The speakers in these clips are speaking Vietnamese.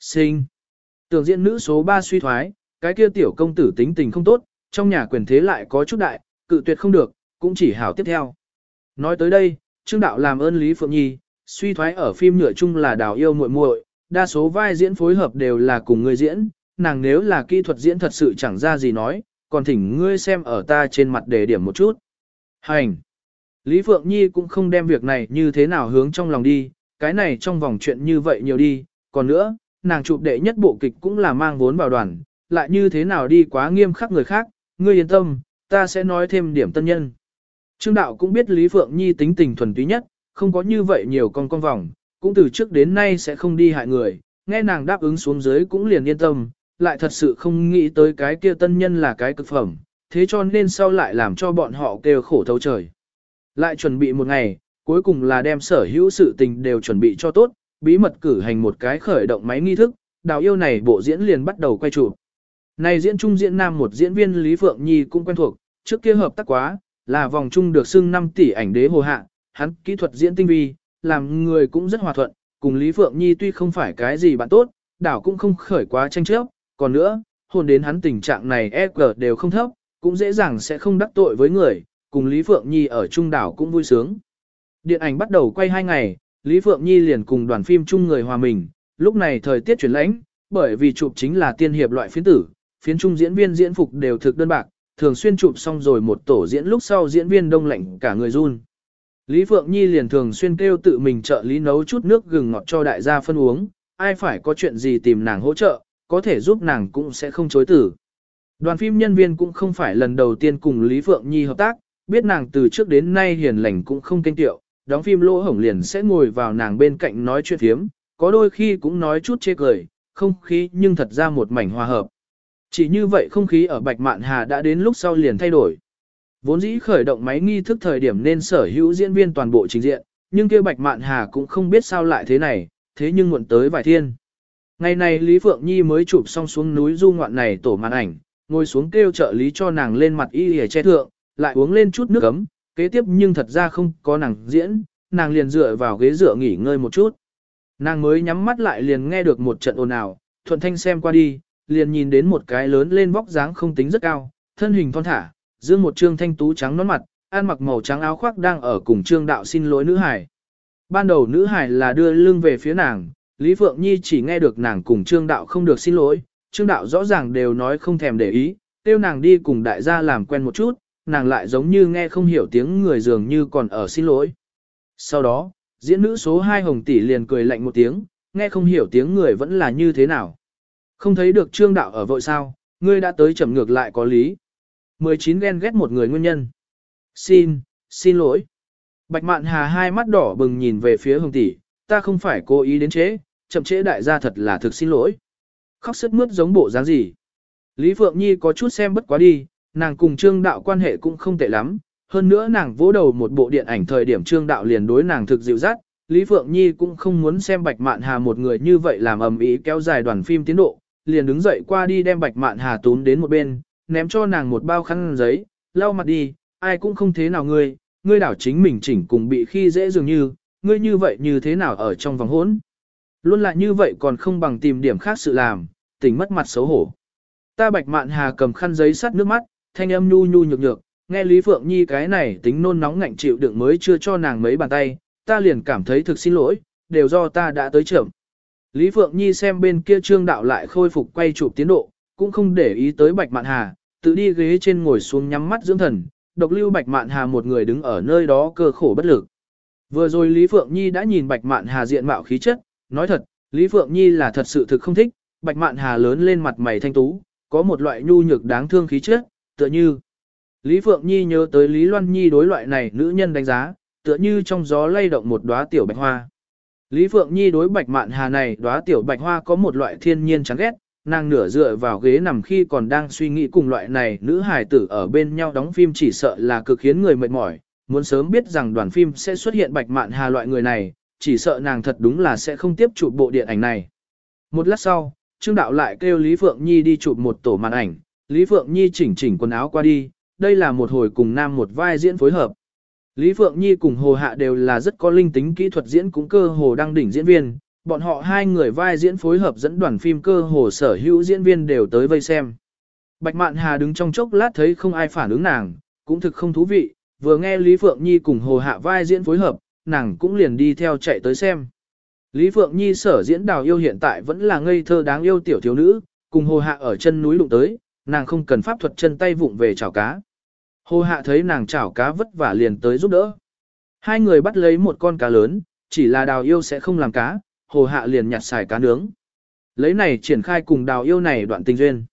Sinh. Tưởng diễn nữ số 3 suy thoái, cái kia tiểu công tử tính tình không tốt, trong nhà quyền thế lại có chút đại, cự tuyệt không được, cũng chỉ hảo tiếp theo. Nói tới đây, Trương Đạo làm ơn Lý Phượng Nhi, suy thoái ở phim nhựa chung là đào yêu muội muội, đa số vai diễn phối hợp đều là cùng người diễn, nàng nếu là kỹ thuật diễn thật sự chẳng ra gì nói, còn thỉnh ngươi xem ở ta trên mặt để điểm một chút. Hành! Lý Phượng Nhi cũng không đem việc này như thế nào hướng trong lòng đi, cái này trong vòng chuyện như vậy nhiều đi, còn nữa, nàng chụp đệ nhất bộ kịch cũng là mang vốn vào đoàn, lại như thế nào đi quá nghiêm khắc người khác, ngươi yên tâm, ta sẽ nói thêm điểm tân nhân. Trương Đạo cũng biết Lý Phượng Nhi tính tình thuần túy nhất, không có như vậy nhiều con con vòng, cũng từ trước đến nay sẽ không đi hại người, nghe nàng đáp ứng xuống dưới cũng liền yên tâm, lại thật sự không nghĩ tới cái kia tân nhân là cái cực phẩm, thế cho nên sau lại làm cho bọn họ kêu khổ thấu trời. Lại chuẩn bị một ngày, cuối cùng là đem sở hữu sự tình đều chuẩn bị cho tốt, bí mật cử hành một cái khởi động máy nghi thức, đào yêu này bộ diễn liền bắt đầu quay chụp. Này diễn trung diễn nam một diễn viên Lý Phượng Nhi cũng quen thuộc, trước kia hợp tác quá, là vòng trung được xưng 5 tỷ ảnh đế hồ hạ, hắn kỹ thuật diễn tinh vi, làm người cũng rất hòa thuận, cùng Lý Phượng Nhi tuy không phải cái gì bạn tốt, đảo cũng không khởi quá tranh chấp, còn nữa, hôn đến hắn tình trạng này EQ đều không thấp, cũng dễ dàng sẽ không đắc tội với người, cùng Lý Phượng Nhi ở trung đảo cũng vui sướng. Điện ảnh bắt đầu quay hai ngày, Lý Phượng Nhi liền cùng đoàn phim chung người hòa mình, lúc này thời tiết chuyển lãnh, bởi vì chụp chính là tiên hiệp loại phiến tử, phiến trung diễn viên diễn phục đều thực đơn bạc, thường xuyên chụp xong rồi một tổ diễn lúc sau diễn viên đông lạnh cả người run. Lý Phượng Nhi liền thường xuyên kêu tự mình trợ lý nấu chút nước gừng ngọt cho đại gia phân uống, ai phải có chuyện gì tìm nàng hỗ trợ, có thể giúp nàng cũng sẽ không chối tử. Đoàn phim nhân viên cũng không phải lần đầu tiên cùng Lý Phượng Nhi hợp tác, biết nàng từ trước đến nay hiền lành cũng không kinh tiệu, đóng phim lỗ hổng liền sẽ ngồi vào nàng bên cạnh nói chuyện thiếm, có đôi khi cũng nói chút chê cười, không khí nhưng thật ra một mảnh hòa hợp. Chỉ như vậy không khí ở Bạch Mạn Hà đã đến lúc sau liền thay đổi. Vốn dĩ khởi động máy nghi thức thời điểm nên sở hữu diễn viên toàn bộ trình diện, nhưng kia Bạch Mạn Hà cũng không biết sao lại thế này, thế nhưng muộn tới vài thiên. Ngày này Lý Phượng Nhi mới chụp xong xuống núi du ngoạn này tổ màn ảnh, ngồi xuống kêu trợ lý cho nàng lên mặt y hề che thượng, lại uống lên chút nước ấm, kế tiếp nhưng thật ra không có nàng diễn, nàng liền dựa vào ghế dựa nghỉ ngơi một chút. Nàng mới nhắm mắt lại liền nghe được một trận ồn ào, thuận thanh xem qua đi, liền nhìn đến một cái lớn lên vóc dáng không tính rất cao, thân hình thon thả, dương một trương thanh tú trắng nón mặt, ăn mặc màu trắng áo khoác đang ở cùng trương đạo xin lỗi nữ hải. Ban đầu nữ hải là đưa lưng về phía nàng, Lý Phượng Nhi chỉ nghe được nàng cùng trương đạo không được xin lỗi, trương đạo rõ ràng đều nói không thèm để ý, tiêu nàng đi cùng đại gia làm quen một chút, nàng lại giống như nghe không hiểu tiếng người dường như còn ở xin lỗi. Sau đó, diễn nữ số 2 Hồng Tỷ liền cười lạnh một tiếng, nghe không hiểu tiếng người vẫn là như thế nào. Không thấy được trương đạo ở vội sao, ngươi đã tới chậm ngược lại có lý. 19 ghen ghét một người nguyên nhân. Xin, xin lỗi. Bạch Mạn Hà hai mắt đỏ bừng nhìn về phía Hồng Tỷ, ta không phải cố ý đến chế, chậm trễ đại gia thật là thực xin lỗi. Khóc sức mướt giống bộ dáng gì. Lý Phượng Nhi có chút xem bất quá đi, nàng cùng trương đạo quan hệ cũng không tệ lắm, hơn nữa nàng vỗ đầu một bộ điện ảnh thời điểm trương đạo liền đối nàng thực dịu dắt, Lý Phượng Nhi cũng không muốn xem Bạch Mạn Hà một người như vậy làm ầm ĩ kéo dài đoàn phim tiến độ, liền đứng dậy qua đi đem Bạch Mạn Hà tún đến một bên, ném cho nàng một bao khăn giấy, lau mặt đi, ai cũng không thế nào ngươi, ngươi đảo chính mình chỉnh cùng bị khi dễ dường như, ngươi như vậy như thế nào ở trong vòng hỗn. Luôn lại như vậy còn không bằng tìm điểm khác sự làm, tỉnh mất mặt xấu hổ. Ta Bạch Mạn Hà cầm khăn giấy sắt nước mắt, thanh âm nhu nhu nhược nhược, nghe Lý Phượng Nhi cái này tính nôn nóng ngạnh chịu đựng mới chưa cho nàng mấy bàn tay, ta liền cảm thấy thực xin lỗi, đều do ta đã tới trưởng. Lý Phượng Nhi xem bên kia trương đạo lại khôi phục quay chụp tiến độ, cũng không để ý tới Bạch Mạn Hà, tự đi ghế trên ngồi xuống nhắm mắt dưỡng thần, độc lưu Bạch Mạn Hà một người đứng ở nơi đó cơ khổ bất lực. Vừa rồi Lý Phượng Nhi đã nhìn Bạch Mạn Hà diện mạo khí chất, nói thật, Lý Phượng Nhi là thật sự thực không thích, Bạch Mạn Hà lớn lên mặt mày thanh tú, có một loại nhu nhược đáng thương khí chất, tựa như. Lý Phượng Nhi nhớ tới Lý Loan Nhi đối loại này nữ nhân đánh giá, tựa như trong gió lay động một đóa tiểu bạch hoa. Lý Phượng Nhi đối bạch mạn hà này đóa tiểu bạch hoa có một loại thiên nhiên chán ghét, nàng nửa dựa vào ghế nằm khi còn đang suy nghĩ cùng loại này nữ hài tử ở bên nhau đóng phim chỉ sợ là cực khiến người mệt mỏi, muốn sớm biết rằng đoàn phim sẽ xuất hiện bạch mạn hà loại người này, chỉ sợ nàng thật đúng là sẽ không tiếp chụp bộ điện ảnh này. Một lát sau, Trương Đạo lại kêu Lý Phượng Nhi đi chụp một tổ màn ảnh, Lý Phượng Nhi chỉnh chỉnh quần áo qua đi, đây là một hồi cùng nam một vai diễn phối hợp. Lý Phượng Nhi cùng Hồ Hạ đều là rất có linh tính kỹ thuật diễn cũng cơ hồ đang đỉnh diễn viên, Bọn họ hai người vai diễn phối hợp dẫn đoàn phim cơ hồ sở hữu diễn viên đều tới vây xem. Bạch Mạn Hà đứng trong chốc lát thấy không ai phản ứng nàng, cũng thực không thú vị, vừa nghe Lý Phượng Nhi cùng Hồ Hạ vai diễn phối hợp, nàng cũng liền đi theo chạy tới xem. Lý Phượng Nhi sở diễn đào yêu hiện tại vẫn là ngây thơ đáng yêu tiểu thiếu nữ, cùng Hồ Hạ ở chân núi đụng tới, nàng không cần pháp thuật chân tay vụng về chảo cá. Hồ Hạ thấy nàng chảo cá vất vả liền tới giúp đỡ. Hai người bắt lấy một con cá lớn, chỉ là đào yêu sẽ không làm cá, Hồ Hạ liền nhặt xài cá nướng. Lấy này triển khai cùng đào yêu này đoạn tình duyên.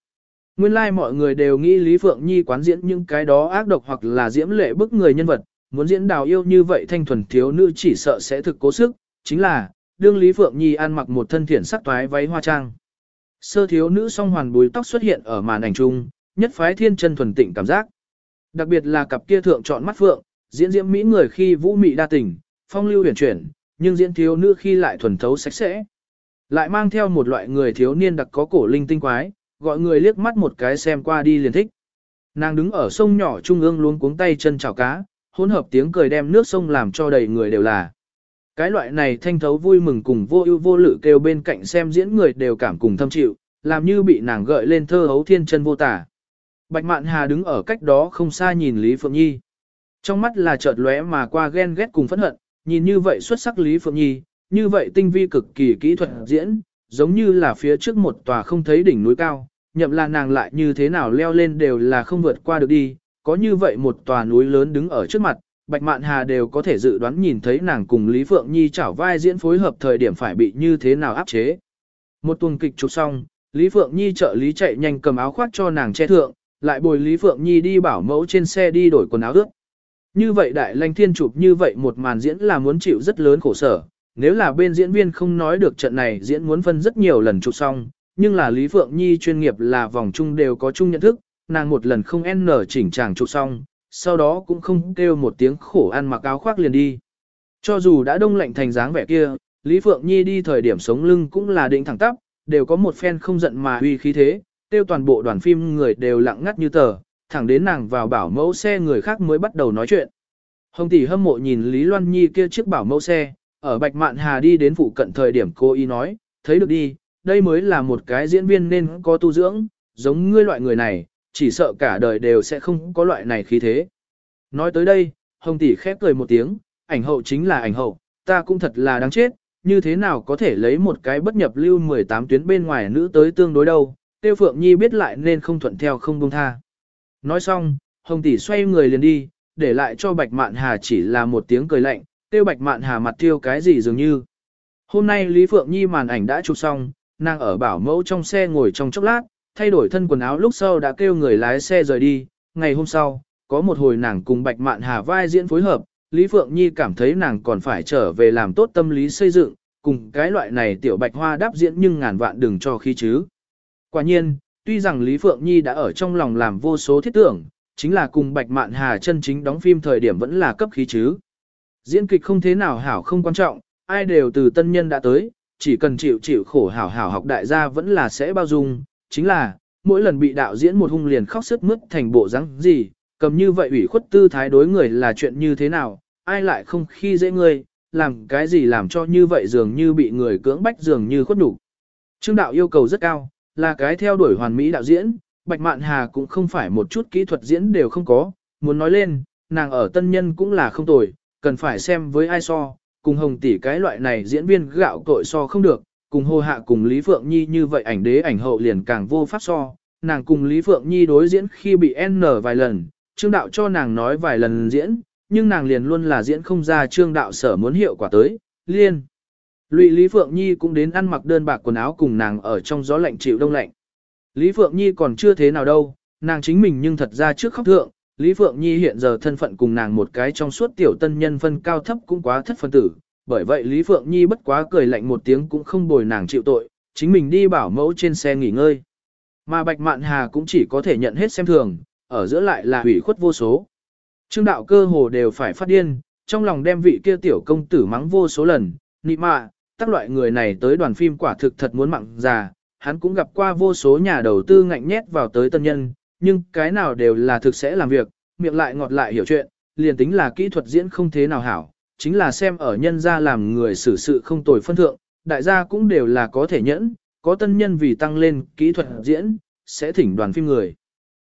Nguyên lai like mọi người đều nghĩ Lý Phượng Nhi quán diễn những cái đó ác độc hoặc là diễm lệ bức người nhân vật, muốn diễn đào yêu như vậy thanh thuần thiếu nữ chỉ sợ sẽ thực cố sức, chính là, đương Lý Phượng Nhi ăn mặc một thân thiện sắc toái váy hoa trang. Sơ thiếu nữ song hoàn bùi tóc xuất hiện ở màn ảnh chung, nhất phái thiên chân thuần tịnh cảm giác. Đặc biệt là cặp kia thượng chọn mắt phượng, diễn diễm mỹ người khi vũ mị đa tình, phong lưu huyền chuyển, nhưng diễn thiếu nữ khi lại thuần thấu sạch sẽ. Lại mang theo một loại người thiếu niên đặc có cổ linh tinh quái, gọi người liếc mắt một cái xem qua đi liền thích. Nàng đứng ở sông nhỏ trung ương luôn cuống tay chân chảo cá, hỗn hợp tiếng cười đem nước sông làm cho đầy người đều là. Cái loại này thanh thấu vui mừng cùng vô ưu vô lự kêu bên cạnh xem diễn người đều cảm cùng thâm chịu, làm như bị nàng gợi lên thơ hấu thiên chân vô tả. Bạch Mạn Hà đứng ở cách đó không xa nhìn Lý Phượng Nhi. Trong mắt là chợt lóe mà qua ghen ghét cùng phẫn hận, nhìn như vậy xuất sắc Lý Phượng Nhi, như vậy tinh vi cực kỳ kỹ thuật diễn, giống như là phía trước một tòa không thấy đỉnh núi cao, nhậm là nàng lại như thế nào leo lên đều là không vượt qua được đi, có như vậy một tòa núi lớn đứng ở trước mặt, Bạch Mạn Hà đều có thể dự đoán nhìn thấy nàng cùng Lý Phượng Nhi chảo vai diễn phối hợp thời điểm phải bị như thế nào áp chế. Một tuần kịch chụp xong, Lý Phượng Nhi trợ lý chạy nhanh cầm áo khoác cho nàng che thượng, lại bồi Lý Phượng Nhi đi bảo mẫu trên xe đi đổi quần áo ướt. Như vậy đại lanh thiên chụp như vậy một màn diễn là muốn chịu rất lớn khổ sở, nếu là bên diễn viên không nói được trận này diễn muốn phân rất nhiều lần chụp xong, nhưng là Lý Phượng Nhi chuyên nghiệp là vòng chung đều có chung nhận thức, nàng một lần không n chỉnh chàng chụp xong, sau đó cũng không kêu một tiếng khổ ăn mặc áo khoác liền đi. Cho dù đã đông lạnh thành dáng vẻ kia, Lý Phượng Nhi đi thời điểm sống lưng cũng là định thẳng tắp, đều có một phen không giận mà uy khí thế, tiêu toàn bộ đoàn phim người đều lặng ngắt như tờ, thẳng đến nàng vào bảo mẫu xe người khác mới bắt đầu nói chuyện. Hồng tỷ hâm mộ nhìn Lý Loan Nhi kia chiếc bảo mẫu xe, ở Bạch Mạn Hà đi đến phụ cận thời điểm cô y nói, thấy được đi, đây mới là một cái diễn viên nên có tu dưỡng, giống ngươi loại người này, chỉ sợ cả đời đều sẽ không có loại này khí thế. Nói tới đây, Hồng tỷ khép cười một tiếng, ảnh hậu chính là ảnh hậu, ta cũng thật là đáng chết, như thế nào có thể lấy một cái bất nhập lưu 18 tuyến bên ngoài nữ tới tương đối đâu, Tiêu Phượng Nhi biết lại nên không thuận theo không buông tha. Nói xong, Hồng tỷ xoay người liền đi, để lại cho Bạch Mạn Hà chỉ là một tiếng cười lạnh, Tiêu Bạch Mạn Hà mặt tiêu cái gì dường như. Hôm nay Lý Phượng Nhi màn ảnh đã chụp xong, nàng ở bảo mẫu trong xe ngồi trong chốc lát, thay đổi thân quần áo lúc sau đã kêu người lái xe rời đi. Ngày hôm sau, có một hồi nàng cùng Bạch Mạn Hà vai diễn phối hợp, Lý Phượng Nhi cảm thấy nàng còn phải trở về làm tốt tâm lý xây dựng, cùng cái loại này tiểu Bạch Hoa đáp diễn nhưng ngàn vạn đừng cho khí chứ. Quả nhiên, tuy rằng Lý Phượng Nhi đã ở trong lòng làm vô số thiết tưởng, chính là cùng Bạch Mạn Hà chân chính đóng phim thời điểm vẫn là cấp khí chứ. Diễn kịch không thế nào hảo không quan trọng, ai đều từ tân nhân đã tới, chỉ cần chịu chịu khổ hảo hảo học đại gia vẫn là sẽ bao dung, chính là, mỗi lần bị đạo diễn một hung liền khóc sức mướt thành bộ dáng gì, cầm như vậy ủy khuất tư thái đối người là chuyện như thế nào, ai lại không khi dễ ngươi, làm cái gì làm cho như vậy dường như bị người cưỡng bách dường như khuất đủ. Trương đạo yêu cầu rất cao, là cái theo đuổi hoàn mỹ đạo diễn, Bạch Mạn Hà cũng không phải một chút kỹ thuật diễn đều không có, muốn nói lên, nàng ở tân nhân cũng là không tồi, cần phải xem với ai so, cùng hồng tỷ cái loại này diễn viên gạo cội so không được, cùng hô hạ cùng Lý Phượng Nhi như vậy ảnh đế ảnh hậu liền càng vô pháp so, nàng cùng Lý Phượng Nhi đối diễn khi bị N vài lần, trương đạo cho nàng nói vài lần diễn, nhưng nàng liền luôn là diễn không ra trương đạo sở muốn hiệu quả tới, liên. Lụy Lý Phượng Nhi cũng đến ăn mặc đơn bạc quần áo cùng nàng ở trong gió lạnh chịu đông lạnh. Lý Phượng Nhi còn chưa thế nào đâu, nàng chính mình nhưng thật ra trước khóc thượng, Lý Phượng Nhi hiện giờ thân phận cùng nàng một cái trong suốt tiểu tân nhân phân cao thấp cũng quá thất phân tử, bởi vậy Lý Phượng Nhi bất quá cười lạnh một tiếng cũng không bồi nàng chịu tội, chính mình đi bảo mẫu trên xe nghỉ ngơi. Mà Bạch Mạn Hà cũng chỉ có thể nhận hết xem thường, ở giữa lại là hủy khuất vô số. Trương đạo cơ hồ đều phải phát điên, trong lòng đem vị kia tiểu công tử mắng vô số lần, nị mạ, tác loại người này tới đoàn phim quả thực thật muốn mặn già, hắn cũng gặp qua vô số nhà đầu tư ngạnh nhét vào tới tân nhân, nhưng cái nào đều là thực sẽ làm việc, miệng lại ngọt lại hiểu chuyện, liền tính là kỹ thuật diễn không thế nào hảo, chính là xem ở nhân gia làm người xử sự không tồi phân thượng, đại gia cũng đều là có thể nhẫn, có tân nhân vì tăng lên kỹ thuật diễn, sẽ thỉnh đoàn phim người.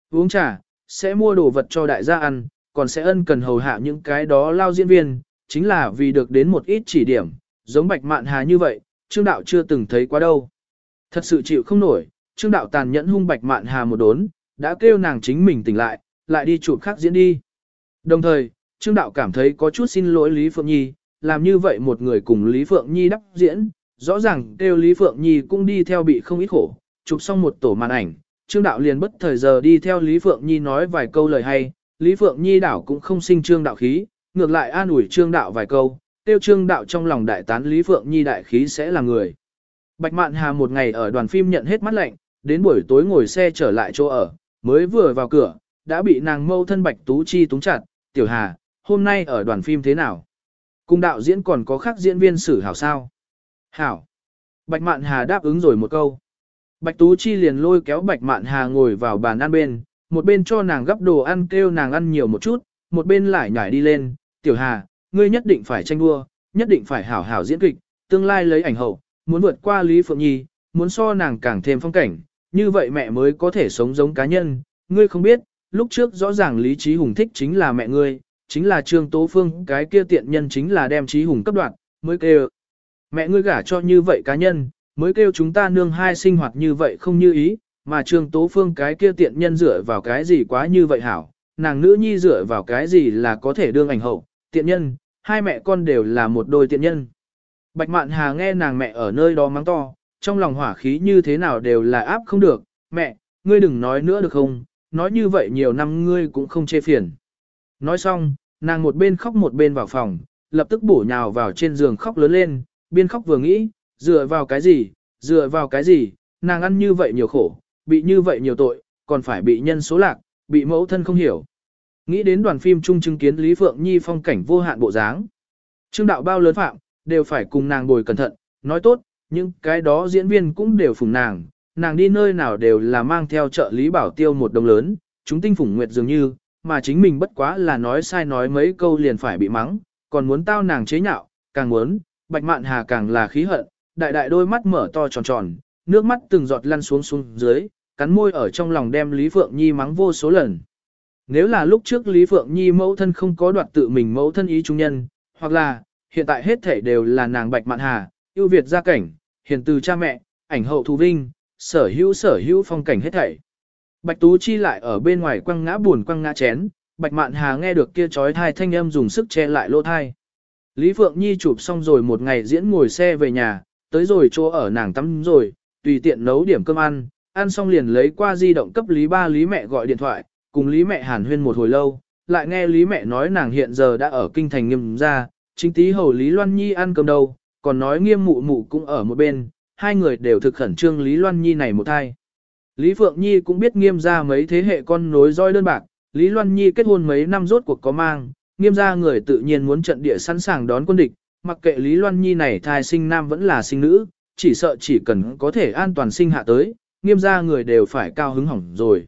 Uống trà, sẽ mua đồ vật cho đại gia ăn, còn sẽ ân cần hầu hạ những cái đó lao diễn viên, chính là vì được đến một ít chỉ điểm, giống bạch mạn hà như vậy, trương đạo chưa từng thấy quá đâu. Thật sự chịu không nổi, trương đạo tàn nhẫn hung bạch mạn hà một đốn, đã kêu nàng chính mình tỉnh lại, lại đi chụp khác diễn đi. Đồng thời, trương đạo cảm thấy có chút xin lỗi Lý Phượng Nhi, làm như vậy một người cùng Lý Phượng Nhi đắp diễn, rõ ràng kêu Lý Phượng Nhi cũng đi theo bị không ít khổ, chụp xong một tổ màn ảnh, trương đạo liền bất thời giờ đi theo Lý Phượng Nhi nói vài câu lời hay, Lý Phượng Nhi đảo cũng không sinh trương đạo khí, ngược lại an ủi trương đạo vài câu, tiêu trương đạo trong lòng đại tán Lý Phượng Nhi đại khí sẽ là người. Bạch Mạn Hà một ngày ở đoàn phim nhận hết mắt lạnh, đến buổi tối ngồi xe trở lại chỗ ở, mới vừa vào cửa, đã bị nàng mâu thân Bạch Tú Chi túng chặt, tiểu hà, hôm nay ở đoàn phim thế nào? Cùng đạo diễn còn có khác diễn viên xử hảo sao? Hảo. Bạch Mạn Hà đáp ứng rồi một câu. Bạch Tú Chi liền lôi kéo Bạch Mạn Hà ngồi vào bàn ăn bên, một bên cho nàng gấp đồ ăn kêu nàng ăn nhiều một chút, một bên lại nhảy đi lên, tiểu hà, ngươi nhất định phải tranh đua, nhất định phải hảo hảo diễn kịch, tương lai lấy ảnh hậu, muốn vượt qua Lý Phượng Nhi, muốn so nàng càng thêm phong cảnh, như vậy mẹ mới có thể sống giống cá nhân, ngươi không biết, lúc trước rõ ràng Lý Trí Hùng thích chính là mẹ ngươi, chính là Trương Tố Phương, cái kia tiện nhân chính là đem Trí Hùng cấp đoạn, mới kêu. Mẹ ngươi gả cho như vậy cá nhân, mới kêu chúng ta nương hai sinh hoạt như vậy không như ý, mà Trương Tố Phương cái kia tiện nhân dựa vào cái gì quá như vậy hảo, nàng nữ nhi dựa vào cái gì là có thể đương ảnh hậu, tiện nhân, hai mẹ con đều là một đôi tiện nhân. Bạch Mạn Hà nghe nàng mẹ ở nơi đó mắng to, trong lòng hỏa khí như thế nào đều là áp không được, mẹ, ngươi đừng nói nữa được không, nói như vậy nhiều năm ngươi cũng không chê phiền. Nói xong, nàng một bên khóc một bên vào phòng, lập tức bổ nhào vào trên giường khóc lớn lên, biên khóc vừa nghĩ, dựa vào cái gì, dựa vào cái gì, nàng ăn như vậy nhiều khổ, bị như vậy nhiều tội, còn phải bị nhân số lạc, bị mẫu thân không hiểu. Nghĩ đến đoàn phim chung chứng kiến Lý Phượng Nhi phong cảnh vô hạn bộ dáng. Trương đạo bao lớn phạm, đều phải cùng nàng bồi cẩn thận, nói tốt, nhưng cái đó diễn viên cũng đều phụng nàng, nàng đi nơi nào đều là mang theo trợ lý bảo tiêu một đồng lớn, chúng tinh phủng nguyệt dường như, mà chính mình bất quá là nói sai nói mấy câu liền phải bị mắng, còn muốn tao nàng chế nhạo, càng muốn, bạch mạn hà càng là khí hận, đại đại đôi mắt mở to tròn tròn, nước mắt từng giọt lăn xuống xuống dưới, cắn môi ở trong lòng đem Lý Phượng Nhi mắng vô số lần. Nếu là lúc trước Lý Phượng Nhi mẫu thân không có đoạt tự mình mẫu thân ý trung nhân, hoặc là, hiện tại hết thể đều là nàng Bạch Mạn Hà, ưu việt gia cảnh, hiền từ cha mẹ, ảnh hậu thù vinh, sở hữu sở hữu phong cảnh hết thảy. Bạch Tú Chi lại ở bên ngoài quăng ngã buồn quăng ngã chén, Bạch Mạn Hà nghe được kia chói thai thanh âm dùng sức che lại lỗ thai. Lý Phượng Nhi chụp xong rồi một ngày diễn ngồi xe về nhà, tới rồi chỗ ở nàng tắm rồi, tùy tiện nấu điểm cơm ăn, ăn xong liền lấy qua di động cấp Lý ba Lý mẹ gọi điện thoại, cùng Lý mẹ hàn huyên một hồi lâu, lại nghe Lý mẹ nói nàng hiện giờ đã ở kinh thành nghiêm ra, chính tí hầu Lý Loan Nhi ăn cơm đâu, còn nói nghiêm mụ mụ cũng ở một bên, hai người đều thực khẩn trương Lý Loan Nhi này một thai. Lý Phượng Nhi cũng biết nghiêm ra mấy thế hệ con nối roi đơn bạc, Lý Loan Nhi kết hôn mấy năm rốt cuộc có mang, nghiêm ra người tự nhiên muốn trận địa sẵn sàng đón quân địch, mặc kệ Lý Loan Nhi này thai sinh nam vẫn là sinh nữ, chỉ sợ chỉ cần có thể an toàn sinh hạ tới, nghiêm ra người đều phải cao hứng hỏng rồi.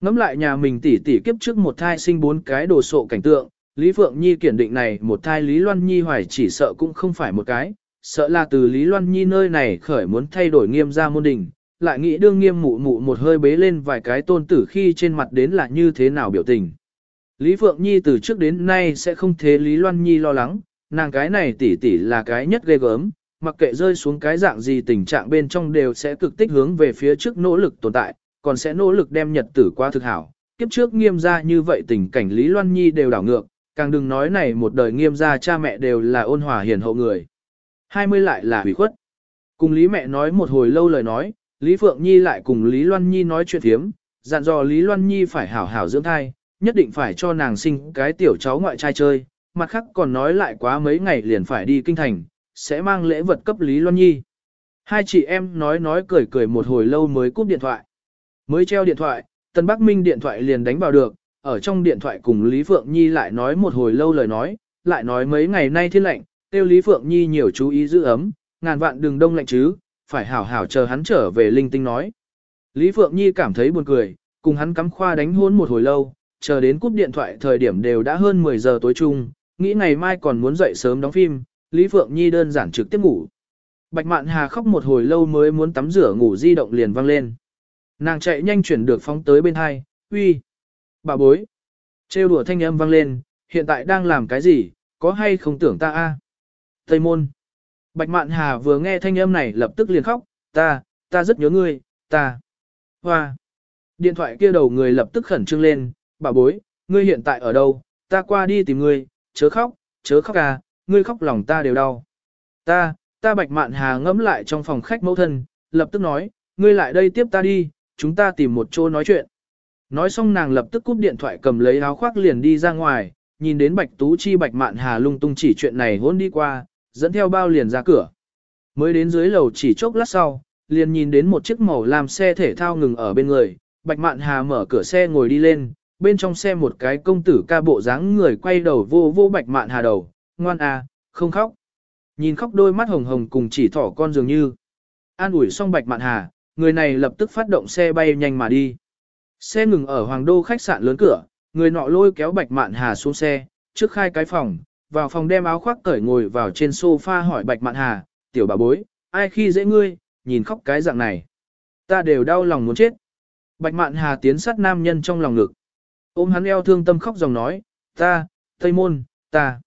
Ngắm lại nhà mình tỉ tỉ kiếp trước một thai sinh bốn cái đồ sộ cảnh tượng, Lý Phượng Nhi kiển định này một thai Lý Loan Nhi hoài chỉ sợ cũng không phải một cái, sợ là từ Lý Loan Nhi nơi này khởi muốn thay đổi nghiêm ra môn đình, lại nghĩ đương nghiêm mụ mụ một hơi bế lên vài cái tôn tử khi trên mặt đến là như thế nào biểu tình. Lý Phượng Nhi từ trước đến nay sẽ không thế Lý Loan Nhi lo lắng, nàng cái này tỷ tỷ là cái nhất ghê gớm, mặc kệ rơi xuống cái dạng gì tình trạng bên trong đều sẽ cực tích hướng về phía trước nỗ lực tồn tại, còn sẽ nỗ lực đem nhật tử qua thực hảo. Kiếp trước nghiêm ra như vậy tình cảnh Lý Loan Nhi đều đảo ngược, càng đừng nói này một đời nghiêm ra cha mẹ đều là ôn hòa hiền hậu người. 20 lại là hủy khuất. Cùng Lý mẹ nói một hồi lâu lời nói, Lý Phượng Nhi lại cùng Lý Loan Nhi nói chuyện thiếm, dặn dò Lý Loan Nhi phải hảo hảo dưỡng thai, nhất định phải cho nàng sinh cái tiểu cháu ngoại trai chơi, mặt khác còn nói lại quá mấy ngày liền phải đi kinh thành, sẽ mang lễ vật cấp Lý Loan Nhi. Hai chị em nói nói cười cười một hồi lâu mới cúp điện thoại. Mới treo điện thoại, Tân Bắc Minh điện thoại liền đánh vào được, ở trong điện thoại cùng Lý Phượng Nhi lại nói một hồi lâu lời nói, lại nói mấy ngày nay thiên lệnh, tiêu Lý Phượng Nhi nhiều chú ý giữ ấm, ngàn vạn đừng đông lạnh chứ, phải hảo hảo chờ hắn trở về linh tinh nói. Lý Phượng Nhi cảm thấy buồn cười, cùng hắn cắm khoa đánh hôn một hồi lâu, chờ đến cúp điện thoại thời điểm đều đã hơn 10 giờ tối chung, nghĩ ngày mai còn muốn dậy sớm đóng phim, Lý Phượng Nhi đơn giản trực tiếp ngủ. Bạch Mạn Hà khóc một hồi lâu mới muốn tắm rửa ngủ di động liền vang lên. Nàng chạy nhanh chuyển được phóng tới bên hai, uy, bà bối. Trêu đùa thanh âm vang lên, hiện tại đang làm cái gì, có hay không tưởng ta a? Tây môn. Bạch Mạn Hà vừa nghe thanh âm này lập tức liền khóc, ta, ta rất nhớ ngươi, ta. Hoa. Điện thoại kia đầu người lập tức khẩn trương lên, bà bối, ngươi hiện tại ở đâu, ta qua đi tìm ngươi, chớ khóc, chớ khóc à, ngươi khóc lòng ta đều đau. Ta, ta Bạch Mạn Hà ngẫm lại trong phòng khách mẫu thân, lập tức nói, ngươi lại đây tiếp ta đi, chúng ta tìm một chỗ nói chuyện. Nói xong nàng lập tức cúp điện thoại cầm lấy áo khoác liền đi ra ngoài, nhìn đến Bạch Tú Chi Bạch Mạn Hà lung tung chỉ chuyện này hôn đi qua, dẫn theo bao liền ra cửa. Mới đến dưới lầu chỉ chốc lát sau, liền nhìn đến một chiếc màu làm xe thể thao ngừng ở bên người, Bạch Mạn Hà mở cửa xe ngồi đi lên, bên trong xe một cái công tử ca bộ dáng người quay đầu vô vô Bạch Mạn Hà đầu, ngoan à, không khóc. Nhìn khóc đôi mắt hồng hồng cùng chỉ thỏ con dường như. An ủi xong Bạch Mạn Hà, người này lập tức phát động xe bay nhanh mà đi. Xe ngừng ở Hoàng Đô khách sạn lớn cửa, người nọ lôi kéo Bạch Mạn Hà xuống xe, trước khai cái phòng, vào phòng đem áo khoác cởi ngồi vào trên sofa hỏi Bạch Mạn Hà, tiểu bà bối, ai khi dễ ngươi, nhìn khóc cái dạng này. Ta đều đau lòng muốn chết. Bạch Mạn Hà tiến sát nam nhân trong lòng ngực. Ôm hắn eo thương tâm khóc dòng nói, ta, Tây Môn, ta.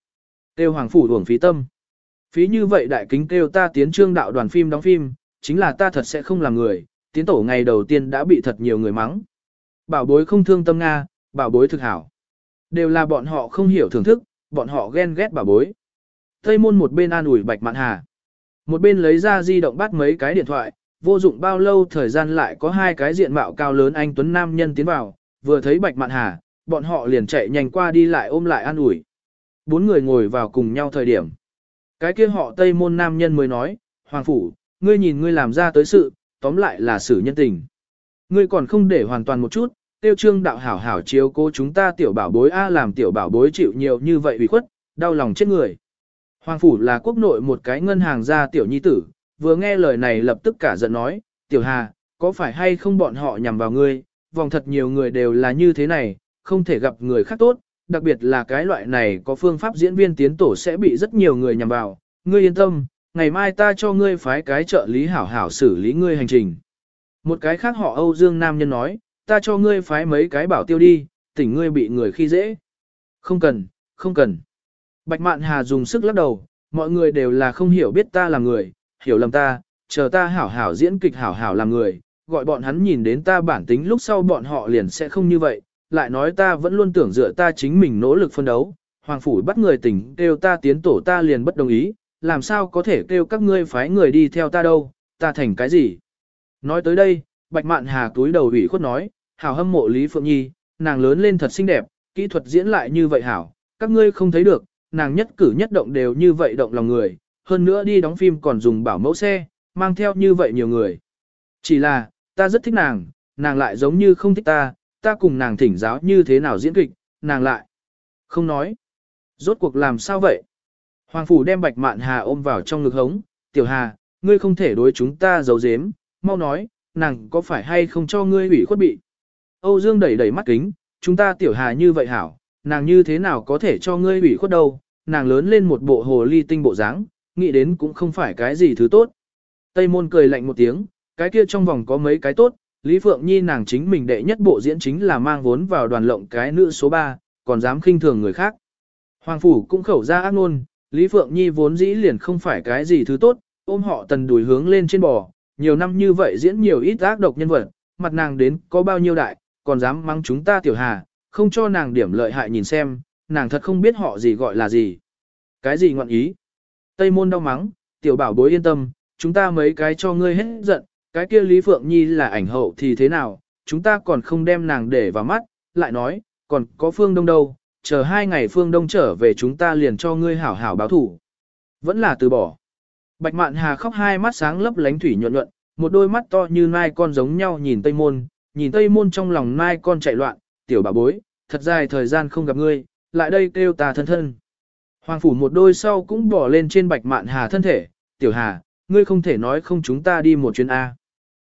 Tiêu Hoàng Phủ uổng phí tâm. Phí như vậy đại kính kêu ta tiến trương đạo đoàn phim đóng phim, chính là ta thật sẽ không làm người, tiến tổ ngày đầu tiên đã bị thật nhiều người mắng. Bảo bối không thương tâm Nga, bảo bối thực hảo. Đều là bọn họ không hiểu thưởng thức, bọn họ ghen ghét bà bối. Tây môn một bên an ủi bạch mạn hà. Một bên lấy ra di động bắt mấy cái điện thoại, vô dụng bao lâu thời gian lại có hai cái diện mạo cao lớn anh Tuấn Nam nhân tiến vào, vừa thấy bạch mạn hà, bọn họ liền chạy nhanh qua đi lại ôm lại an ủi. Bốn người ngồi vào cùng nhau thời điểm. Cái kia họ Tây môn nam nhân mới nói, Hoàng Phủ, ngươi nhìn ngươi làm ra tới sự, tóm lại là xử nhân tình. Ngươi còn không để hoàn toàn một chút, tiêu trương đạo hảo hảo chiếu cố chúng ta tiểu bảo bối A à, làm tiểu bảo bối chịu nhiều như vậy ủy khuất, đau lòng chết người. Hoàng Phủ là quốc nội một cái ngân hàng gia tiểu nhi tử, vừa nghe lời này lập tức cả giận nói, tiểu hà, có phải hay không bọn họ nhằm vào ngươi, vòng thật nhiều người đều là như thế này, không thể gặp người khác tốt, đặc biệt là cái loại này có phương pháp diễn viên tiến tổ sẽ bị rất nhiều người nhằm vào, ngươi yên tâm, ngày mai ta cho ngươi phái cái trợ lý hảo hảo xử lý ngươi hành trình. Một cái khác họ Âu Dương Nam Nhân nói, ta cho ngươi phái mấy cái bảo tiêu đi, tỉnh ngươi bị người khi dễ. Không cần, không cần. Bạch Mạn Hà dùng sức lắc đầu, mọi người đều là không hiểu biết ta là người, hiểu lầm ta, chờ ta hảo hảo diễn kịch hảo hảo làm người, gọi bọn hắn nhìn đến ta bản tính lúc sau bọn họ liền sẽ không như vậy, lại nói ta vẫn luôn tưởng dựa ta chính mình nỗ lực phân đấu, hoàng phủ bắt người tỉnh kêu ta tiến tổ ta liền bất đồng ý, làm sao có thể kêu các ngươi phái người đi theo ta đâu, ta thành cái gì. Nói tới đây, Bạch Mạn Hà túi đầu ủy khuất nói, hảo hâm mộ Lý Phượng Nhi, nàng lớn lên thật xinh đẹp, kỹ thuật diễn lại như vậy hảo, các ngươi không thấy được, nàng nhất cử nhất động đều như vậy động lòng người, hơn nữa đi đóng phim còn dùng bảo mẫu xe, mang theo như vậy nhiều người. Chỉ là, ta rất thích nàng, nàng lại giống như không thích ta, ta cùng nàng thỉnh giáo như thế nào diễn kịch, nàng lại. Không nói. Rốt cuộc làm sao vậy? Hoàng Phủ đem Bạch Mạn Hà ôm vào trong ngực hống, Tiểu Hà, ngươi không thể đối chúng ta giấu giếm, mau nói, nàng có phải hay không cho ngươi ủy khuất bị? Âu Dương đẩy đẩy mắt kính, chúng ta Tiểu Hà như vậy hảo, nàng như thế nào có thể cho ngươi ủy khuất đâu, nàng lớn lên một bộ hồ ly tinh bộ dáng, nghĩ đến cũng không phải cái gì thứ tốt. Tây Môn cười lạnh một tiếng, cái kia trong vòng có mấy cái tốt, Lý Phượng Nhi nàng chính mình đệ nhất bộ diễn chính là mang vốn vào đoàn lộng cái nữ số 3, còn dám khinh thường người khác. Hoàng Phủ cũng khẩu ra ác ngôn, Lý Phượng Nhi vốn dĩ liền không phải cái gì thứ tốt, ôm họ tần đùi hướng lên trên bò, nhiều năm như vậy diễn nhiều ít ác độc nhân vật, mặt nàng đến có bao nhiêu đại, còn dám mắng chúng ta tiểu hà, không cho nàng điểm lợi hại nhìn xem, nàng thật không biết họ gì gọi là gì. Cái gì ngọn ý? Tây môn đau mắng, tiểu bảo bối yên tâm, chúng ta mấy cái cho ngươi hết giận, cái kia Lý Phượng Nhi là ảnh hậu thì thế nào, chúng ta còn không đem nàng để vào mắt, lại nói, còn có Phương Đông đâu, chờ hai ngày Phương Đông trở về chúng ta liền cho ngươi hảo hảo báo thủ. Vẫn là từ bỏ. Bạch Mạn Hà khóc hai mắt sáng lấp lánh thủy nhuận nhuận, một đôi mắt to như nai con giống nhau nhìn Tây Môn, nhìn Tây Môn trong lòng nai con chạy loạn, tiểu bà bối, thật dài thời gian không gặp ngươi, lại đây kêu ta thân thân. Hoàng phủ một đôi sau cũng bỏ lên trên Bạch Mạn Hà thân thể, tiểu Hà, ngươi không thể nói không chúng ta đi một chuyến A.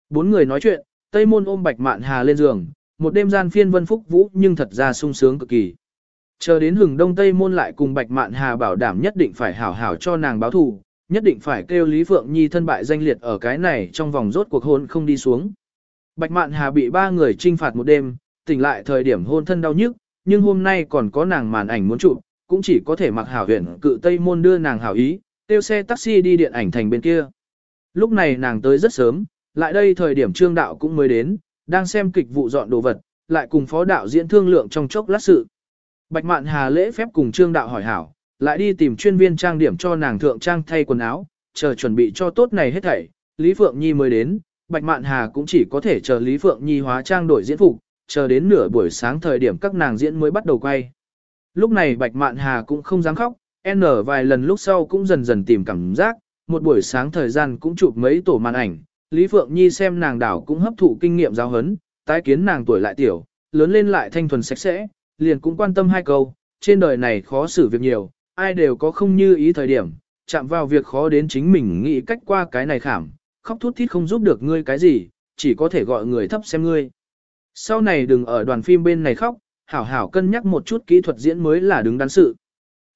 Bốn người nói chuyện, Tây Môn ôm Bạch Mạn Hà lên giường, một đêm gian phiên vân phúc vũ nhưng thật ra sung sướng cực kỳ. Chờ đến hừng đông Tây Môn lại cùng Bạch Mạn Hà bảo đảm nhất định phải hảo hảo cho nàng báo thù, nhất định phải kêu Lý Phượng Nhi thân bại danh liệt ở cái này trong vòng rốt cuộc hôn không đi xuống. Bạch Mạn Hà bị ba người trinh phạt một đêm, tỉnh lại thời điểm hôn thân đau nhức, nhưng hôm nay còn có nàng màn ảnh muốn chụp, cũng chỉ có thể mặc hảo huyện cự Tây Môn đưa nàng hảo ý, tiêu xe taxi đi điện ảnh thành bên kia. Lúc này nàng tới rất sớm, lại đây thời điểm trương đạo cũng mới đến, đang xem kịch vụ dọn đồ vật, lại cùng phó đạo diễn thương lượng trong chốc lát sự. Bạch Mạn Hà lễ phép cùng trương đạo hỏi hảo, lại đi tìm chuyên viên trang điểm cho nàng thượng trang thay quần áo, chờ chuẩn bị cho tốt này hết thảy, Lý Phượng Nhi mới đến, Bạch Mạn Hà cũng chỉ có thể chờ Lý Phượng Nhi hóa trang đổi diễn phục, chờ đến nửa buổi sáng thời điểm các nàng diễn mới bắt đầu quay. Lúc này Bạch Mạn Hà cũng không dám khóc, N vài lần lúc sau cũng dần dần tìm cảm giác, một buổi sáng thời gian cũng chụp mấy tổ màn ảnh, Lý Phượng Nhi xem nàng đảo cũng hấp thụ kinh nghiệm giáo huấn, tái kiến nàng tuổi lại tiểu, lớn lên lại thanh thuần sạch sẽ, liền cũng quan tâm hai câu, trên đời này khó xử việc nhiều, ai đều có không như ý thời điểm, chạm vào việc khó đến chính mình nghĩ cách qua cái này khảm, khóc thút thít không giúp được ngươi cái gì, chỉ có thể gọi người thấp xem ngươi. Sau này đừng ở đoàn phim bên này khóc, hảo hảo cân nhắc một chút kỹ thuật diễn mới là đứng đắn sự.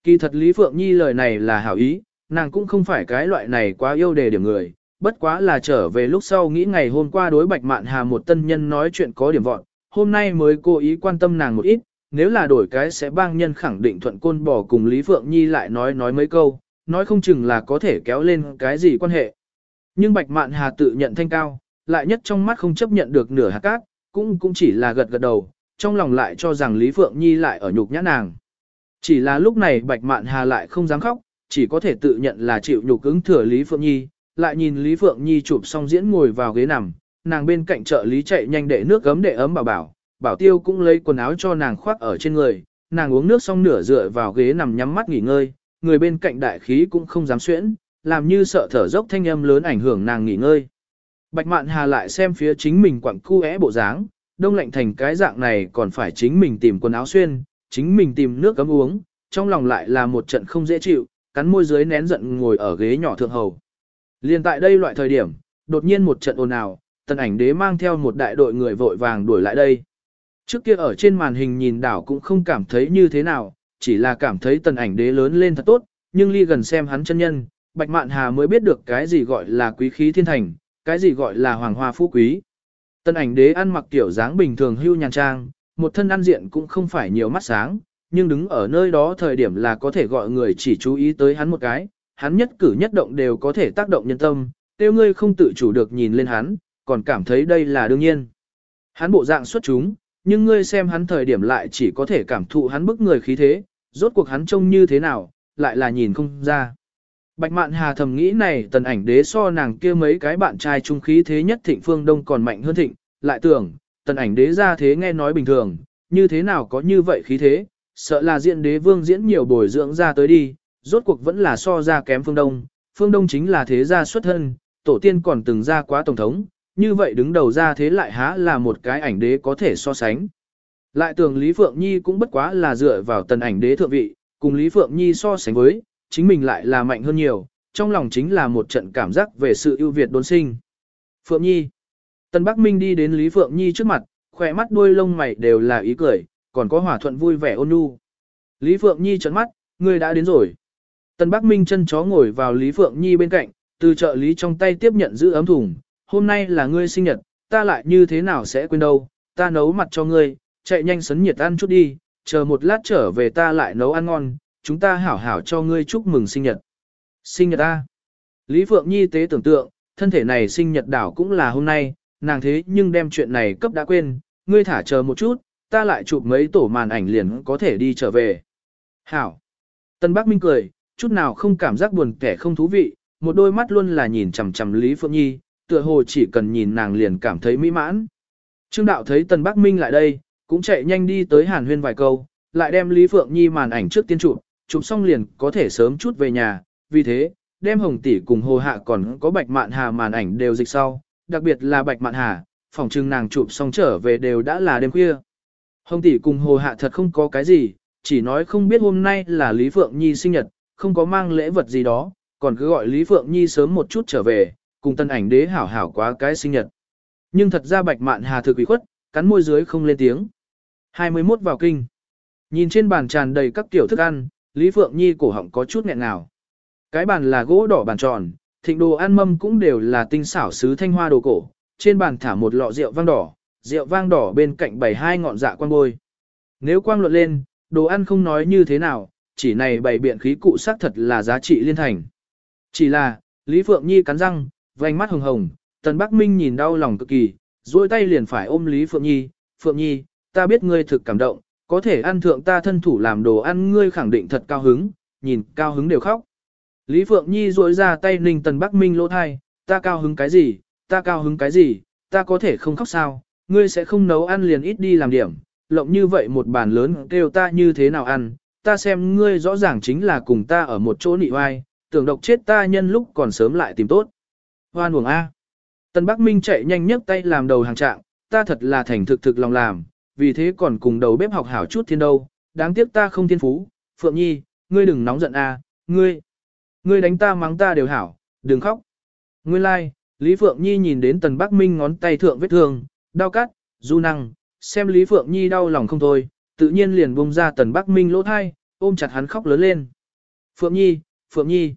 Kỳ thật Lý Phượng Nhi lời này là hảo ý, nàng cũng không phải cái loại này quá yêu đề điểm người, bất quá là trở về lúc sau nghĩ ngày hôm qua đối Bạch Mạn Hà một tân nhân nói chuyện có điểm vọn, hôm nay mới cố ý quan tâm nàng một ít, nếu là đổi cái sẽ bang nhân khẳng định thuận côn bỏ cùng Lý Phượng Nhi lại nói nói mấy câu, nói không chừng là có thể kéo lên cái gì quan hệ. Nhưng Bạch Mạn Hà tự nhận thanh cao, lại nhất trong mắt không chấp nhận được nửa hạt cát, cũng cũng chỉ là gật gật đầu, trong lòng lại cho rằng Lý Phượng Nhi lại ở nhục nhã nàng. Chỉ là lúc này Bạch Mạn Hà lại không dám khóc, chỉ có thể tự nhận là chịu nhục ứng thừa Lý Phượng Nhi, lại nhìn Lý Phượng Nhi chụp xong diễn ngồi vào ghế nằm, nàng bên cạnh trợ lý chạy nhanh để nước gấm để ấm bảo bảo, bảo tiêu cũng lấy quần áo cho nàng khoác ở trên người, nàng uống nước xong nửa dựa vào ghế nằm nhắm mắt nghỉ ngơi, người bên cạnh đại khí cũng không dám xuyễn, làm như sợ thở dốc thanh âm lớn ảnh hưởng nàng nghỉ ngơi. Bạch Mạn Hà lại xem phía chính mình quặng cu é bộ dáng, đông lạnh thành cái dạng này còn phải chính mình tìm quần áo xuyên, chính mình tìm nước cấm uống, trong lòng lại là một trận không dễ chịu, cắn môi dưới nén giận ngồi ở ghế nhỏ thượng hầu. Liên tại đây loại thời điểm, đột nhiên một trận ồn ào, tần ảnh đế mang theo một đại đội người vội vàng đuổi lại đây. Trước kia ở trên màn hình nhìn đảo cũng không cảm thấy như thế nào, chỉ là cảm thấy tần ảnh đế lớn lên thật tốt, nhưng ly gần xem hắn chân nhân, Bạch Mạn Hà mới biết được cái gì gọi là quý khí thiên thành, cái gì gọi là hoàng hoa phú quý. Tần ảnh đế ăn mặc tiểu dáng bình thường hưu nhàn trang, một thân ăn diện cũng không phải nhiều mắt sáng, nhưng đứng ở nơi đó thời điểm là có thể gọi người chỉ chú ý tới hắn một cái, hắn nhất cử nhất động đều có thể tác động nhân tâm, tiêu ngươi không tự chủ được nhìn lên hắn, còn cảm thấy đây là đương nhiên. Hắn bộ dạng xuất chúng, nhưng ngươi xem hắn thời điểm lại chỉ có thể cảm thụ hắn bức người khí thế, rốt cuộc hắn trông như thế nào, lại là nhìn không ra. Bạch Mạn Hà thầm nghĩ này tần ảnh đế so nàng kia mấy cái bạn trai trung khí thế nhất thịnh phương đông còn mạnh hơn thịnh, lại tưởng, tần ảnh đế ra thế nghe nói bình thường, như thế nào có như vậy khí thế, sợ là diện đế vương diễn nhiều bồi dưỡng ra tới đi, rốt cuộc vẫn là so ra kém phương đông, phương đông chính là thế gia xuất thân, tổ tiên còn từng ra quá tổng thống, như vậy đứng đầu ra thế lại há là một cái ảnh đế có thể so sánh. Lại tưởng Lý Phượng Nhi cũng bất quá là dựa vào tần ảnh đế thượng vị, cùng Lý Phượng Nhi so sánh với, chính mình lại là mạnh hơn nhiều, trong lòng chính là một trận cảm giác về sự ưu việt đốn sinh. Phượng Nhi Tần Bắc Minh đi đến Lý Phượng Nhi trước mặt, khỏe mắt đuôi lông mày đều là ý cười, còn có hỏa thuận vui vẻ ôn nhu. Lý Phượng Nhi trấn mắt, người đã đến rồi. Tần Bắc Minh chân chó ngồi vào Lý Phượng Nhi bên cạnh, từ trợ lý trong tay tiếp nhận giữ ấm thùng. Hôm nay là ngươi sinh nhật, ta lại như thế nào sẽ quên đâu, ta nấu mặt cho ngươi, chạy nhanh sấn nhiệt ăn chút đi, chờ một lát trở về ta lại nấu ăn ngon, chúng ta hảo hảo cho ngươi chúc mừng sinh nhật. Sinh nhật a Lý Phượng Nhi tế tưởng tượng, thân thể này sinh nhật đảo cũng là hôm nay, nàng thế nhưng đem chuyện này cấp đã quên, ngươi thả chờ một chút, ta lại chụp mấy tổ màn ảnh liền có thể đi trở về. Hảo. Tân Bắc Minh cười, chút nào không cảm giác buồn kẻ không thú vị, một đôi mắt luôn là nhìn chằm chằm Lý Phượng Nhi, tựa hồ chỉ cần nhìn nàng liền cảm thấy mỹ mãn. Trương Đạo thấy Tân Bắc Minh lại đây, cũng chạy nhanh đi tới Hàn Huyên vài câu, lại đem Lý Phượng Nhi màn ảnh trước tiên chụp, chụp xong liền có thể sớm chút về nhà, vì thế, đem Hồng tỷ cùng Hồ Hạ còn có Bạch Mạn Hà màn ảnh đều dịch sau, đặc biệt là Bạch Mạn Hà, phòng trưng nàng chụp xong trở về đều đã là đêm khuya. Hồng tỷ cùng Hồ Hạ thật không có cái gì, chỉ nói không biết hôm nay là Lý Phượng Nhi sinh nhật, không có mang lễ vật gì đó, còn cứ gọi Lý Phượng Nhi sớm một chút trở về, cùng tân ảnh đế hảo hảo quá cái sinh nhật. Nhưng thật ra Bạch Mạn Hà thực ủy khuất, cắn môi dưới không lên tiếng. 21 vào kinh. Nhìn trên bàn tràn đầy các tiểu thức ăn, Lý Phượng Nhi cổ họng có chút nghẹn ngào. Cái bàn là gỗ đỏ bàn tròn, thịnh đồ ăn mâm cũng đều là tinh xảo sứ thanh hoa đồ cổ, trên bàn thả một lọ rượu vang đỏ, rượu vang đỏ bên cạnh bày hai ngọn dạ quang bôi. Nếu quang luận lên, đồ ăn không nói như thế nào, chỉ này bày biện khí cụ xác thật là giá trị liên thành. Chỉ là, Lý Phượng Nhi cắn răng, vành mắt hồng hồng, Tần Bắc Minh nhìn đau lòng cực kỳ, duỗi tay liền phải ôm Lý Phượng Nhi, Phượng Nhi, ta biết ngươi thực cảm động, có thể ăn thượng ta thân thủ làm đồ ăn ngươi khẳng định thật cao hứng, nhìn cao hứng đều khóc. Lý Phượng Nhi duỗi ra tay ninh Tần Bắc Minh lỗ thai, ta cao hứng cái gì, ta cao hứng cái gì, ta có thể không khóc sao, ngươi sẽ không nấu ăn liền ít đi làm điểm, lộng như vậy một bàn lớn kêu ta như thế nào ăn, ta xem ngươi rõ ràng chính là cùng ta ở một chỗ nị oai, tưởng độc chết ta nhân lúc còn sớm lại tìm tốt. Hoan buồng A. Tần Bắc Minh chạy nhanh nhất tay làm đầu hàng trạng, ta thật là thành thực thực lòng làm, vì thế còn cùng đầu bếp học hảo chút thiên đâu, đáng tiếc ta không thiên phú, Phượng Nhi, ngươi đừng nóng giận A, ngươi, ngươi đánh ta mắng ta đều hảo, đừng khóc. Nguyên lai, like, Lý Phượng Nhi nhìn đến Tần Bắc Minh ngón tay thượng vết thương, đau cắt, du năng, xem Lý Phượng Nhi đau lòng không thôi, tự nhiên liền bung ra Tần Bắc Minh lỗ thai, ôm chặt hắn khóc lớn lên. Phượng Nhi, Phượng Nhi.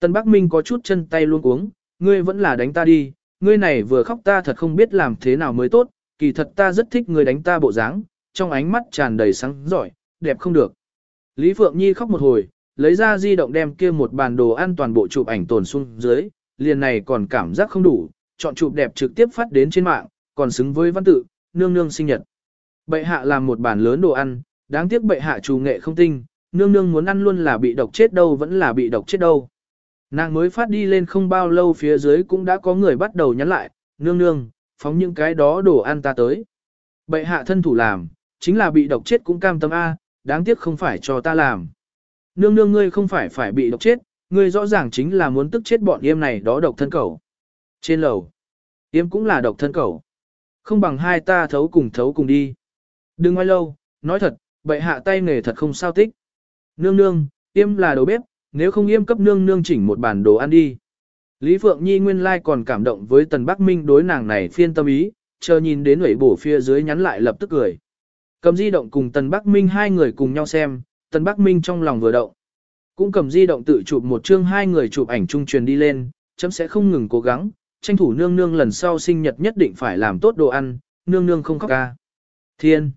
Tần Bắc Minh có chút chân tay luôn uống, ngươi vẫn là đánh ta đi, ngươi này vừa khóc ta thật không biết làm thế nào mới tốt, kỳ thật ta rất thích người đánh ta bộ dáng, trong ánh mắt tràn đầy sáng giỏi, đẹp không được. Lý Phượng Nhi khóc một hồi, lấy ra di động đem kia một bản đồ ăn toàn bộ chụp ảnh tồn xuống dưới, liền này còn cảm giác không đủ, chọn chụp đẹp trực tiếp phát đến trên mạng, còn xứng với văn tự, nương nương sinh nhật. Bệ hạ làm một bản lớn đồ ăn, đáng tiếc bệ hạ chủ nghệ không tinh, nương nương muốn ăn luôn là bị độc chết đâu vẫn là bị độc chết đâu. Nàng mới phát đi lên không bao lâu phía dưới cũng đã có người bắt đầu nhắn lại, nương nương, phóng những cái đó đồ ăn ta tới. Bệ hạ thân thủ làm, chính là bị độc chết cũng cam tâm A, đáng tiếc không phải cho ta làm. Nương nương ngươi không phải phải bị độc chết, ngươi rõ ràng chính là muốn tức chết bọn yêm này đó độc thân cầu. Trên lầu, yêm cũng là độc thân cầu. Không bằng hai ta thấu cùng thấu cùng đi. Đừng ngoài lâu, nói thật, bệ hạ tay nghề thật không sao tích. Nương nương, yêm là đầu bếp, nếu không yêm cấp nương nương chỉnh một bản đồ ăn đi. Lý Phượng Nhi nguyên lai còn cảm động với Tần Bắc Minh đối nàng này phiên tâm ý, chờ nhìn đến ủy bổ phía dưới nhắn lại lập tức cười. Cầm di động cùng Tần Bắc Minh hai người cùng nhau xem, Tần Bắc Minh trong lòng vừa động. Cũng cầm di động tự chụp một chương hai người chụp ảnh chung truyền đi lên, chấm sẽ không ngừng cố gắng, tranh thủ nương nương lần sau sinh nhật nhất định phải làm tốt đồ ăn, nương nương không khóc ca. Thiên!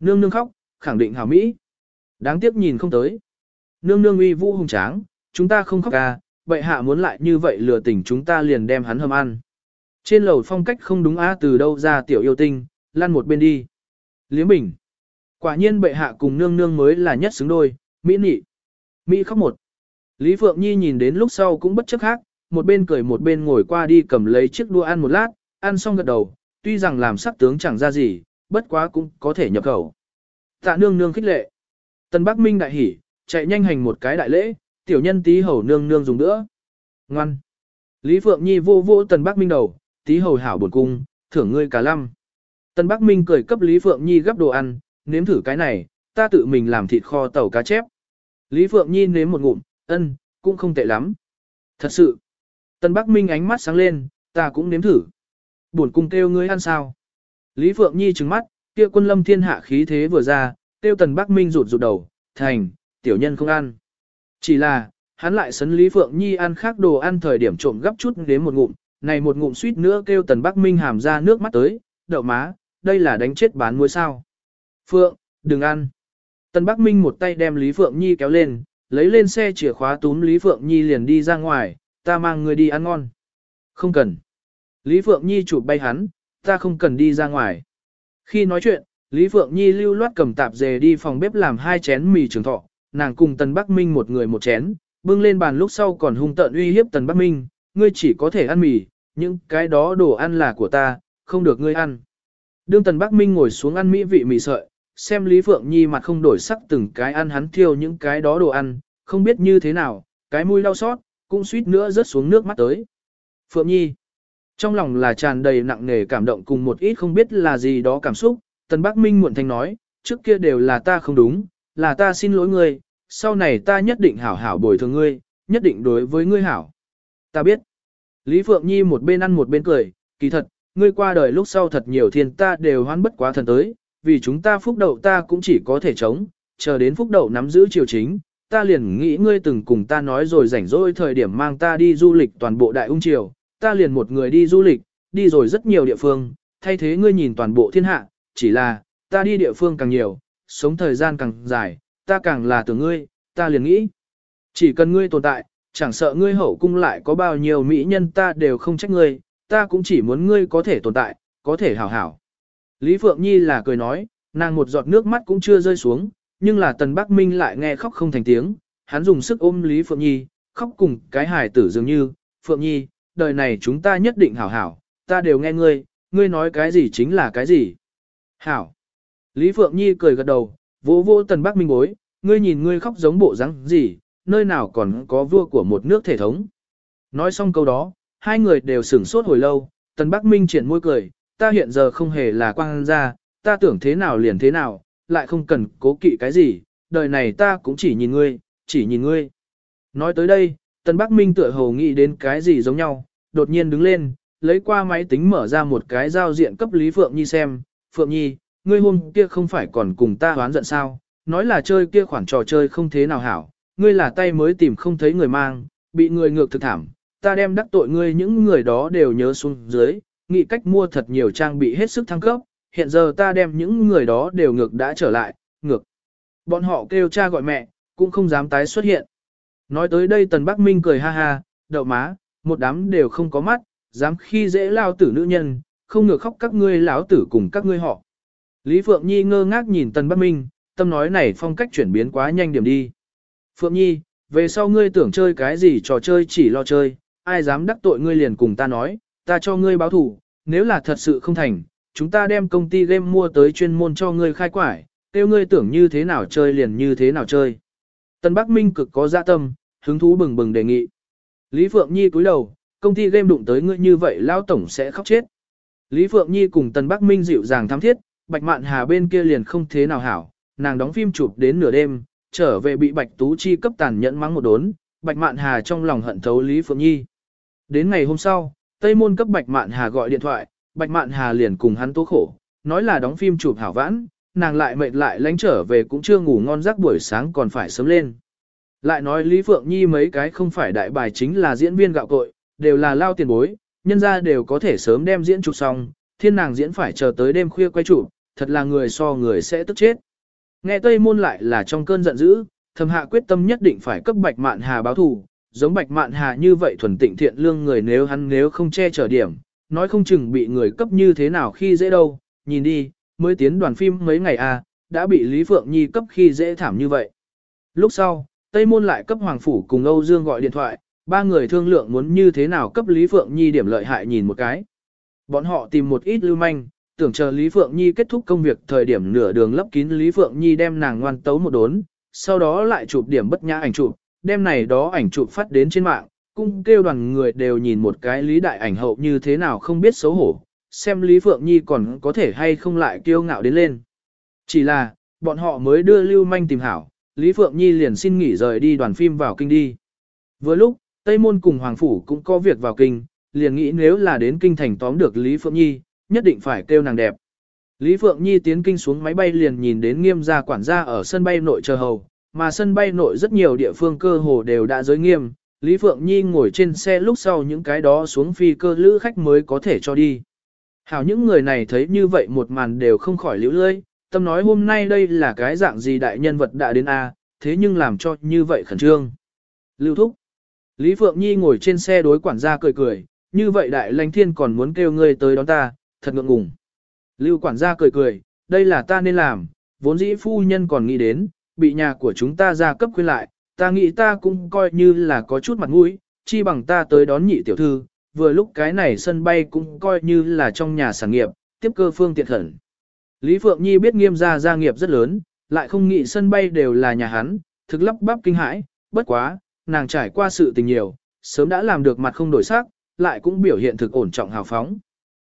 Nương nương khóc, khẳng định hảo mỹ. Đáng tiếc nhìn không tới. Nương nương uy vũ hùng tráng, chúng ta không khóc ca, bệ hạ muốn lại như vậy lừa tỉnh chúng ta liền đem hắn hâm ăn. Trên lầu phong cách không đúng á từ đâu ra tiểu yêu tinh, lăn một bên đi. Liếm bình. Quả nhiên bệ hạ cùng nương nương mới là nhất xứng đôi, mỹ nị. Mỹ khóc một. Lý Phượng Nhi nhìn đến lúc sau cũng bất chấp khác, một bên cười một bên ngồi qua đi cầm lấy chiếc đũa ăn một lát, ăn xong gật đầu, tuy rằng làm sắc tướng chẳng ra gì, bất quá cũng có thể nhập khẩu. Tạ nương nương khích lệ. Tân Bắc Minh đại hỉ, chạy nhanh hành một cái đại lễ, tiểu nhân tí hầu nương nương dùng nữa. Ngoan. Lý Phượng Nhi vô vô Tần Bắc Minh đầu, tí hầu hảo buồn cung, thưởng ngươi cả lăm. Tần Bắc Minh cười cấp Lý Phượng Nhi gấp đồ ăn, nếm thử cái này, ta tự mình làm thịt kho tàu cá chép. Lý Phượng Nhi nếm một ngụm, ân, cũng không tệ lắm. Thật sự. Tần Bắc Minh ánh mắt sáng lên, ta cũng nếm thử. Buồn cung kêu ngươi ăn sao? Lý Phượng Nhi trừng mắt, kia quân lâm thiên hạ khí thế vừa ra, kêu Tần Bắc Minh rụt rụt đầu, thành, tiểu nhân không ăn. Chỉ là, hắn lại sấn Lý Phượng Nhi ăn khác đồ ăn thời điểm trộm gấp chút đến một ngụm, này một ngụm suýt nữa kêu Tần Bắc Minh hàm ra nước mắt tới, đậu má, đây là đánh chết bán muối sao. Phượng, đừng ăn. Tần Bắc Minh một tay đem Lý Phượng Nhi kéo lên, lấy lên xe chìa khóa túm Lý Phượng Nhi liền đi ra ngoài, ta mang người đi ăn ngon. Không cần. Lý Phượng Nhi chụp bay hắn, ta không cần đi ra ngoài. Khi nói chuyện, Lý Phượng Nhi lưu loát cầm tạp dề đi phòng bếp làm hai chén mì trường thọ, nàng cùng Tần Bắc Minh một người một chén, bưng lên bàn lúc sau còn hung tợn uy hiếp Tần Bắc Minh, ngươi chỉ có thể ăn mì, những cái đó đồ ăn là của ta, không được ngươi ăn. Đương Tần Bắc Minh ngồi xuống ăn mỹ vị mì sợi, xem Lý Phượng Nhi mặt không đổi sắc từng cái ăn hắn thiêu những cái đó đồ ăn, không biết như thế nào, cái mũi đau xót, cũng suýt nữa rớt xuống nước mắt tới. Phượng Nhi, trong lòng là tràn đầy nặng nề cảm động cùng một ít không biết là gì đó cảm xúc, Tần Bắc Minh muộn thanh nói, trước kia đều là ta không đúng, là ta xin lỗi ngươi, sau này ta nhất định hảo hảo bồi thường ngươi, nhất định đối với ngươi hảo. Ta biết. Lý Phượng Nhi một bên ăn một bên cười, kỳ thật, ngươi qua đời lúc sau thật nhiều thiên ta đều hoan bất quá thần tới, vì chúng ta phúc đậu ta cũng chỉ có thể chống, chờ đến phúc đậu nắm giữ triều chính, ta liền nghĩ ngươi từng cùng ta nói rồi rảnh rỗi thời điểm mang ta đi du lịch toàn bộ đại ung triều, ta liền một người đi du lịch, đi rồi rất nhiều địa phương, thay thế ngươi nhìn toàn bộ thiên hạ, chỉ là, ta đi địa phương càng nhiều, sống thời gian càng dài, ta càng là tưởng ngươi, ta liền nghĩ. Chỉ cần ngươi tồn tại, chẳng sợ ngươi hậu cung lại có bao nhiêu mỹ nhân ta đều không trách ngươi, ta cũng chỉ muốn ngươi có thể tồn tại, có thể hảo hảo. Lý Phượng Nhi là cười nói, nàng một giọt nước mắt cũng chưa rơi xuống, nhưng là Tần Bắc Minh lại nghe khóc không thành tiếng, hắn dùng sức ôm Lý Phượng Nhi, khóc cùng cái hài tử dường như, Phượng Nhi, đời này chúng ta nhất định hảo hảo, ta đều nghe ngươi, ngươi nói cái gì chính là cái gì. Hảo. Lý Phượng Nhi cười gật đầu, vỗ vỗ Tần bác Minh bối, ngươi nhìn ngươi khóc giống bộ dáng gì, nơi nào còn có vua của một nước thể thống. Nói xong câu đó, hai người đều sửng sốt hồi lâu, Tần bác Minh triển môi cười, ta hiện giờ không hề là quang gia, ta tưởng thế nào liền thế nào, lại không cần cố kỵ cái gì, đời này ta cũng chỉ nhìn ngươi, chỉ nhìn ngươi. Nói tới đây, Tần bác Minh tựa hồ nghĩ đến cái gì giống nhau, đột nhiên đứng lên, lấy qua máy tính mở ra một cái giao diện cấp Lý Phượng Nhi xem, Phượng Nhi, ngươi hôm kia không phải còn cùng ta hoán giận sao, nói là chơi kia khoản trò chơi không thế nào hảo, ngươi là tay mới tìm không thấy người mang, bị người ngược thực thảm, ta đem đắc tội ngươi những người đó đều nhớ xuống dưới, nghĩ cách mua thật nhiều trang bị hết sức thăng cấp, hiện giờ ta đem những người đó đều ngược đã trở lại, ngược. Bọn họ kêu cha gọi mẹ, cũng không dám tái xuất hiện. Nói tới đây Tần Bắc Minh cười ha ha, đậu má, một đám đều không có mắt, dám khi dễ lao tử nữ nhân, không ngược khóc các ngươi lão tử cùng các ngươi họ. Lý Phượng Nhi ngơ ngác nhìn Tần Bắc Minh, tâm nói này phong cách chuyển biến quá nhanh điểm đi. Phượng Nhi, về sau ngươi tưởng chơi cái gì trò chơi chỉ lo chơi, ai dám đắc tội ngươi liền cùng ta nói, ta cho ngươi báo thủ, nếu là thật sự không thành, chúng ta đem công ty game mua tới chuyên môn cho ngươi khai quải, tiêu ngươi tưởng như thế nào chơi liền như thế nào chơi. Tân Bắc Minh cực có dạ tâm, hứng thú bừng bừng đề nghị. Lý Phượng Nhi cúi đầu, công ty game đụng tới ngươi như vậy lao tổng sẽ khóc chết. Lý Phượng Nhi cùng Tân Bắc Minh dịu dàng thắm thiết, Bạch Mạn Hà bên kia liền không thế nào hảo, nàng đóng phim chụp đến nửa đêm, trở về bị Bạch Tú Chi cấp tàn nhẫn mắng một đốn, Bạch Mạn Hà trong lòng hận thấu Lý Phượng Nhi. Đến ngày hôm sau, Tây Môn cấp Bạch Mạn Hà gọi điện thoại, Bạch Mạn Hà liền cùng hắn tố khổ, nói là đóng phim chụp hảo vãn, nàng lại mệt lại lánh trở về cũng chưa ngủ ngon giấc buổi sáng còn phải sớm lên. Lại nói Lý Phượng Nhi mấy cái không phải đại bài chính là diễn viên gạo cội, đều là lao tiền bối, nhân ra đều có thể sớm đem diễn chụp xong, thiên nàng diễn phải chờ tới đêm khuya quay chủ, thật là người so người sẽ tức chết. Nghe Tây Môn lại là trong cơn giận dữ, thầm hạ quyết tâm nhất định phải cấp Bạch Mạn Hà báo thù, giống Bạch Mạn Hà như vậy thuần tịnh thiện lương người nếu hắn nếu không che chở điểm, nói không chừng bị người cấp như thế nào khi dễ đâu, nhìn đi, mới tiến đoàn phim mấy ngày à, đã bị Lý Phượng Nhi cấp khi dễ thảm như vậy. Lúc sau, Tây Môn lại cấp Hoàng Phủ cùng Âu Dương gọi điện thoại, ba người thương lượng muốn như thế nào cấp Lý Phượng Nhi điểm lợi hại nhìn một cái. Bọn họ tìm một ít lưu manh, tưởng chờ Lý Phượng Nhi kết thúc công việc thời điểm nửa đường lấp kín Lý Phượng Nhi đem nàng ngoan tấu một đốn, sau đó lại chụp điểm bất nhã ảnh chụp, đem này đó ảnh chụp phát đến trên mạng, cung kêu đoàn người đều nhìn một cái Lý Đại ảnh hậu như thế nào không biết xấu hổ, xem Lý Phượng Nhi còn có thể hay không lại kiêu ngạo đến lên. Chỉ là, bọn họ mới đưa Lưu Manh tìm hảo, Lý Phượng Nhi liền xin nghỉ rời đi đoàn phim vào kinh đi. Vừa lúc, Tây Môn cùng Hoàng Phủ cũng có việc vào kinh, liền nghĩ nếu là đến kinh thành tóm được Lý Phượng Nhi, nhất định phải kêu nàng đẹp. Lý Phượng Nhi tiến kinh xuống máy bay liền nhìn đến nghiêm gia quản gia ở sân bay nội chờ hầu, mà sân bay nội rất nhiều địa phương cơ hồ đều đã giới nghiêm, Lý Phượng Nhi ngồi trên xe lúc sau những cái đó xuống phi cơ lữ khách mới có thể cho đi. Hảo những người này thấy như vậy một màn đều không khỏi liễu lơi, tâm nói hôm nay đây là cái dạng gì đại nhân vật đã đến A, thế nhưng làm cho như vậy khẩn trương. Lưu thúc. Lý Phượng Nhi ngồi trên xe đối quản gia cười cười, như vậy đại lãnh thiên còn muốn kêu ngươi tới đón ta, thật ngượng ngùng. Lưu quản gia cười cười, đây là ta nên làm, vốn dĩ phu nhân còn nghĩ đến, bị nhà của chúng ta ra cấp khuyên lại, ta nghĩ ta cũng coi như là có chút mặt mũi, chi bằng ta tới đón nhị tiểu thư, vừa lúc cái này sân bay cũng coi như là trong nhà sản nghiệp, tiếp cơ phương tiện khẩn. Lý Phượng Nhi biết nghiêm gia gia nghiệp rất lớn, lại không nghĩ sân bay đều là nhà hắn, thực lắp bắp kinh hãi, bất quá, nàng trải qua sự tình nhiều, sớm đã làm được mặt không đổi sắc, lại cũng biểu hiện thực ổn trọng hào phóng.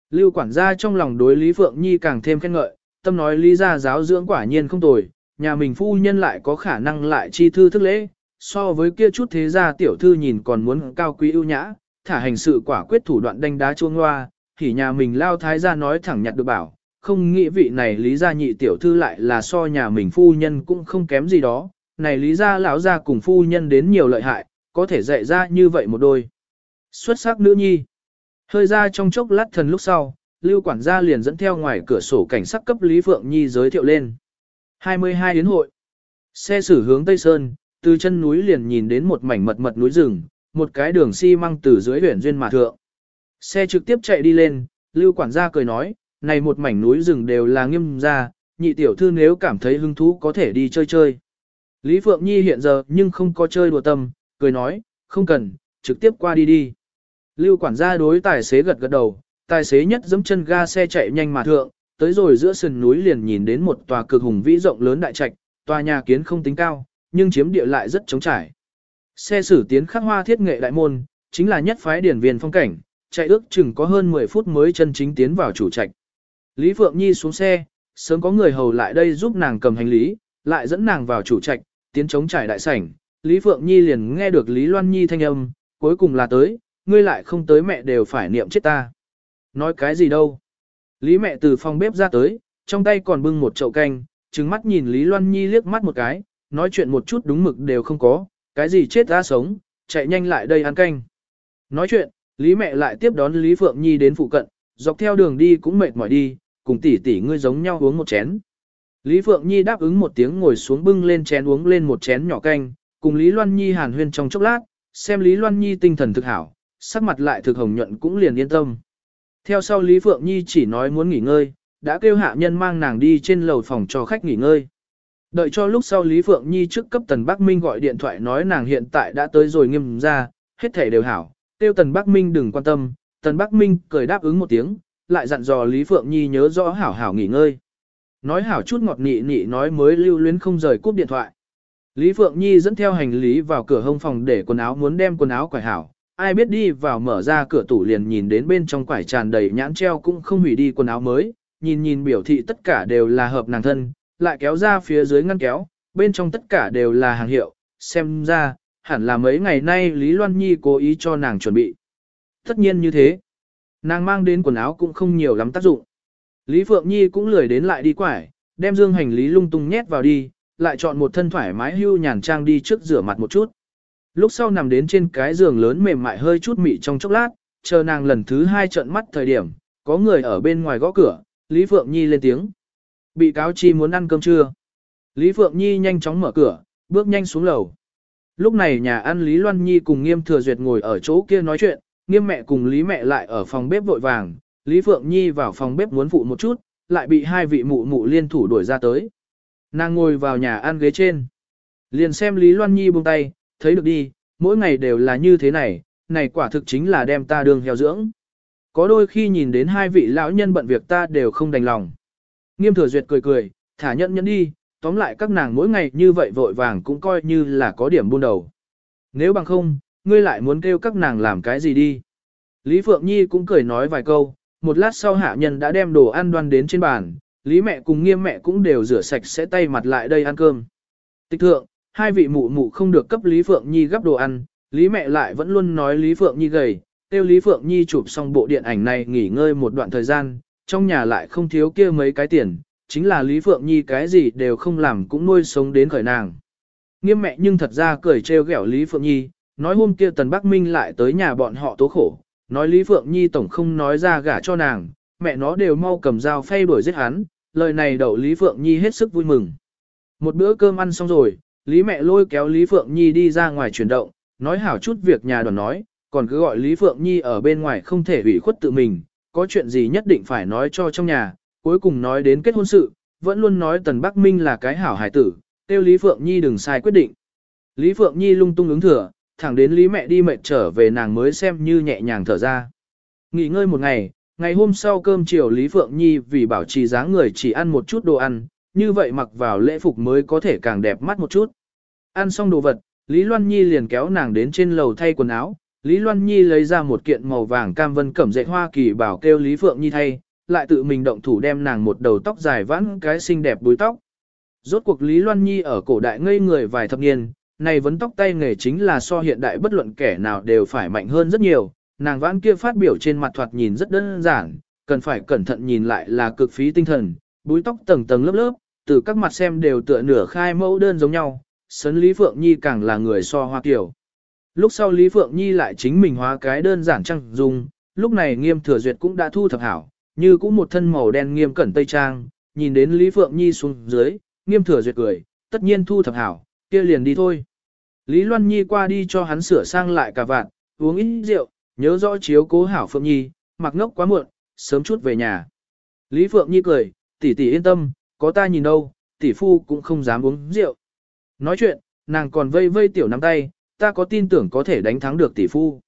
Lưu quản gia trong lòng đối Lý Phượng Nhi càng thêm khen ngợi, tâm nói Lý gia giáo dưỡng quả nhiên không tồi, nhà mình phu nhân lại có khả năng lại chi thư thức lễ, so với kia chút thế gia tiểu thư nhìn còn muốn cao quý ưu nhã, thả hành sự quả quyết thủ đoạn đánh đá chuông loa, thì nhà mình lao thái gia nói thẳng nhặt được bảo, không nghĩ vị này lý gia nhị tiểu thư lại là so nhà mình phu nhân cũng không kém gì đó, này lý gia lão gia cùng phu nhân đến nhiều lợi hại, có thể dạy ra như vậy một đôi. Xuất sắc nữ nhi. Hơi ra trong chốc lát thần lúc sau, lưu quản gia liền dẫn theo ngoài cửa sổ cảnh sát cấp Lý Phượng Nhi giới thiệu lên. 22 yến hội. Xe xử hướng Tây Sơn, từ chân núi liền nhìn đến một mảnh mật mật núi rừng, một cái đường xi măng từ dưới huyền duyên mà thượng. Xe trực tiếp chạy đi lên, lưu quản gia cười nói, này một mảnh núi rừng đều là nghiêm gia, nhị tiểu thư nếu cảm thấy hứng thú có thể đi chơi chơi. Lý Phượng Nhi hiện giờ nhưng không có chơi đùa tâm, cười nói, không cần, trực tiếp qua đi đi. Lưu quản gia đối tài xế gật gật đầu, tài xế nhất giẫm chân ga xe chạy nhanh mà thượng, tới rồi giữa sườn núi liền nhìn đến một tòa cực hùng vĩ rộng lớn đại trạch, tòa nhà kiến không tính cao, nhưng chiếm địa lại rất trống trải. Xe sử tiến khắc hoa thiết nghệ đại môn, chính là nhất phái điển viên phong cảnh, chạy ước chừng có hơn 10 phút mới chân chính tiến vào chủ trạch. Lý Phượng Nhi xuống xe, sớm có người hầu lại đây giúp nàng cầm hành lý, lại dẫn nàng vào chủ trạch, tiến chống trải đại sảnh. Lý Phượng Nhi liền nghe được Lý Loan Nhi thanh âm, cuối cùng là tới, ngươi lại không tới mẹ đều phải niệm chết ta. Nói cái gì đâu? Lý mẹ từ phòng bếp ra tới, trong tay còn bưng một chậu canh, trừng mắt nhìn Lý Loan Nhi liếc mắt một cái, nói chuyện một chút đúng mực đều không có, cái gì chết ra sống, chạy nhanh lại đây ăn canh. Nói chuyện, Lý mẹ lại tiếp đón Lý Phượng Nhi đến phụ cận, dọc theo đường đi cũng mệt mỏi đi, cùng tỷ tỷ ngươi giống nhau uống một chén. Lý Phượng Nhi đáp ứng một tiếng ngồi xuống bưng lên chén uống lên một chén nhỏ canh, cùng Lý Loan Nhi hàn huyên trong chốc lát, xem Lý Loan Nhi tinh thần thực hảo, sắc mặt lại thực hồng nhuận cũng liền yên tâm. Theo sau Lý Phượng Nhi chỉ nói muốn nghỉ ngơi, đã kêu hạ nhân mang nàng đi trên lầu phòng cho khách nghỉ ngơi. Đợi cho lúc sau Lý Phượng Nhi trước cấp Tần Bắc Minh gọi điện thoại nói nàng hiện tại đã tới rồi nghiêm ra, hết thể đều hảo, kêu Tần Bắc Minh đừng quan tâm, Tần Bắc Minh cười đáp ứng một tiếng, lại dặn dò Lý Phượng Nhi nhớ rõ hảo hảo nghỉ ngơi. Nói hảo chút ngọt nị nị nói mới lưu luyến không rời cúp điện thoại. Lý Phượng Nhi dẫn theo hành lý vào cửa hông phòng để quần áo muốn đem quần áo quải hảo, ai biết đi vào mở ra cửa tủ liền nhìn đến bên trong quải tràn đầy nhãn treo cũng không hủy đi quần áo mới, nhìn nhìn biểu thị tất cả đều là hợp nàng thân, lại kéo ra phía dưới ngăn kéo, bên trong tất cả đều là hàng hiệu, xem ra, hẳn là mấy ngày nay Lý Loan Nhi cố ý cho nàng chuẩn bị. Tất nhiên như thế, nàng mang đến quần áo cũng không nhiều lắm tác dụng. Lý Phượng Nhi cũng lười đến lại đi quải, đem dương hành lý lung tung nhét vào đi, lại chọn một thân thoải mái hưu nhàn trang đi trước rửa mặt một chút. Lúc sau nằm đến trên cái giường lớn mềm mại hơi chút mị trong chốc lát, chờ nàng lần thứ hai trợn mắt thời điểm, có người ở bên ngoài gõ cửa, Lý Phượng Nhi lên tiếng. Bị cáo chi muốn ăn cơm trưa. Lý Phượng Nhi nhanh chóng mở cửa, bước nhanh xuống lầu. Lúc này nhà ăn Lý Loan Nhi cùng Nghiêm Thừa Duyệt ngồi ở chỗ kia nói chuyện, Nghiêm mẹ cùng Lý mẹ lại ở phòng bếp vội vàng, Lý Phượng Nhi vào phòng bếp muốn phụ một chút, lại bị hai vị mụ mụ liên thủ đuổi ra tới. Nàng ngồi vào nhà ăn ghế trên. Liền xem Lý Loan Nhi buông tay, thấy được đi, mỗi ngày đều là như thế này, này quả thực chính là đem ta đường heo dưỡng. Có đôi khi nhìn đến hai vị lão nhân bận việc ta đều không đành lòng. Nghiêm thừa duyệt cười cười, thả nhẫn nhẫn đi, tóm lại các nàng mỗi ngày như vậy vội vàng cũng coi như là có điểm buôn đầu. Nếu bằng không, ngươi lại muốn kêu các nàng làm cái gì đi. Lý Phượng Nhi cũng cười nói vài câu, một lát sau hạ nhân đã đem đồ ăn đoan đến trên bàn, Lý mẹ cùng nghiêm mẹ cũng đều rửa sạch sẽ tay mặt lại đây ăn cơm. Tịch thượng, hai vị mụ mụ không được cấp Lý Phượng Nhi gấp đồ ăn, Lý mẹ lại vẫn luôn nói Lý Phượng Nhi gầy, tiêu Lý Phượng Nhi chụp xong bộ điện ảnh này nghỉ ngơi một đoạn thời gian, trong nhà lại không thiếu kia mấy cái tiền, chính là Lý Phượng Nhi cái gì đều không làm cũng nuôi sống đến khởi nàng. Nghiêm mẹ nhưng thật ra cười trêu ghẹo Lý Phượng Nhi, nói hôm kia Tần Bắc Minh lại tới nhà bọn họ tố khổ, nói Lý Phượng Nhi tổng không nói ra gả cho nàng, mẹ nó đều mau cầm dao phay đuổi giết hắn, lời này đậu Lý Phượng Nhi hết sức vui mừng. Một bữa cơm ăn xong rồi, Lý mẹ lôi kéo Lý Phượng Nhi đi ra ngoài chuyển động, nói hảo chút việc nhà đoàn nói, còn cứ gọi Lý Phượng Nhi ở bên ngoài không thể ủy khuất tự mình, có chuyện gì nhất định phải nói cho trong nhà, cuối cùng nói đến kết hôn sự, vẫn luôn nói Tần Bắc Minh là cái hảo hải tử, tiêu Lý Phượng Nhi đừng sai quyết định. Lý Phượng Nhi lung tung ứng thừa, thẳng đến Lý mẹ đi mệt trở về nàng mới xem như nhẹ nhàng thở ra. Nghỉ ngơi một ngày, ngày hôm sau cơm chiều Lý Phượng Nhi vì bảo trì dáng người chỉ ăn một chút đồ ăn, như vậy mặc vào lễ phục mới có thể càng đẹp mắt một chút. Ăn xong đồ vật, Lý Loan Nhi liền kéo nàng đến trên lầu thay quần áo, Lý Loan Nhi lấy ra một kiện màu vàng cam vân cẩm dệt hoa kỳ bảo kêu Lý Phượng Nhi thay, lại tự mình động thủ đem nàng một đầu tóc dài vãn cái xinh đẹp đuôi tóc. Rốt cuộc Lý Loan Nhi ở cổ đại ngây người vài thập niên, này vấn tóc tay nghề chính là so hiện đại bất luận kẻ nào đều phải mạnh hơn rất nhiều, nàng vãn kia phát biểu trên mặt thoạt nhìn rất đơn giản, cần phải cẩn thận nhìn lại là cực phí tinh thần, búi tóc tầng tầng lớp lớp, từ các mặt xem đều tựa nửa khai mẫu đơn giống nhau, sấn Lý Phượng Nhi càng là người so hoa kiểu. Lúc sau Lý Phượng Nhi lại chính mình hóa cái đơn giản trang dùng, lúc này nghiêm thừa duyệt cũng đã thu thập hảo, như cũng một thân màu đen nghiêm cẩn tây trang, nhìn đến Lý Phượng Nhi xuống dưới, nghiêm thừa duyệt cười, tất nhiên thu thập hảo, kia liền đi thôi. Lý Loan Nhi qua đi cho hắn sửa sang lại cả vạn, uống ít rượu, nhớ rõ chiếu cố hảo Phượng Nhi, mặc ngốc quá muộn, sớm chút về nhà. Lý Phượng Nhi cười, tỷ tỷ yên tâm, có ta nhìn đâu, tỷ phu cũng không dám uống rượu. Nói chuyện, nàng còn vây vây tiểu nắm tay, ta có tin tưởng có thể đánh thắng được tỷ phu.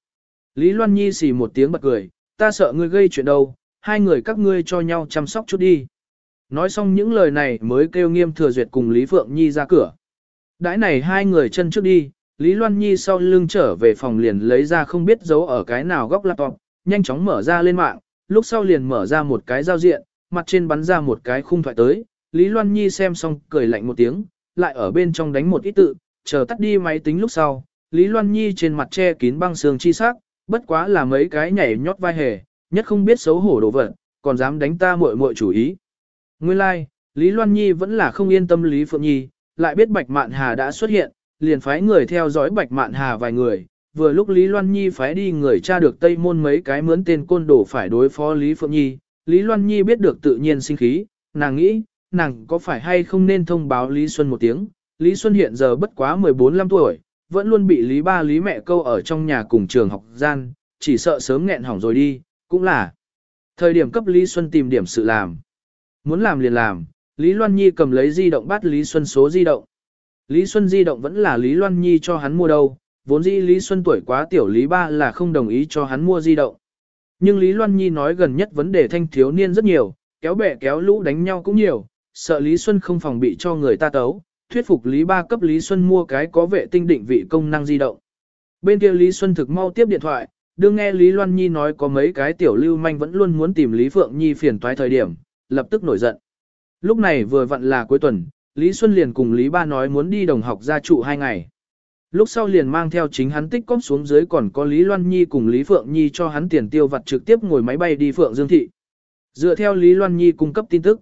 Lý Loan Nhi xì một tiếng bật cười, ta sợ ngươi gây chuyện đâu, hai người các ngươi cho nhau chăm sóc chút đi. Nói xong những lời này mới kêu nghiêm thừa duyệt cùng Lý Phượng Nhi ra cửa. Đãi này hai người chân trước đi, Lý Loan Nhi sau lưng trở về phòng liền lấy ra không biết giấu ở cái nào góc laptop, nhanh chóng mở ra lên mạng, lúc sau liền mở ra một cái giao diện, mặt trên bắn ra một cái khung thoại tới, Lý Loan Nhi xem xong cười lạnh một tiếng, lại ở bên trong đánh một ít tự, chờ tắt đi máy tính lúc sau, Lý Loan Nhi trên mặt che kín băng sương chi sắc, bất quá là mấy cái nhảy nhót vai hề, nhất không biết xấu hổ đồ vật, còn dám đánh ta muội muội chủ ý. Nguyên lai, like, Lý Loan Nhi vẫn là không yên tâm Lý Phượng Nhi, lại biết Bạch Mạn Hà đã xuất hiện, liền phái người theo dõi Bạch Mạn Hà vài người, vừa lúc Lý Loan Nhi phái đi người tra được Tây Môn mấy cái mướn tên côn đồ phải đối phó Lý Phượng Nhi, Lý Loan Nhi biết được tự nhiên sinh khí, nàng nghĩ, nàng có phải hay không nên thông báo Lý Xuân một tiếng, Lý Xuân hiện giờ bất quá 14-15 tuổi, vẫn luôn bị Lý ba Lý mẹ câu ở trong nhà cùng trường học gian, chỉ sợ sớm nghẹn hỏng rồi đi, cũng là. Thời điểm cấp Lý Xuân tìm điểm sự làm. Muốn làm liền làm, Lý Loan Nhi cầm lấy di động bắt Lý Xuân số di động. Lý Xuân di động vẫn là Lý Loan Nhi cho hắn mua đâu, vốn dĩ Lý Xuân tuổi quá tiểu Lý ba là không đồng ý cho hắn mua di động. Nhưng Lý Loan Nhi nói gần nhất vấn đề thanh thiếu niên rất nhiều, kéo bè kéo lũ đánh nhau cũng nhiều, sợ Lý Xuân không phòng bị cho người ta tấu, thuyết phục Lý Ba cấp Lý Xuân mua cái có vệ tinh định vị công năng di động. Bên kia Lý Xuân thực mau tiếp điện thoại, đương nghe Lý Loan Nhi nói có mấy cái tiểu lưu manh vẫn luôn muốn tìm Lý Phượng Nhi phiền toái thời điểm, lập tức nổi giận. Lúc này vừa vặn là cuối tuần, Lý Xuân liền cùng Lý Ba nói muốn đi đồng học gia trụ hai ngày. Lúc sau liền mang theo chính hắn tích cóp xuống dưới còn có Lý Loan Nhi cùng Lý Phượng Nhi cho hắn tiền tiêu vặt trực tiếp ngồi máy bay đi Phượng Dương Thị. Dựa theo Lý Loan Nhi cung cấp tin tức.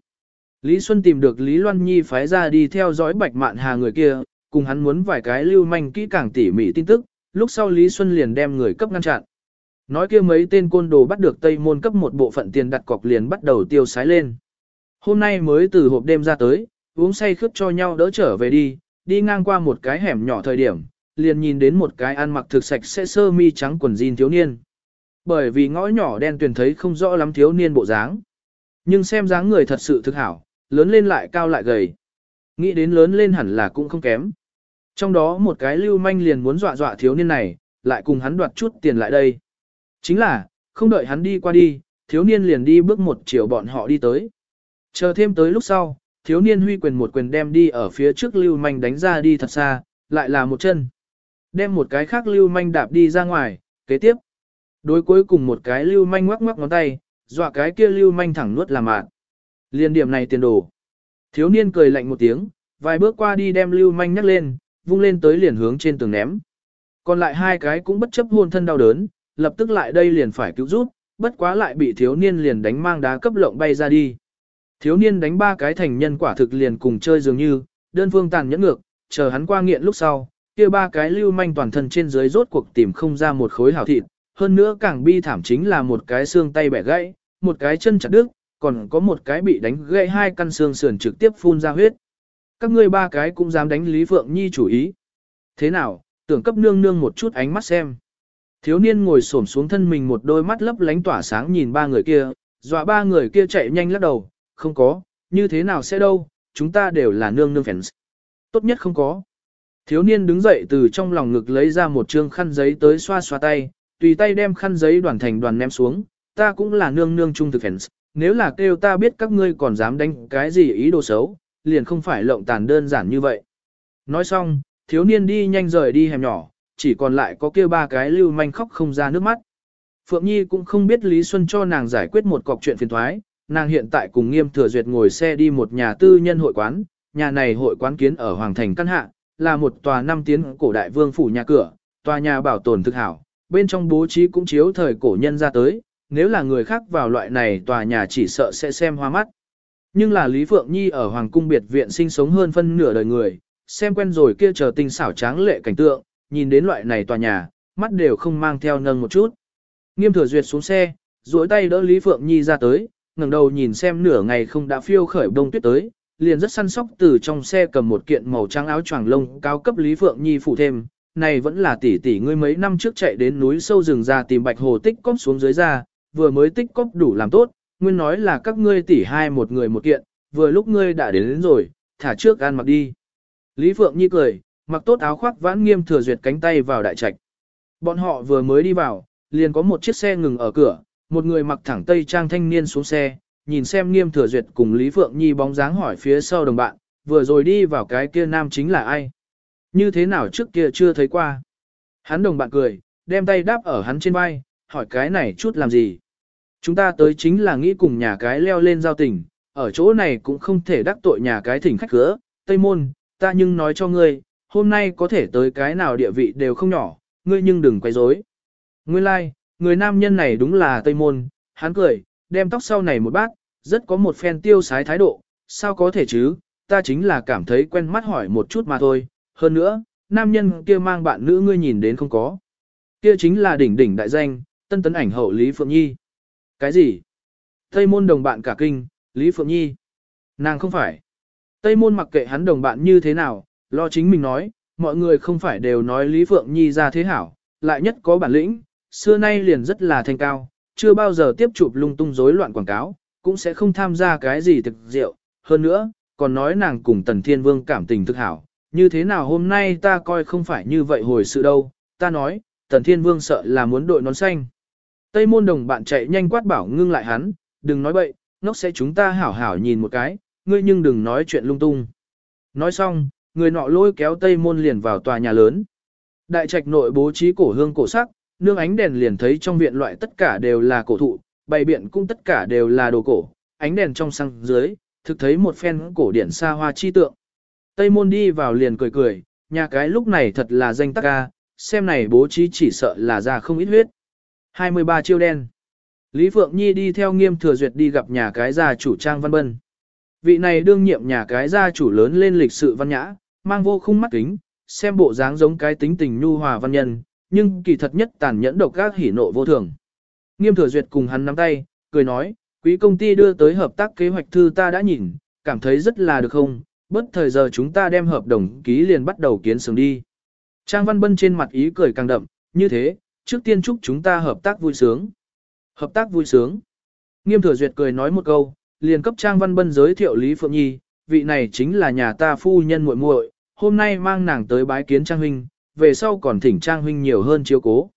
Lý Xuân tìm được Lý Loan Nhi phái ra đi theo dõi Bạch Mạn Hà người kia, cùng hắn muốn vài cái lưu manh kỹ càng tỉ mỉ tin tức, lúc sau Lý Xuân liền đem người cấp ngăn chặn. Nói kia mấy tên côn đồ bắt được Tây Môn cấp một bộ phận tiền đặt cọc liền bắt đầu tiêu sái lên. Hôm nay mới từ hộp đêm ra tới, uống say khướt cho nhau đỡ trở về đi, đi ngang qua một cái hẻm nhỏ thời điểm, liền nhìn đến một cái ăn mặc thực sạch sẽ sơ mi trắng quần jean thiếu niên. Bởi vì ngõ nhỏ đen tuyền thấy không rõ lắm thiếu niên bộ dáng. Nhưng xem dáng người thật sự thực hảo, lớn lên lại cao lại gầy. Nghĩ đến lớn lên hẳn là cũng không kém. Trong đó một cái lưu manh liền muốn dọa dọa thiếu niên này, lại cùng hắn đoạt chút tiền lại đây. Chính là, không đợi hắn đi qua đi, thiếu niên liền đi bước một chiều bọn họ đi tới. Chờ thêm tới lúc sau, thiếu niên huy quyền một quyền đem đi ở phía trước lưu manh đánh ra đi thật xa, lại là một chân. Đem một cái khác lưu manh đạp đi ra ngoài, kế tiếp. Đối cuối cùng một cái lưu manh ngoắc ngoắc ngón tay, dọa cái kia lưu manh thẳng nuốt làm mạn. Liên điểm này tiền đồ. Thiếu niên cười lạnh một tiếng, vài bước qua đi đem lưu manh nhắc lên, vung lên tới liền hướng trên tường ném. Còn lại hai cái cũng bất chấp hôn thân đau đớn, lập tức lại đây liền phải cứu rút, bất quá lại bị thiếu niên liền đánh mang đá cấp lộng bay ra đi. Thiếu niên đánh ba cái thành nhân quả thực liền cùng chơi dường như, đơn phương tàn nhẫn ngược, chờ hắn qua nghiện lúc sau, kia ba cái lưu manh toàn thân trên dưới rốt cuộc tìm không ra một khối hảo thịt, hơn nữa càng bi thảm chính là một cái xương tay bẻ gãy, một cái chân chặt đứt, còn có một cái bị đánh gãy hai căn xương sườn trực tiếp phun ra huyết. Các ngươi ba cái cũng dám đánh Lý Phượng Nhi chủ ý. Thế nào, tưởng cấp nương nương một chút ánh mắt xem. Thiếu niên ngồi xổm xuống thân mình một đôi mắt lấp lánh tỏa sáng nhìn ba người kia, dọa ba người kia chạy nhanh lắc đầu, không có, như thế nào sẽ đâu, chúng ta đều là nương nương fans. Tốt nhất không có. Thiếu niên đứng dậy từ trong lòng ngực lấy ra một trương khăn giấy tới xoa xoa tay, tùy tay đem khăn giấy đoàn thành đoàn ném xuống, ta cũng là nương nương trung thực fans, nếu là kêu ta biết các ngươi còn dám đánh cái gì ý đồ xấu, liền không phải lộng tàn đơn giản như vậy. Nói xong, thiếu niên đi nhanh rời đi hẻm nhỏ, chỉ còn lại có kia ba cái lưu manh khóc không ra nước mắt. Phượng Nhi cũng không biết Lý Xuân cho nàng giải quyết một cọc chuyện phiền thoái, nàng hiện tại cùng nghiêm thừa duyệt ngồi xe đi một nhà tư nhân hội quán, nhà này hội quán kiến ở Hoàng Thành Căn Hạ, là một tòa năm tiến cổ đại vương phủ nhà cửa, tòa nhà bảo tồn thực hảo, bên trong bố trí cũng chiếu thời cổ nhân ra tới, nếu là người khác vào loại này tòa nhà chỉ sợ sẽ xem hoa mắt. Nhưng là Lý Phượng Nhi ở Hoàng cung biệt viện sinh sống hơn phân nửa đời người, xem quen rồi kia chờ tinh xảo tráng lệ cảnh tượng, nhìn đến loại này tòa nhà, mắt đều không mang theo nâng một chút. Nghiêm thừa duyệt xuống xe, duỗi tay đỡ Lý Phượng Nhi ra tới, ngẩng đầu nhìn xem nửa ngày không đã phiêu khởi đông tuyết tới, liền rất săn sóc từ trong xe cầm một kiện màu trắng áo choàng lông cao cấp Lý Phượng Nhi phủ thêm, này vẫn là tỷ tỷ ngươi mấy năm trước chạy đến núi sâu rừng ra tìm bạch hồ tích cóp xuống dưới ra, vừa mới tích cóp đủ làm tốt, nguyên nói là các ngươi tỷ hai một người một kiện, vừa lúc ngươi đã đến, đến rồi, thả trước ăn mặc đi. Lý Phượng Nhi cười, mặc tốt áo khoác vãn nghiêm thừa duyệt cánh tay vào đại trạch. Bọn họ vừa mới đi vào, liền có một chiếc xe ngừng ở cửa, một người mặc thẳng tây trang thanh niên xuống xe, nhìn xem nghiêm thừa duyệt cùng Lý Phượng Nhi bóng dáng hỏi phía sau đồng bạn, vừa rồi đi vào cái kia nam chính là ai? Như thế nào trước kia chưa thấy qua? Hắn đồng bạn cười, đem tay đáp ở hắn trên vai, hỏi cái này chút làm gì? Chúng ta tới chính là nghĩ cùng nhà cái leo lên giao tình, ở chỗ này cũng không thể đắc tội nhà cái thỉnh khách cửa, Tây Môn, ta nhưng nói cho ngươi, hôm nay có thể tới cái nào địa vị đều không nhỏ, ngươi nhưng đừng quay rối. Nguyên lai, like, người nam nhân này đúng là Tây Môn, hắn cười, đem tóc sau này một bát, rất có một phen tiêu sái thái độ, sao có thể chứ, ta chính là cảm thấy quen mắt hỏi một chút mà thôi, hơn nữa, nam nhân kia mang bạn nữ ngươi nhìn đến không có. Kia chính là đỉnh đỉnh đại danh, tân tấn ảnh hậu Lý Phượng Nhi. Cái gì? Tây môn đồng bạn cả kinh, Lý Phượng Nhi. Nàng không phải. Tây môn mặc kệ hắn đồng bạn như thế nào, lo chính mình nói, mọi người không phải đều nói Lý Phượng Nhi ra thế hảo, lại nhất có bản lĩnh, xưa nay liền rất là thanh cao, chưa bao giờ tiếp chụp lung tung rối loạn quảng cáo, cũng sẽ không tham gia cái gì thực rượu. Hơn nữa, còn nói nàng cùng Tần Thiên Vương cảm tình thực hảo, như thế nào hôm nay ta coi không phải như vậy hồi sự đâu, ta nói, Tần Thiên Vương sợ là muốn đội nón xanh. Tây môn đồng bạn chạy nhanh quát bảo ngưng lại hắn, đừng nói bậy, ngốc sẽ chúng ta hảo hảo nhìn một cái, ngươi nhưng đừng nói chuyện lung tung. Nói xong, người nọ lôi kéo Tây môn liền vào tòa nhà lớn. Đại trạch nội bố trí cổ hương cổ sắc, nương ánh đèn liền thấy trong viện loại tất cả đều là cổ thụ, bày biện cũng tất cả đều là đồ cổ, ánh đèn trong sang dưới, thực thấy một phen cổ điển xa hoa chi tượng. Tây môn đi vào liền cười cười, nhà cái lúc này thật là danh tắc ca, xem này bố trí chỉ sợ là ra không ít huyết. 23 chiêu đen. Lý Phượng Nhi đi theo nghiêm thừa duyệt đi gặp nhà cái gia chủ Trang Văn Bân. Vị này đương nhiệm nhà cái gia chủ lớn lên lịch sự văn nhã, mang vô khung mắt kính, xem bộ dáng giống cái tính tình nhu hòa văn nhân, nhưng kỳ thật nhất tàn nhẫn độc ác hỉ nộ vô thường. Nghiêm thừa duyệt cùng hắn nắm tay, cười nói, quý công ty đưa tới hợp tác kế hoạch thư ta đã nhìn, cảm thấy rất là được không, bất thời giờ chúng ta đem hợp đồng ký liền bắt đầu kiến sướng đi. Trang Văn Bân trên mặt ý cười càng đậm, như thế, trước tiên chúc chúng ta hợp tác vui sướng. Hợp tác vui sướng. Nghiêm thừa duyệt cười nói một câu, liền cấp Trang Văn Bân giới thiệu Lý Phượng Nhi, vị này chính là nhà ta phu nhân muội muội, hôm nay mang nàng tới bái kiến Trang Huynh, về sau còn thỉnh Trang Huynh nhiều hơn chiếu cố.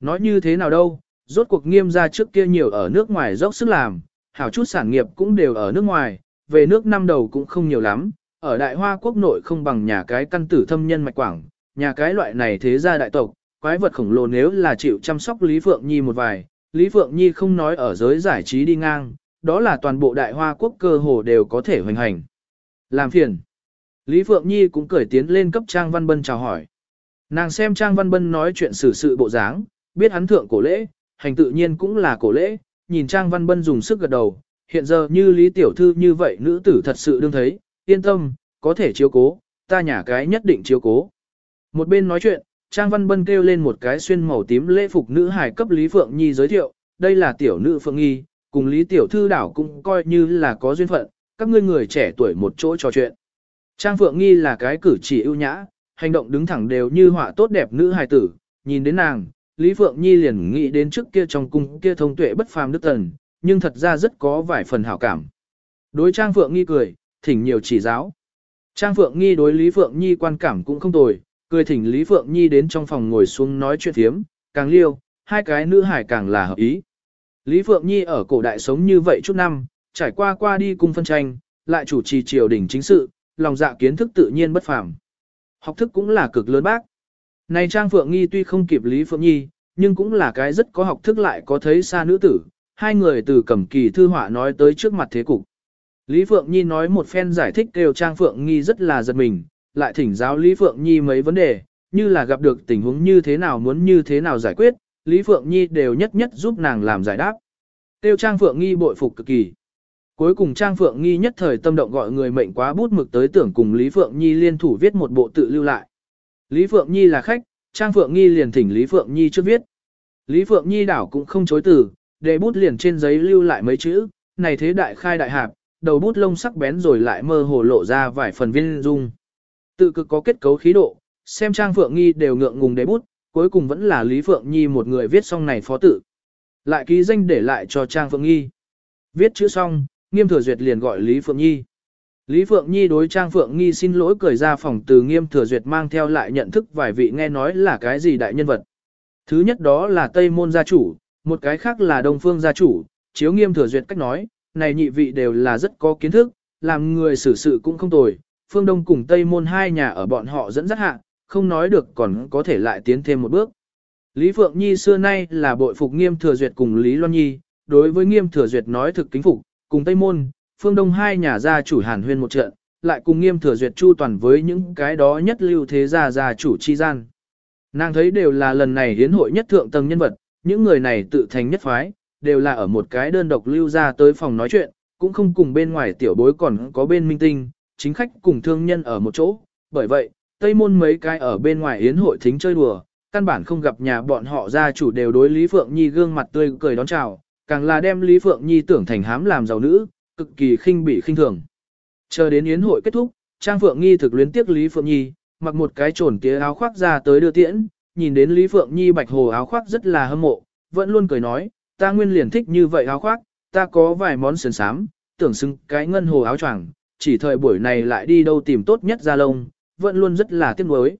Nói như thế nào đâu, rốt cuộc nghiêm ra trước kia nhiều ở nước ngoài dốc sức làm, hảo chút sản nghiệp cũng đều ở nước ngoài, về nước năm đầu cũng không nhiều lắm, ở đại hoa quốc nội không bằng nhà cái căn tử thâm nhân mạch quảng, nhà cái loại này thế gia đại tộc, quái vật khổng lồ nếu là chịu chăm sóc Lý Phượng Nhi một vài, Lý Phượng Nhi không nói ở giới giải trí đi ngang, đó là toàn bộ đại hoa quốc cơ hồ đều có thể hoành hành. Làm phiền. Lý Phượng Nhi cũng cởi tiến lên cấp Trang Văn Bân chào hỏi. Nàng xem Trang Văn Bân nói chuyện xử sự bộ dáng, biết hắn thượng cổ lễ, hành tự nhiên cũng là cổ lễ, nhìn Trang Văn Bân dùng sức gật đầu, hiện giờ như Lý Tiểu Thư như vậy nữ tử thật sự đương thấy, yên tâm, có thể chiếu cố, ta nhà cái nhất định chiếu cố. Một bên nói chuyện, Trang Văn Bân kêu lên một cái xuyên màu tím lễ phục nữ hài cấp Lý Phượng Nhi giới thiệu, đây là tiểu nữ Phượng Nhi, cùng Lý Tiểu Thư đảo cũng coi như là có duyên phận, các ngươi người trẻ tuổi một chỗ trò chuyện. Trang Phượng Nhi là cái cử chỉ ưu nhã, hành động đứng thẳng đều như họa tốt đẹp nữ hài tử, nhìn đến nàng, Lý Phượng Nhi liền nghĩ đến trước kia trong cung kia thông tuệ bất phàm đức tần, nhưng thật ra rất có vài phần hảo cảm. Đối Trang Phượng Nhi cười, thỉnh nhiều chỉ giáo. Trang Phượng Nhi đối Lý Phượng Nhi quan cảm cũng không tồi, cười thỉnh Lý Phượng Nhi đến trong phòng ngồi xuống nói chuyện thiếm, càng liêu, hai cái nữ hải càng là hợp ý. Lý Phượng Nhi ở cổ đại sống như vậy chút năm, trải qua qua đi cung phân tranh, lại chủ trì triều đình chính sự, lòng dạ kiến thức tự nhiên bất phàm. Học thức cũng là cực lớn bác. Này Trang Phượng Nhi tuy không kịp Lý Phượng Nhi, nhưng cũng là cái rất có học thức lại có thấy xa nữ tử, hai người từ cầm kỳ thư họa nói tới trước mặt thế cục. Lý Phượng Nhi nói một phen giải thích kêu Trang Phượng Nhi rất là giật mình, lại thỉnh giáo Lý Phượng Nhi mấy vấn đề, như là gặp được tình huống như thế nào muốn như thế nào giải quyết, Lý Phượng Nhi đều nhất nhất giúp nàng làm giải đáp. Tiêu Trang Phượng Nhi bội phục cực kỳ. cuối cùng Trang Phượng Nghi nhất thời tâm động gọi người mệnh quá bút mực tới tưởng cùng Lý Phượng Nhi liên thủ viết một bộ tự lưu lại. Lý Phượng Nhi là khách, Trang Phượng Nhi liền thỉnh Lý Phượng Nhi trước viết. Lý Phượng Nhi đảo cũng không chối từ, để bút liền trên giấy lưu lại mấy chữ, này thế đại khai đại hạp, đầu bút lông sắc bén rồi lại mơ hồ lộ ra vài phần viên dung. Tự cực có kết cấu khí độ, xem Trang Phượng Nhi đều ngượng ngùng để bút, cuối cùng vẫn là Lý Phượng Nhi một người viết xong này phó tự. Lại ký danh để lại cho Trang Phượng Nhi. Viết chữ xong, nghiêm thừa duyệt liền gọi Lý Phượng Nhi. Lý Phượng Nhi đối Trang Phượng Nghi xin lỗi cười ra phòng từ nghiêm thừa duyệt mang theo lại nhận thức vài vị nghe nói là cái gì đại nhân vật. Thứ nhất đó là Tây Môn gia chủ, một cái khác là Đông Phương gia chủ, chiếu nghiêm thừa duyệt cách nói, này nhị vị đều là rất có kiến thức, làm người xử sự cũng không tồi, phương Đông cùng Tây Môn hai nhà ở bọn họ dẫn dắt hạ, không nói được còn có thể lại tiến thêm một bước. Lý Phượng Nhi xưa nay là bội phục nghiêm thừa duyệt cùng Lý Loan Nhi, đối với nghiêm thừa duyệt nói thực kính phục, cùng Tây Môn, phương Đông hai nhà gia chủ hàn huyên một trận, lại cùng nghiêm thừa duyệt chu toàn với những cái đó nhất lưu thế gia gia chủ chi gian. Nàng thấy đều là lần này hiến hội nhất thượng tầng nhân vật, những người này tự thành nhất phái, đều là ở một cái đơn độc lưu ra tới phòng nói chuyện, cũng không cùng bên ngoài tiểu bối còn có bên minh tinh, chính khách cùng thương nhân ở một chỗ. Bởi vậy, Tây Môn mấy cái ở bên ngoài yến hội thính chơi đùa, căn bản không gặp nhà bọn họ gia chủ đều đối Lý Phượng Nhi gương mặt tươi cười đón chào, càng là đem Lý Phượng Nhi tưởng thành hám làm giàu nữ, cực kỳ khinh bỉ khinh thường. Chờ đến yến hội kết thúc, Trang Phượng nghi thực luyến tiếc Lý Phượng Nhi, mặc một cái trồn tía áo khoác ra tới đưa tiễn, nhìn đến Lý Phượng Nhi bạch hồ áo khoác rất là hâm mộ, vẫn luôn cười nói, ta nguyên liền thích như vậy áo khoác, ta có vài món sườn sám, tưởng xưng cái ngân hồ áo choàng, chỉ thời buổi này lại đi đâu tìm tốt nhất ra lông, vẫn luôn rất là tiếc nuối.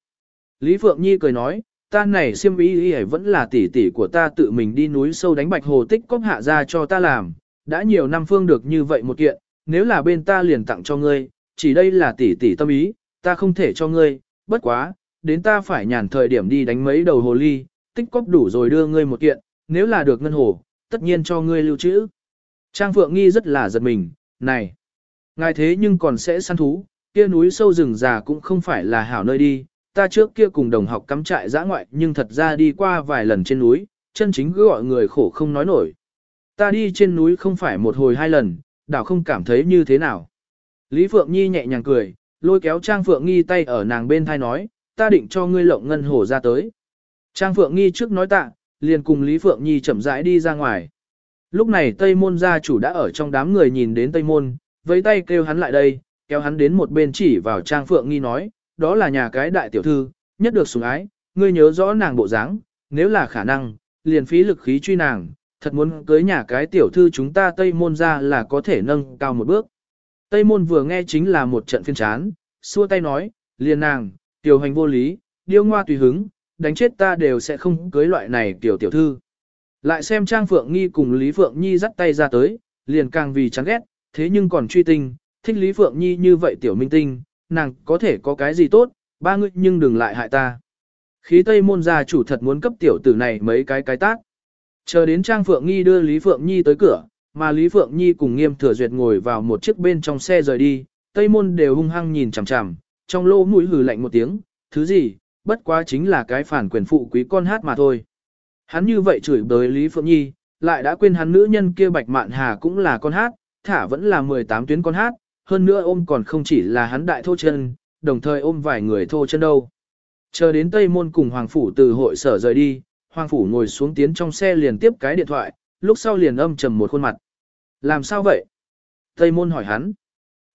Lý Phượng Nhi cười nói, ta này siêm y ý vẫn là tỷ tỷ của ta tự mình đi núi sâu đánh bạch hồ tích cóc hạ ra cho ta làm, đã nhiều năm phương được như vậy một kiện, nếu là bên ta liền tặng cho ngươi, chỉ đây là tỷ tỷ tâm ý, ta không thể cho ngươi, bất quá, đến ta phải nhàn thời điểm đi đánh mấy đầu hồ ly, tích cóp đủ rồi đưa ngươi một kiện, nếu là được ngân hồ, tất nhiên cho ngươi lưu trữ. Trang Phượng Nghi rất là giật mình, này, ngài thế nhưng còn sẽ săn thú, kia núi sâu rừng già cũng không phải là hảo nơi đi, ta trước kia cùng đồng học cắm trại giã ngoại nhưng thật ra đi qua vài lần trên núi, chân chính cứ gọi người khổ không nói nổi. Ta đi trên núi không phải một hồi hai lần, đảo không cảm thấy như thế nào. Lý Phượng Nhi nhẹ nhàng cười, lôi kéo Trang Phượng Nghi tay ở nàng bên thai nói, ta định cho ngươi lộng ngân hồ ra tới. Trang Phượng Nghi trước nói tạ, liền cùng Lý Phượng Nhi chậm rãi đi ra ngoài. Lúc này Tây Môn gia chủ đã ở trong đám người nhìn đến Tây Môn, với tay kêu hắn lại đây, kéo hắn đến một bên chỉ vào Trang Phượng Nghi nói, đó là nhà cái đại tiểu thư, nhất được sủng ái, ngươi nhớ rõ nàng bộ dáng, nếu là khả năng, liền phí lực khí truy nàng, thật muốn cưới nhà cái tiểu thư chúng ta Tây Môn ra là có thể nâng cao một bước. Tây Môn vừa nghe chính là một trận phiên chán, xua tay nói, liền nàng, tiểu hành vô lý, điêu ngoa tùy hứng, đánh chết ta đều sẽ không cưới loại này tiểu tiểu thư. Lại xem Trang Phượng Nghi cùng Lý Phượng Nhi dắt tay ra tới, liền càng vì chán ghét, thế nhưng còn truy tinh, thích Lý Phượng Nhi như vậy tiểu minh tinh, nàng có thể có cái gì tốt, ba ngươi nhưng đừng lại hại ta. Khí Tây môn gia chủ thật muốn cấp tiểu tử này mấy cái cái tác. Chờ đến Trang Phượng Nghi đưa Lý Phượng Nhi tới cửa, mà Lý Phượng Nhi cùng Nghiêm Thừa Duyệt ngồi vào một chiếc bên trong xe rời đi, Tây môn đều hung hăng nhìn chằm chằm, trong lỗ mũi hừ lạnh một tiếng, thứ gì, bất quá chính là cái phản quyền phụ quý con hát mà thôi. Hắn như vậy chửi bới Lý Phượng Nhi, lại đã quên hắn nữ nhân kia Bạch Mạn Hà cũng là con hát, thả vẫn là 18 tuyến con hát, hơn nữa ôm còn không chỉ là hắn đại thô chân, đồng thời ôm vài người thô chân đâu. Chờ đến Tây Môn cùng Hoàng Phủ từ hội sở rời đi, Hoàng Phủ ngồi xuống tiến trong xe liền tiếp cái điện thoại, lúc sau liền âm trầm một khuôn mặt. Làm sao vậy? Tây Môn hỏi hắn.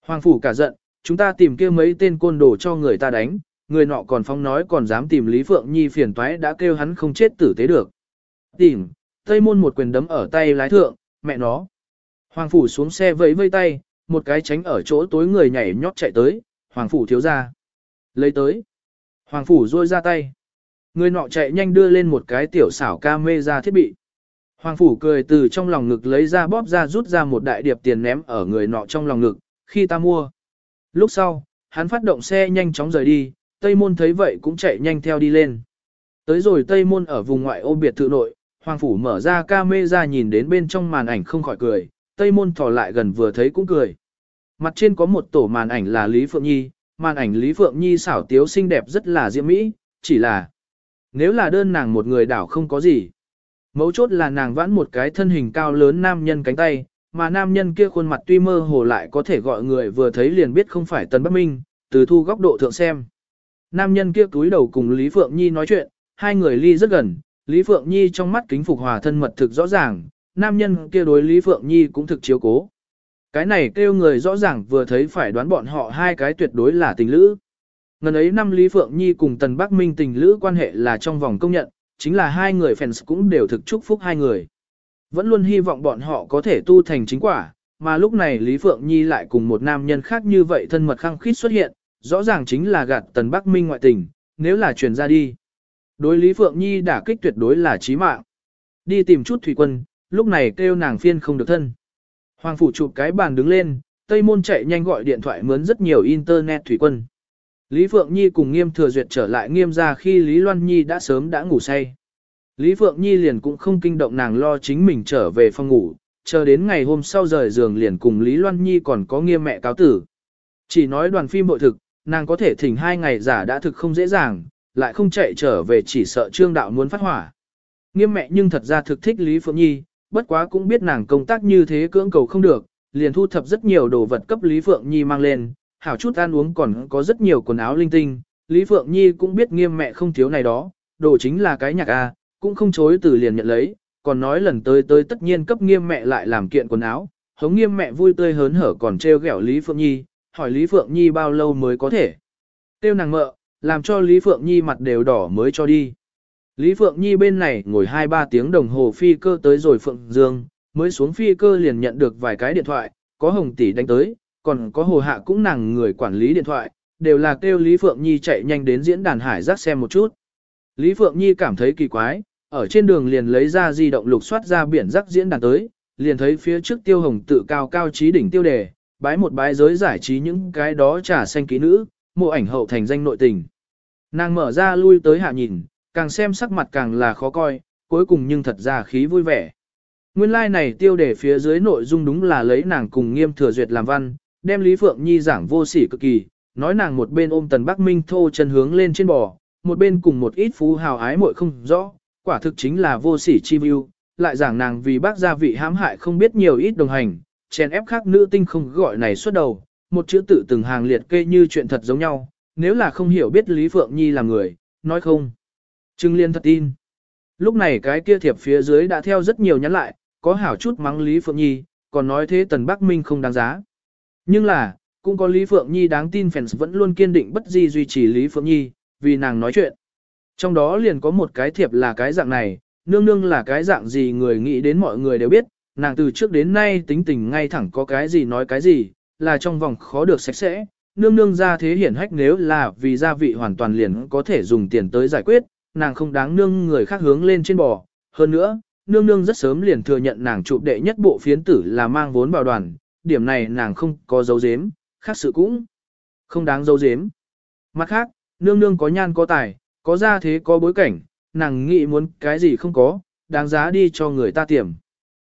Hoàng Phủ cả giận, chúng ta tìm kia mấy tên côn đồ cho người ta đánh, người nọ còn phong nói còn dám tìm Lý Phượng Nhi phiền toái đã kêu hắn không chết tử tế được. Tìm, Tây Môn một quyền đấm ở tay lái thượng, mẹ nó. Hoàng Phủ xuống xe vẫy vây tay, một cái tránh ở chỗ tối người nhảy nhót chạy tới, Hoàng Phủ thiếu ra. Lấy tới. Hoàng Phủ rôi ra tay. Người nọ chạy nhanh đưa lên một cái tiểu xảo ca mê ra thiết bị. Hoàng Phủ cười từ trong lòng ngực lấy ra bóp ra rút ra một đại điệp tiền ném ở người nọ trong lòng ngực, khi ta mua. Lúc sau, hắn phát động xe nhanh chóng rời đi, Tây Môn thấy vậy cũng chạy nhanh theo đi lên. Tới rồi Tây Môn ở vùng ngoại ô biệt thự nội, Hoàng Phủ mở ra camera nhìn đến bên trong màn ảnh không khỏi cười, Tây Môn thò lại gần vừa thấy cũng cười. Mặt trên có một tổ màn ảnh là Lý Phượng Nhi, màn ảnh Lý Phượng Nhi xảo tiếu xinh đẹp rất là diễm mỹ, chỉ là nếu là đơn nàng một người đảo không có gì. Mấu chốt là nàng vãn một cái thân hình cao lớn nam nhân cánh tay, mà nam nhân kia khuôn mặt tuy mơ hồ lại có thể gọi người vừa thấy liền biết không phải Tần Bắc Minh, từ thu góc độ thượng xem. Nam nhân kia túi đầu cùng Lý Phượng Nhi nói chuyện, hai người ly rất gần, Lý Phượng Nhi trong mắt kính phục hòa thân mật thực rõ ràng, nam nhân kia đối Lý Phượng Nhi cũng thực chiếu cố. Cái này kêu người rõ ràng vừa thấy phải đoán bọn họ hai cái tuyệt đối là tình lữ. Ngần ấy năm Lý Phượng Nhi cùng Tần Bắc Minh tình lữ quan hệ là trong vòng công nhận, chính là hai người fans cũng đều thực chúc phúc hai người. Vẫn luôn hy vọng bọn họ có thể tu thành chính quả, mà lúc này Lý Phượng Nhi lại cùng một nam nhân khác như vậy thân mật khăng khít xuất hiện, rõ ràng chính là gạt Tần Bắc Minh ngoại tình, nếu là truyền ra đi. Đối Lý Phượng Nhi đả kích tuyệt đối là chí mạng. Đi tìm chút thủy quân, lúc này kêu nàng phiên không được thân. Hoàng phủ chụp cái bàn đứng lên, Tây Môn chạy nhanh gọi điện thoại mướn rất nhiều internet thủy quân. Lý Phượng Nhi cùng Nghiêm Thừa Duyệt trở lại Nghiêm ra khi Lý Loan Nhi đã sớm đã ngủ say. Lý Phượng Nhi liền cũng không kinh động nàng lo chính mình trở về phòng ngủ, chờ đến ngày hôm sau rời giường liền cùng Lý Loan Nhi còn có Nghiêm mẹ cáo tử. Chỉ nói đoàn phim bội thực, nàng có thể thỉnh hai ngày giả đã thực không dễ dàng, lại không chạy trở về chỉ sợ trương đạo muốn phát hỏa. Nghiêm mẹ nhưng thật ra thực thích Lý Phượng Nhi, bất quá cũng biết nàng công tác như thế cưỡng cầu không được, liền thu thập rất nhiều đồ vật cấp Lý Phượng Nhi mang lên, hảo chút ăn uống còn có rất nhiều quần áo linh tinh. Lý Phượng Nhi cũng biết nghiêm mẹ không thiếu này đó, đồ chính là cái nhạc A, cũng không chối từ liền nhận lấy, còn nói lần tới tới tất nhiên cấp nghiêm mẹ lại làm kiện quần áo, hống nghiêm mẹ vui tươi hớn hở còn treo ghẹo Lý Phượng Nhi, hỏi Lý Phượng Nhi bao lâu mới có thể. Tiêu nàng mợ, làm cho Lý Phượng Nhi mặt đều đỏ mới cho đi. Lý Phượng Nhi bên này ngồi 2-3 tiếng đồng hồ phi cơ tới rồi Phượng Dương, mới xuống phi cơ liền nhận được vài cái điện thoại, có Hồng Tỷ đánh tới, còn có Hồ Hạ cũng nàng người quản lý điện thoại, đều là kêu Lý Phượng Nhi chạy nhanh đến diễn đàn hải giác xem một chút. Lý Phượng Nhi cảm thấy kỳ quái, ở trên đường liền lấy ra di động lục soát ra biển rắc diễn đàn tới, liền thấy phía trước tiêu hồng tự cao cao trí đỉnh tiêu đề, bái một bái giới giải trí những cái đó trả xanh ký nữ, mộ ảnh hậu thành danh nội tình. Nàng mở ra lui tới hạ nhìn, càng xem sắc mặt càng là khó coi, cuối cùng nhưng thật ra khí vui vẻ. Nguyên lai like này tiêu đề phía dưới nội dung đúng là lấy nàng cùng nghiêm thừa duyệt làm văn, đem Lý Phượng Nhi giảng vô sỉ cực kỳ, nói nàng một bên ôm tần Bắc Minh thô chân hướng lên trên bò, một bên cùng một ít phú hào ái muội không rõ, quả thực chính là vô sỉ chi view, lại giảng nàng vì bác gia vị hãm hại không biết nhiều ít đồng hành, chèn ép khác nữ tinh không gọi này xuất đầu, một chữ tự từng hàng liệt kê như chuyện thật giống nhau, nếu là không hiểu biết Lý Phượng Nhi là người, nói không. Trưng Liên thật tin. Lúc này cái kia thiệp phía dưới đã theo rất nhiều nhắn lại, có hảo chút mắng Lý Phượng Nhi, còn nói thế Tần Bắc Minh không đáng giá. Nhưng là, cũng có Lý Phượng Nhi đáng tin fans vẫn luôn kiên định bất di duy trì Lý Phượng Nhi, vì nàng nói chuyện. Trong đó liền có một cái thiệp là cái dạng này, nương nương là cái dạng gì người nghĩ đến mọi người đều biết, nàng từ trước đến nay tính tình ngay thẳng có cái gì nói cái gì, là trong vòng khó được sạch sẽ, nương nương ra thế hiển hách nếu là vì gia vị hoàn toàn liền có thể dùng tiền tới giải quyết, nàng không đáng nương người khác hướng lên trên bò. Hơn nữa, nương nương rất sớm liền thừa nhận nàng chụp đệ nhất bộ phiến tử là mang vốn vào đoàn, điểm này nàng không có dấu dếm, khác sự cũng không đáng dấu dếm. Mặt khác, nương nương có nhan có tài, có gia thế có bối cảnh, nàng nghĩ muốn cái gì không có, đáng giá đi cho người ta tiềm.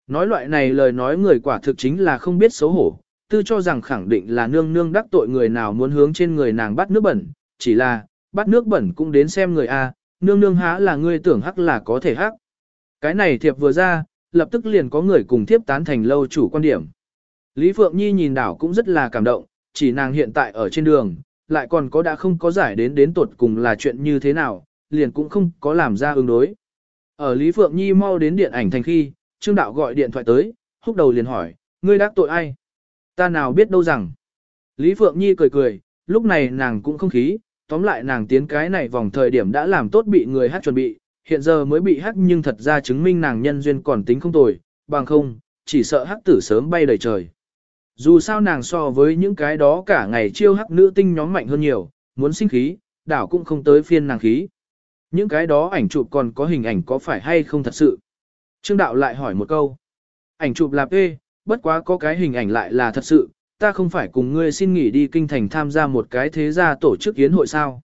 Nói loại này lời nói người quả thực chính là không biết xấu hổ, tư cho rằng khẳng định là nương nương đắc tội người nào muốn hướng trên người nàng bắt nước bẩn, chỉ là, bắt nước bẩn cũng đến xem người A, nương nương há là ngươi tưởng hắc là có thể hắc. Cái này thiệp vừa ra, lập tức liền có người cùng thiếp tán thành lâu chủ quan điểm. Lý Phượng Nhi nhìn đảo cũng rất là cảm động, chỉ nàng hiện tại ở trên đường, lại còn có đã không có giải đến đến tuột cùng là chuyện như thế nào, liền cũng không có làm ra ứng đối. Ở Lý Phượng Nhi mau đến điện ảnh thành khi, Trương Đạo gọi điện thoại tới, húc đầu liền hỏi, ngươi đắc tội ai? Ta nào biết đâu rằng. Lý Phượng Nhi cười cười, lúc này nàng cũng không khí, tóm lại nàng tiến cái này vòng thời điểm đã làm tốt bị người hát chuẩn bị, hiện giờ mới bị hát nhưng thật ra chứng minh nàng nhân duyên còn tính không tồi, bằng không, chỉ sợ hát tử sớm bay đầy trời. Dù sao nàng so với những cái đó cả ngày chiêu hắc nữ tinh nhóm mạnh hơn nhiều, muốn sinh khí, đảo cũng không tới phiên nàng khí. Những cái đó ảnh chụp còn có hình ảnh có phải hay không thật sự? Trương đạo lại hỏi một câu. Ảnh chụp là P, bất quá có cái hình ảnh lại là thật sự, ta không phải cùng ngươi xin nghỉ đi kinh thành tham gia một cái thế gia tổ chức yến hội sao.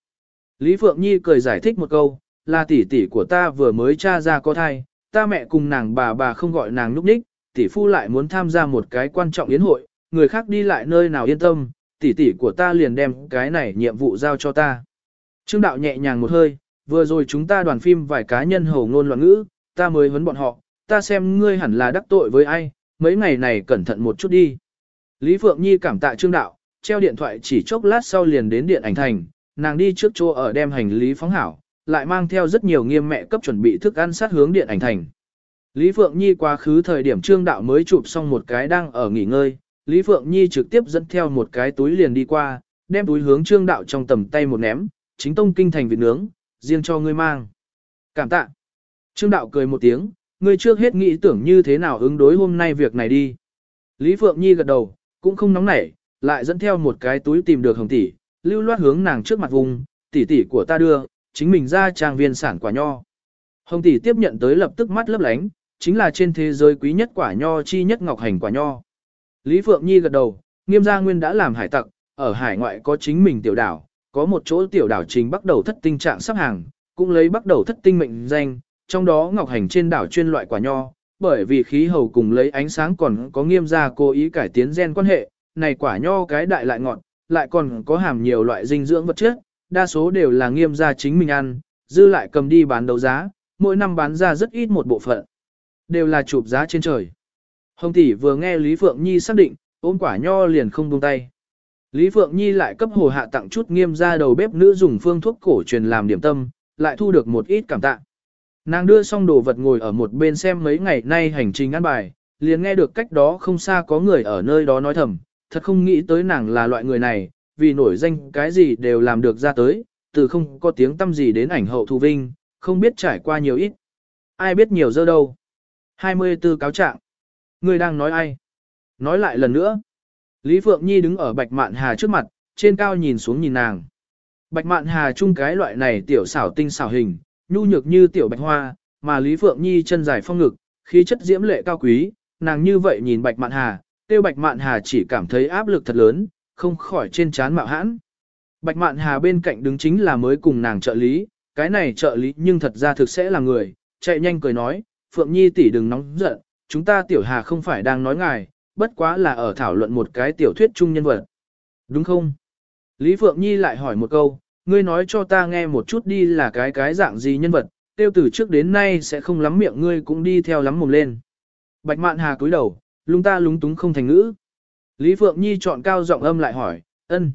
Lý Phượng Nhi cười giải thích một câu, là tỷ tỷ của ta vừa mới tra ra có thai, ta mẹ cùng nàng bà bà không gọi nàng lúc ních, tỷ phu lại muốn tham gia một cái quan trọng yến hội, người khác đi lại nơi nào yên tâm, tỷ tỷ của ta liền đem cái này nhiệm vụ giao cho ta. Trương đạo nhẹ nhàng một hơi, vừa rồi chúng ta đoàn phim vài cá nhân hầu ngôn loạn ngữ, ta mới vấn bọn họ, ta xem ngươi hẳn là đắc tội với ai, mấy ngày này cẩn thận một chút đi. Lý Phượng Nhi cảm tạ Trương Đạo, treo điện thoại chỉ chốc lát sau liền đến điện ảnh thành, nàng đi trước chỗ ở đem hành lý phóng hảo, lại mang theo rất nhiều nghiêm mẹ cấp chuẩn bị thức ăn sát hướng điện ảnh thành. Lý Phượng Nhi quá khứ thời điểm Trương Đạo mới chụp xong một cái đang ở nghỉ ngơi, Lý Phượng Nhi trực tiếp dẫn theo một cái túi liền đi qua, đem túi hướng Trương Đạo trong tầm tay một ném, chính tông kinh thành vịt nướng, riêng cho ngươi mang. Cảm tạ. Trương Đạo cười một tiếng, ngươi trước hết nghĩ tưởng như thế nào ứng đối hôm nay việc này đi. Lý Phượng Nhi gật đầu, cũng không nóng nảy, lại dẫn theo một cái túi tìm được hồng tỷ, lưu loát hướng nàng trước mặt vùng, tỷ tỷ của ta đưa, chính mình ra trang viên sản quả nho. Hồng tỷ tiếp nhận tới lập tức mắt lấp lánh, chính là trên thế giới quý nhất quả nho chi nhất ngọc hành quả nho. Lý Phượng Nhi gật đầu, nghiêm gia nguyên đã làm hải tặc, ở hải ngoại có chính mình tiểu đảo, có một chỗ tiểu đảo chính bắt đầu thất tinh trạng sắp hàng, cũng lấy bắt đầu thất tinh mệnh danh, trong đó ngọc hành trên đảo chuyên loại quả nho, bởi vì khí hầu cùng lấy ánh sáng còn có nghiêm gia cố ý cải tiến gen quan hệ, này quả nho cái đại lại ngọt, lại còn có hàm nhiều loại dinh dưỡng vật chất, đa số đều là nghiêm gia chính mình ăn, dư lại cầm đi bán đấu giá, mỗi năm bán ra rất ít một bộ phận. Đều là chụp giá trên trời. Hồng tỷ vừa nghe Lý Phượng Nhi xác định, ôm quả nho liền không buông tay. Lý Phượng Nhi lại cấp hồ hạ tặng chút nghiêm ra đầu bếp nữ dùng phương thuốc cổ truyền làm điểm tâm, lại thu được một ít cảm tạ. Nàng đưa xong đồ vật ngồi ở một bên xem mấy ngày nay hành trình ăn bài, liền nghe được cách đó không xa có người ở nơi đó nói thầm, thật không nghĩ tới nàng là loại người này, vì nổi danh cái gì đều làm được ra tới, từ không có tiếng tâm gì đến ảnh hậu thu vinh, không biết trải qua nhiều ít. Ai biết nhiều dơ đâu. 24 cáo trạng. Ngươi đang nói ai? Nói lại lần nữa. Lý Phượng Nhi đứng ở Bạch Mạn Hà trước mặt, trên cao nhìn xuống nhìn nàng. Bạch Mạn Hà chung cái loại này tiểu xảo tinh xảo hình, nhu nhược như tiểu bạch hoa, mà Lý Phượng Nhi chân dài phong ngực, khí chất diễm lệ cao quý, nàng như vậy nhìn Bạch Mạn Hà, tiêu Bạch Mạn Hà chỉ cảm thấy áp lực thật lớn, không khỏi trên chán mạo hãn. Bạch Mạn Hà bên cạnh đứng chính là mới cùng nàng trợ lý, cái này trợ lý nhưng thật ra thực sẽ là người, chạy nhanh cười nói, Phượng Nhi tỷ đừng nóng giận, chúng ta tiểu Hà không phải đang nói ngài, bất quá là ở thảo luận một cái tiểu thuyết chung nhân vật. Đúng không? Lý Phượng Nhi lại hỏi một câu, ngươi nói cho ta nghe một chút đi là cái cái dạng gì nhân vật, tiêu từ trước đến nay sẽ không lắm miệng ngươi cũng đi theo lắm mồm lên. Bạch Mạn Hà cúi đầu, lúng ta lúng túng không thành ngữ. Lý Phượng Nhi chọn cao giọng âm lại hỏi, ân.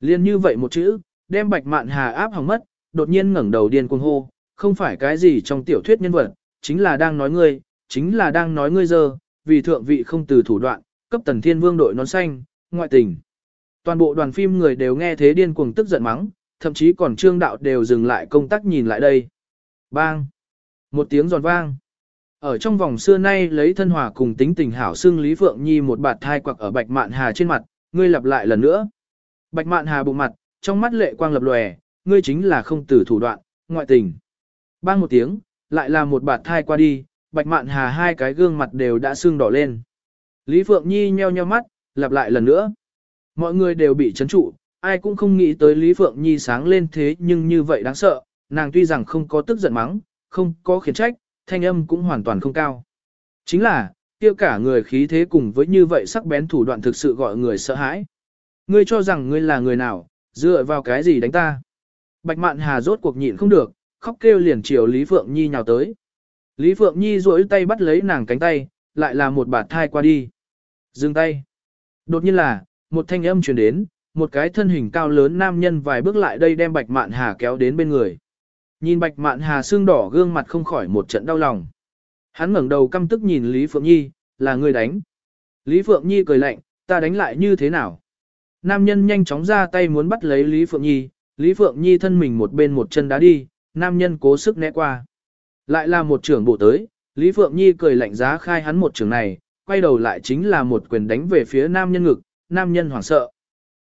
Liên như vậy một chữ, đem Bạch Mạn Hà áp hỏng mất, đột nhiên ngẩng đầu điên cuồng hô, không phải cái gì trong tiểu thuyết nhân vật, chính là đang nói ngươi, chính là đang nói ngươi giờ, vì thượng vị không từ thủ đoạn, cấp tần thiên vương đội nón xanh, ngoại tình. Toàn bộ đoàn phim người đều nghe thế điên cuồng tức giận mắng, thậm chí còn trương đạo đều dừng lại công tác nhìn lại đây. Bang! Một tiếng giòn vang. Ở trong vòng xưa nay lấy thân hòa cùng tính tình hảo xưng Lý Phượng Nhi một bạt thai quặc ở Bạch Mạn Hà trên mặt, ngươi lặp lại lần nữa. Bạch Mạn Hà bụng mặt, trong mắt lệ quang lập lòe, ngươi chính là không tử thủ đoạn, ngoại tình. Bang một tiếng, lại là một bạt thai qua đi, Bạch Mạn Hà hai cái gương mặt đều đã sưng đỏ lên. Lý Phượng Nhi nheo nheo mắt, lặp lại lần nữa. Mọi người đều bị chấn trụ, ai cũng không nghĩ tới Lý Phượng Nhi sáng lên thế nhưng như vậy đáng sợ, nàng tuy rằng không có tức giận mắng, không có khiển trách, thanh âm cũng hoàn toàn không cao. Chính là, tiêu cả người khí thế cùng với như vậy sắc bén thủ đoạn thực sự gọi người sợ hãi. Ngươi cho rằng ngươi là người nào, dựa vào cái gì đánh ta? Bạch Mạn Hà rốt cuộc nhịn không được, khóc kêu liền chiều Lý Phượng Nhi nhào tới. Lý Phượng Nhi duỗi tay bắt lấy nàng cánh tay, lại là một bạt thai qua đi. Dừng tay. Đột nhiên là, một thanh âm truyền đến, một cái thân hình cao lớn nam nhân vài bước lại đây đem Bạch Mạn Hà kéo đến bên người. Nhìn Bạch Mạn Hà xương đỏ gương mặt không khỏi một trận đau lòng. Hắn ngẩng đầu căm tức nhìn Lý Phượng Nhi, là người đánh. Lý Phượng Nhi cười lạnh, ta đánh lại như thế nào? Nam nhân nhanh chóng ra tay muốn bắt lấy Lý Phượng Nhi, Lý Phượng Nhi thân mình một bên một chân đá đi, nam nhân cố sức né qua. Lại là một trưởng bộ tới, Lý Phượng Nhi cười lạnh giá khai hắn một trường này, quay đầu lại chính là một quyền đánh về phía nam nhân ngực, nam nhân hoảng sợ.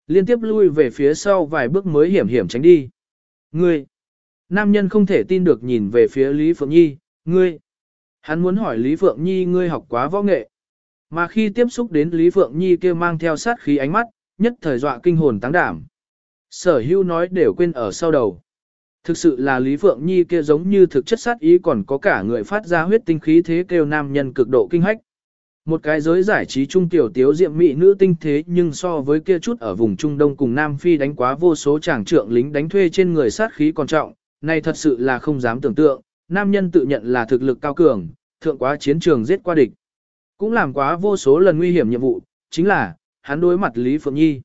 Liên tiếp lui về phía sau vài bước mới hiểm hiểm tránh đi. Ngươi! Nam nhân không thể tin được nhìn về phía Lý Phượng Nhi, ngươi! Hắn muốn hỏi Lý Phượng Nhi ngươi học quá võ nghệ. Mà khi tiếp xúc đến Lý Phượng Nhi kia mang theo sát khí ánh mắt, nhất thời dọa kinh hồn táng đảm. Sở hưu nói đều quên ở sau đầu. Thực sự là Lý Phượng Nhi kia giống như thực chất sát ý còn có cả người phát ra huyết tinh khí thế kêu nam nhân cực độ kinh hách. Một cái giới giải trí trung tiểu tiếu diệm mỹ nữ tinh thế nhưng so với kia chút ở vùng Trung Đông cùng Nam Phi đánh quá vô số chàng trượng lính đánh thuê trên người sát khí còn trọng, này thật sự là không dám tưởng tượng, nam nhân tự nhận là thực lực cao cường, thượng quá chiến trường giết qua địch. Cũng làm quá vô số lần nguy hiểm nhiệm vụ, chính là, hắn đối mặt Lý Phượng Nhi.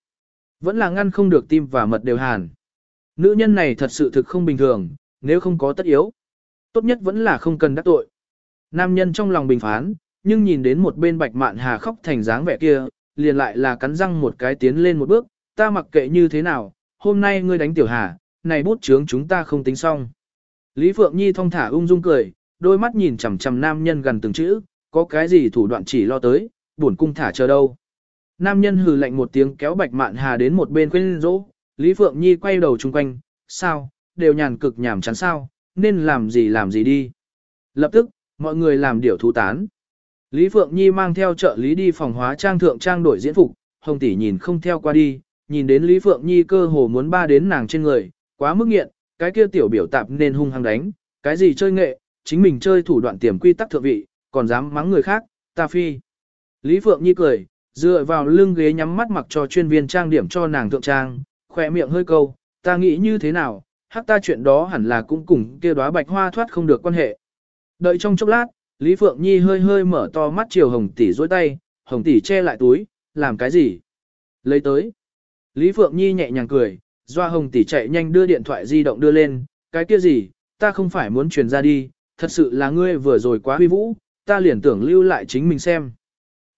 Vẫn là ngăn không được tim và mật đều hàn. Nữ nhân này thật sự thực không bình thường, nếu không có tất yếu. Tốt nhất vẫn là không cần đắc tội. Nam nhân trong lòng bình phán, nhưng nhìn đến một bên bạch mạn hà khóc thành dáng vẻ kia, liền lại là cắn răng một cái tiến lên một bước, ta mặc kệ như thế nào, hôm nay ngươi đánh tiểu hà, này bút chướng chúng ta không tính xong. Lý Phượng Nhi thong thả ung dung cười, đôi mắt nhìn chằm chằm nam nhân gần từng chữ, có cái gì thủ đoạn chỉ lo tới, buồn cung thả chờ đâu. Nam nhân hừ lạnh một tiếng kéo bạch mạn hà đến một bên khuyên rỗ, Lý Phượng Nhi quay đầu chung quanh, sao, đều nhàn cực nhảm chán sao, nên làm gì làm gì đi. Lập tức, mọi người làm điều thú tán. Lý Phượng Nhi mang theo trợ lý đi phòng hóa trang thượng trang đổi diễn phục, Hồng tỷ nhìn không theo qua đi, nhìn đến Lý Phượng Nhi cơ hồ muốn ba đến nàng trên người, quá mức nghiện, cái kia tiểu biểu tạp nên hung hăng đánh, cái gì chơi nghệ, chính mình chơi thủ đoạn tiềm quy tắc thượng vị, còn dám mắng người khác, ta phi. Lý Phượng Nhi cười, dựa vào lưng ghế nhắm mắt mặc cho chuyên viên trang điểm cho nàng thượng trang, khỏe miệng hơi câu, ta nghĩ như thế nào, hắc ta chuyện đó hẳn là cũng cùng kia đóa bạch hoa thoát không được quan hệ. Đợi trong chốc lát, Lý Phượng Nhi hơi hơi mở to mắt chiều Hồng tỷ dối tay, Hồng tỷ che lại túi, làm cái gì? Lấy tới. Lý Phượng Nhi nhẹ nhàng cười, doa Hồng tỷ chạy nhanh đưa điện thoại di động đưa lên, cái kia gì, ta không phải muốn truyền ra đi, thật sự là ngươi vừa rồi quá huy vũ, ta liền tưởng lưu lại chính mình xem.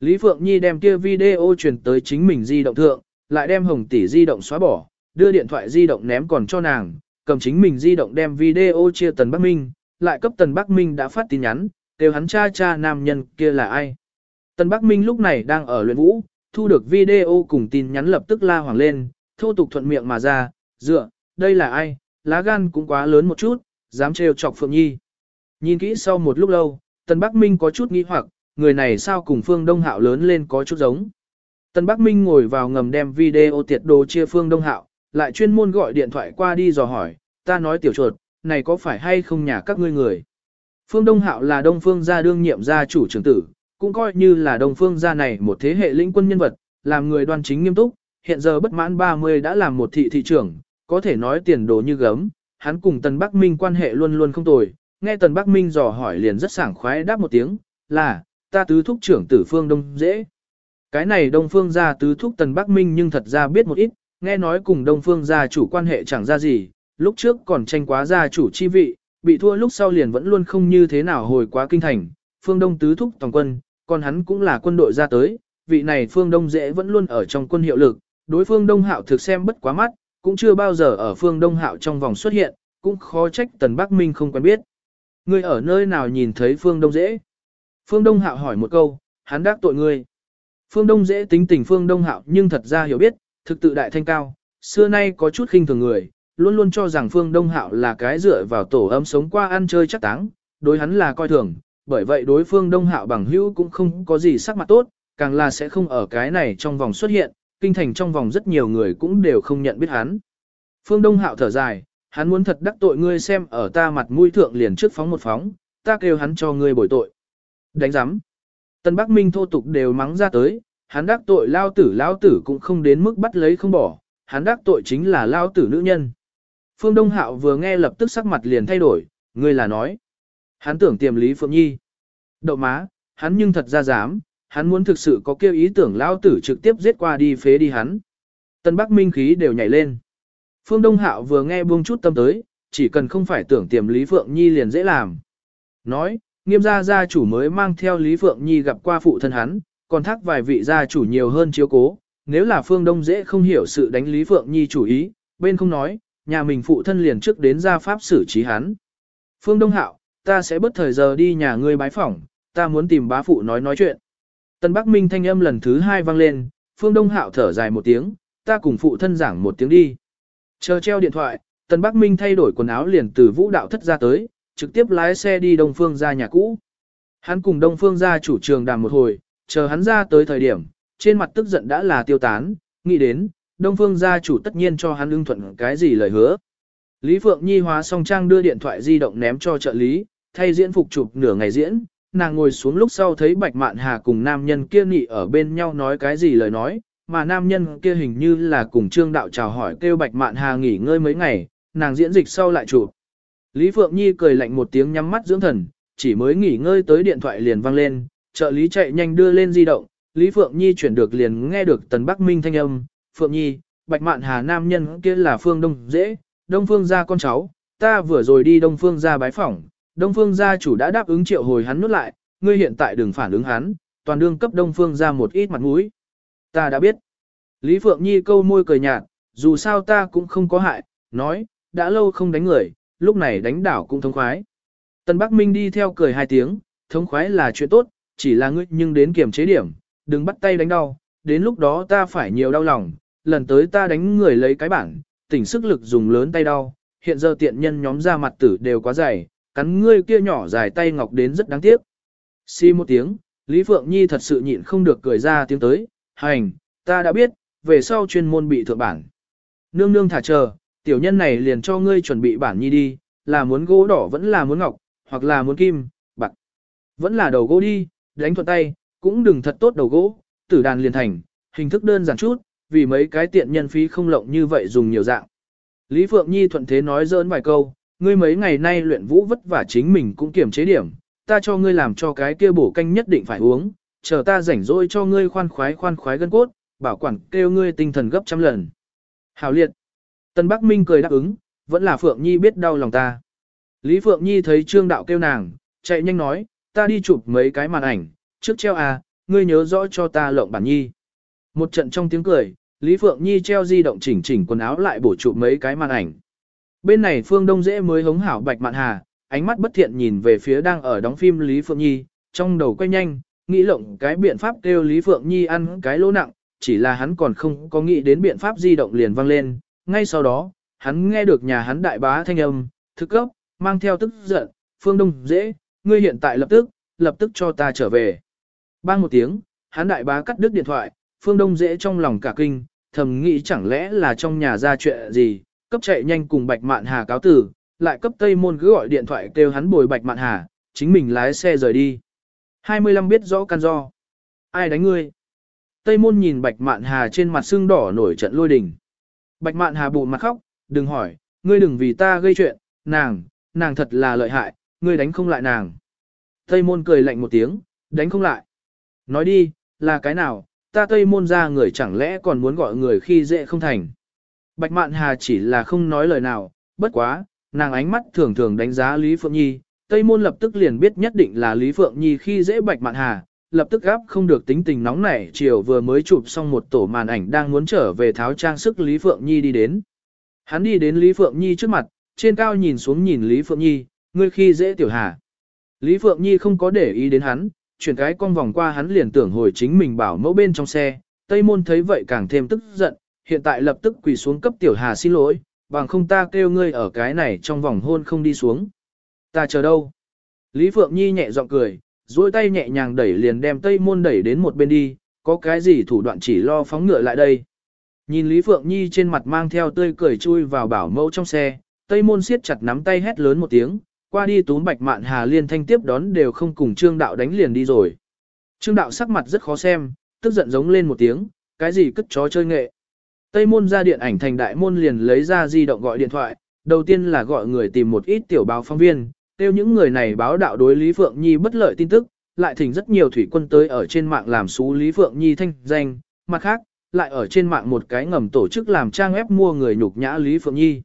Lý Phượng Nhi đem kia video truyền tới chính mình di động thượng, lại đem Hồng tỷ di động xóa bỏ, đưa điện thoại di động ném còn cho nàng, cầm chính mình di động đem video chia Tần Bắc Minh, lại cấp Tần Bắc Minh đã phát tin nhắn, kêu hắn cha cha nam nhân kia là ai. Tần Bắc Minh lúc này đang ở luyện vũ, thu được video cùng tin nhắn lập tức la hoàng lên, thô tục thuận miệng mà ra, dựa, đây là ai, lá gan cũng quá lớn một chút, dám trêu chọc Phượng Nhi. Nhìn kỹ sau một lúc lâu, Tần Bắc Minh có chút nghi hoặc, người này sao cùng Phương Đông Hạo lớn lên có chút giống. Tần Bắc Minh ngồi vào ngầm đem video tiệt đồ chia Phương Đông Hạo, lại chuyên môn gọi điện thoại qua đi dò hỏi, ta nói tiểu chuột, này có phải hay không nhà các ngươi người. Phương Đông Hạo là Đông Phương gia đương nhiệm gia chủ trưởng tử, cũng coi như là Đông Phương gia này một thế hệ lĩnh quân nhân vật, làm người đoan chính nghiêm túc, hiện giờ bất mãn 30 đã làm một thị thị trưởng, có thể nói tiền đồ như gấm, hắn cùng Tần Bắc Minh quan hệ luôn luôn không tồi, nghe Tần Bắc Minh dò hỏi liền rất sảng khoái đáp một tiếng, là, ta tứ thúc trưởng tử Phương Đông dễ. Cái này Đông Phương gia tứ thúc Tần Bắc Minh nhưng thật ra biết một ít, nghe nói cùng Đông Phương gia chủ quan hệ chẳng ra gì, lúc trước còn tranh quá gia chủ chi vị, bị thua lúc sau liền vẫn luôn không như thế nào hồi quá kinh thành, phương Đông tứ thúc toàn quân, còn hắn cũng là quân đội ra tới, vị này phương Đông dễ vẫn luôn ở trong quân hiệu lực, đối phương Đông Hạo thực xem bất quá mắt, cũng chưa bao giờ ở phương Đông Hạo trong vòng xuất hiện, cũng khó trách Tần Bắc Minh không quen biết. Ngươi ở nơi nào nhìn thấy phương Đông dễ? Phương Đông Hạo hỏi một câu, hắn đắc tội ngươi. Phương Đông dễ tính tình phương Đông Hạo nhưng thật ra hiểu biết, thực tự đại thanh cao, xưa nay có chút khinh thường người, luôn luôn cho rằng Phương Đông Hạo là cái dựa vào tổ ấm sống qua ăn chơi chắc táng, đối hắn là coi thường, bởi vậy đối phương Đông Hạo bằng hữu cũng không có gì sắc mặt tốt, càng là sẽ không ở cái này trong vòng xuất hiện, kinh thành trong vòng rất nhiều người cũng đều không nhận biết hắn. Phương Đông Hạo thở dài, hắn muốn thật đắc tội ngươi xem ở ta mặt mũi thượng liền trước phóng một phóng, ta kêu hắn cho ngươi bồi tội. Đánh giám. Tân Bắc Minh thô tục đều mắng ra tới, hắn đắc tội lao tử lao tử cũng không đến mức bắt lấy không bỏ, hắn đắc tội chính là lao tử nữ nhân. Phương Đông Hạo vừa nghe lập tức sắc mặt liền thay đổi, ngươi là nói. Hắn tưởng tiềm Lý Phượng Nhi. Đậu má, hắn nhưng thật ra dám, hắn muốn thực sự có kêu ý tưởng lao tử trực tiếp giết qua đi phế đi hắn. Tân Bắc Minh khí đều nhảy lên. Phương Đông Hạo vừa nghe buông chút tâm tới, chỉ cần không phải tưởng tiềm Lý Phượng Nhi liền dễ làm. Nói, nghiêm gia gia chủ mới mang theo Lý Phượng Nhi gặp qua phụ thân hắn, còn thác vài vị gia chủ nhiều hơn chiếu cố. Nếu là Phương Đông dễ không hiểu sự đánh Lý Phượng Nhi chủ ý, bên không nói, nhà mình phụ thân liền trước đến gia pháp xử trí hắn. Phương Đông Hạo, ta sẽ bất thời giờ đi nhà ngươi bái phỏng, ta muốn tìm bá phụ nói nói chuyện. Tân Bắc Minh thanh âm lần thứ hai vang lên, Phương Đông Hạo thở dài một tiếng, ta cùng phụ thân giảng một tiếng đi. Chờ treo điện thoại, Tân Bắc Minh thay đổi quần áo liền từ vũ đạo thất ra tới, trực tiếp lái xe đi Đông Phương ra nhà cũ. Hắn cùng Đông Phương ra chủ trường đàm một hồi, chờ hắn ra tới thời điểm, trên mặt tức giận đã là tiêu tán, nghĩ đến, Đông Phương gia chủ tất nhiên cho hắn ưng thuận cái gì lời hứa. Lý Phượng Nhi hóa xong trang đưa điện thoại di động ném cho trợ lý, thay diễn phục chụp nửa ngày diễn, nàng ngồi xuống lúc sau thấy Bạch Mạn Hà cùng nam nhân kia nghị ở bên nhau nói cái gì lời nói, mà nam nhân kia hình như là cùng Trương Đạo chào hỏi kêu Bạch Mạn Hà nghỉ ngơi mấy ngày, nàng diễn dịch sau lại chụp. Lý Phượng Nhi cười lạnh một tiếng nhắm mắt dưỡng thần, chỉ mới nghỉ ngơi tới điện thoại liền vang lên, trợ lý chạy nhanh đưa lên di động, Lý Phượng Nhi chuyển được liền nghe được Tần Bắc Minh thanh âm, Phượng Nhi, Bạch Mạn Hà nam nhân kia là Phương Đông Dễ, Đông Phương gia con cháu, ta vừa rồi đi Đông Phương gia bái phỏng, Đông Phương gia chủ đã đáp ứng triệu hồi hắn nút lại, ngươi hiện tại đừng phản ứng hắn, toàn đương cấp Đông Phương gia một ít mặt mũi. Ta đã biết. Lý Phượng Nhi câu môi cười nhạt, dù sao ta cũng không có hại, nói, đã lâu không đánh người, lúc này đánh đảo cũng thống khoái. Tần Bắc Minh đi theo cười hai tiếng, thống khoái là chuyện tốt, chỉ là ngươi nhưng đến kiểm chế điểm, đừng bắt tay đánh đau, đến lúc đó ta phải nhiều đau lòng, lần tới ta đánh người lấy cái bản, tỉnh sức lực dùng lớn tay đau, hiện giờ tiện nhân nhóm ra mặt tử đều quá dày, cắn ngươi kia nhỏ dài tay ngọc đến rất đáng tiếc. Xi một tiếng, Lý Phượng Nhi thật sự nhịn không được cười ra tiếng tới, hành, ta đã biết, về sau chuyên môn bị thượng bản. Nương nương thả chờ, tiểu nhân này liền cho ngươi chuẩn bị bản nhi đi, là muốn gỗ đỏ vẫn là muốn ngọc, hoặc là muốn kim, bạc. Vẫn là đầu gỗ đi, đánh thuận tay, cũng đừng thật tốt đầu gỗ, tử đàn liền thành, hình thức đơn giản chút, vì mấy cái tiện nhân phí không lộng như vậy dùng nhiều dạng. Lý Phượng Nhi thuận thế nói dỡn vài câu, ngươi mấy ngày nay luyện vũ vất vả chính mình cũng kiểm chế điểm, ta cho ngươi làm cho cái kia bổ canh nhất định phải uống, chờ ta rảnh rỗi cho ngươi khoan khoái khoan khoái gân cốt, bảo quản kêu ngươi tinh thần gấp trăm lần. Hảo liệt. Tân Bắc Minh cười đáp ứng, vẫn là Phượng Nhi biết đau lòng ta. Lý Phượng Nhi thấy Trương Đạo kêu nàng, chạy nhanh nói, ta đi chụp mấy cái màn ảnh, trước treo à, ngươi nhớ rõ cho ta lộng bản nhi. Một trận trong tiếng cười, Lý Phượng Nhi treo di động chỉnh chỉnh quần áo lại bổ chụp mấy cái màn ảnh. Bên này Phương Đông Dễ mới hống hảo Bạch Mạn Hà, ánh mắt bất thiện nhìn về phía đang ở đóng phim Lý Phượng Nhi, trong đầu quay nhanh, nghĩ lộng cái biện pháp kêu Lý Phượng Nhi ăn cái lỗ nặng, chỉ là hắn còn không có nghĩ đến biện pháp di động liền vang lên, ngay sau đó, hắn nghe được nhà hắn đại bá thanh âm, thức cấp, mang theo tức giận, Phương Đông Dễ, ngươi hiện tại lập tức, lập tức cho ta trở về. Bang một tiếng, hắn đại bá cắt đứt điện thoại, Phương Đông dễ trong lòng cả kinh, thầm nghĩ chẳng lẽ là trong nhà ra chuyện gì, cấp chạy nhanh cùng Bạch Mạn Hà cáo tử, lại cấp Tây Môn cứ gọi điện thoại kêu hắn bồi Bạch Mạn Hà, chính mình lái xe rời đi. 25 biết rõ căn do. Ai đánh ngươi? Tây Môn nhìn Bạch Mạn Hà trên mặt xương đỏ nổi trận lôi đình. Bạch Mạn Hà bụ mặt khóc, đừng hỏi, ngươi đừng vì ta gây chuyện, nàng, nàng thật là lợi hại, ngươi đánh không lại nàng. Tây Môn cười lạnh một tiếng, đánh không lại. Nói đi, là cái nào, ta tây môn ra người chẳng lẽ còn muốn gọi người khi dễ không thành. Bạch Mạn Hà chỉ là không nói lời nào, bất quá, nàng ánh mắt thường thường đánh giá Lý Phượng Nhi, Tây Môn lập tức liền biết nhất định là Lý Phượng Nhi khi dễ Bạch Mạn Hà, lập tức gáp không được tính tình nóng nảy chiều vừa mới chụp xong một tổ màn ảnh đang muốn trở về tháo trang sức Lý Phượng Nhi đi đến. Hắn đi đến Lý Phượng Nhi trước mặt, trên cao nhìn xuống nhìn Lý Phượng Nhi, ngươi khi dễ tiểu hà. Lý Phượng Nhi không có để ý đến hắn, chuyển cái con vòng qua hắn liền tưởng hồi chính mình bảo mẫu bên trong xe, Tây Môn thấy vậy càng thêm tức giận, hiện tại lập tức quỳ xuống cấp tiểu hà xin lỗi, bằng không ta kêu ngươi ở cái này trong vòng hôn không đi xuống. Ta chờ đâu? Lý Phượng Nhi nhẹ giọng cười, duỗi tay nhẹ nhàng đẩy liền đem Tây Môn đẩy đến một bên đi, có cái gì thủ đoạn chỉ lo phóng ngựa lại đây. Nhìn Lý Phượng Nhi trên mặt mang theo tươi cười chui vào bảo mẫu trong xe, Tây Môn siết chặt nắm tay hét lớn một tiếng, qua đi túm bạch mạn hà liên thanh tiếp đón đều không cùng trương đạo đánh liền đi rồi. Trương đạo sắc mặt rất khó xem, tức giận giống lên một tiếng, cái gì cất chó chơi nghệ. Tây môn ra điện ảnh thành đại môn liền lấy ra di động gọi điện thoại, đầu tiên là gọi người tìm một ít tiểu báo phóng viên, tiêu những người này báo đạo đối Lý Phượng Nhi bất lợi tin tức, lại thỉnh rất nhiều thủy quân tới ở trên mạng làm xú Lý Phượng Nhi thanh danh, mặt khác, lại ở trên mạng một cái ngầm tổ chức làm trang ép mua người nhục nhã Lý Phượng Nhi.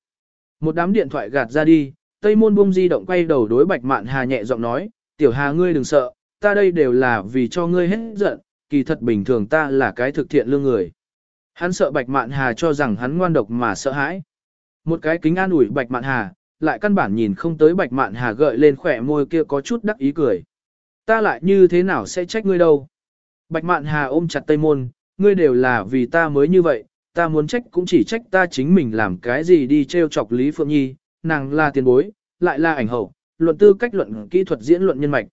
Một đám điện thoại gạt ra đi, Tây môn Bung di động quay đầu đối bạch mạn hà nhẹ giọng nói, tiểu hà ngươi đừng sợ, ta đây đều là vì cho ngươi hết giận, kỳ thật bình thường ta là cái thực thiện lương người. Hắn sợ bạch mạn hà cho rằng hắn ngoan độc mà sợ hãi. Một cái kính an ủi bạch mạn hà, lại căn bản nhìn không tới bạch mạn hà gợi lên khỏe môi kia có chút đắc ý cười. Ta lại như thế nào sẽ trách ngươi đâu. Bạch mạn hà ôm chặt tây môn, ngươi đều là vì ta mới như vậy, ta muốn trách cũng chỉ trách ta chính mình làm cái gì đi treo chọc Lý Phượng Nhi, nàng là tiền bối, lại là ảnh hậu, luận tư cách luận kỹ thuật diễn luận nhân mạch.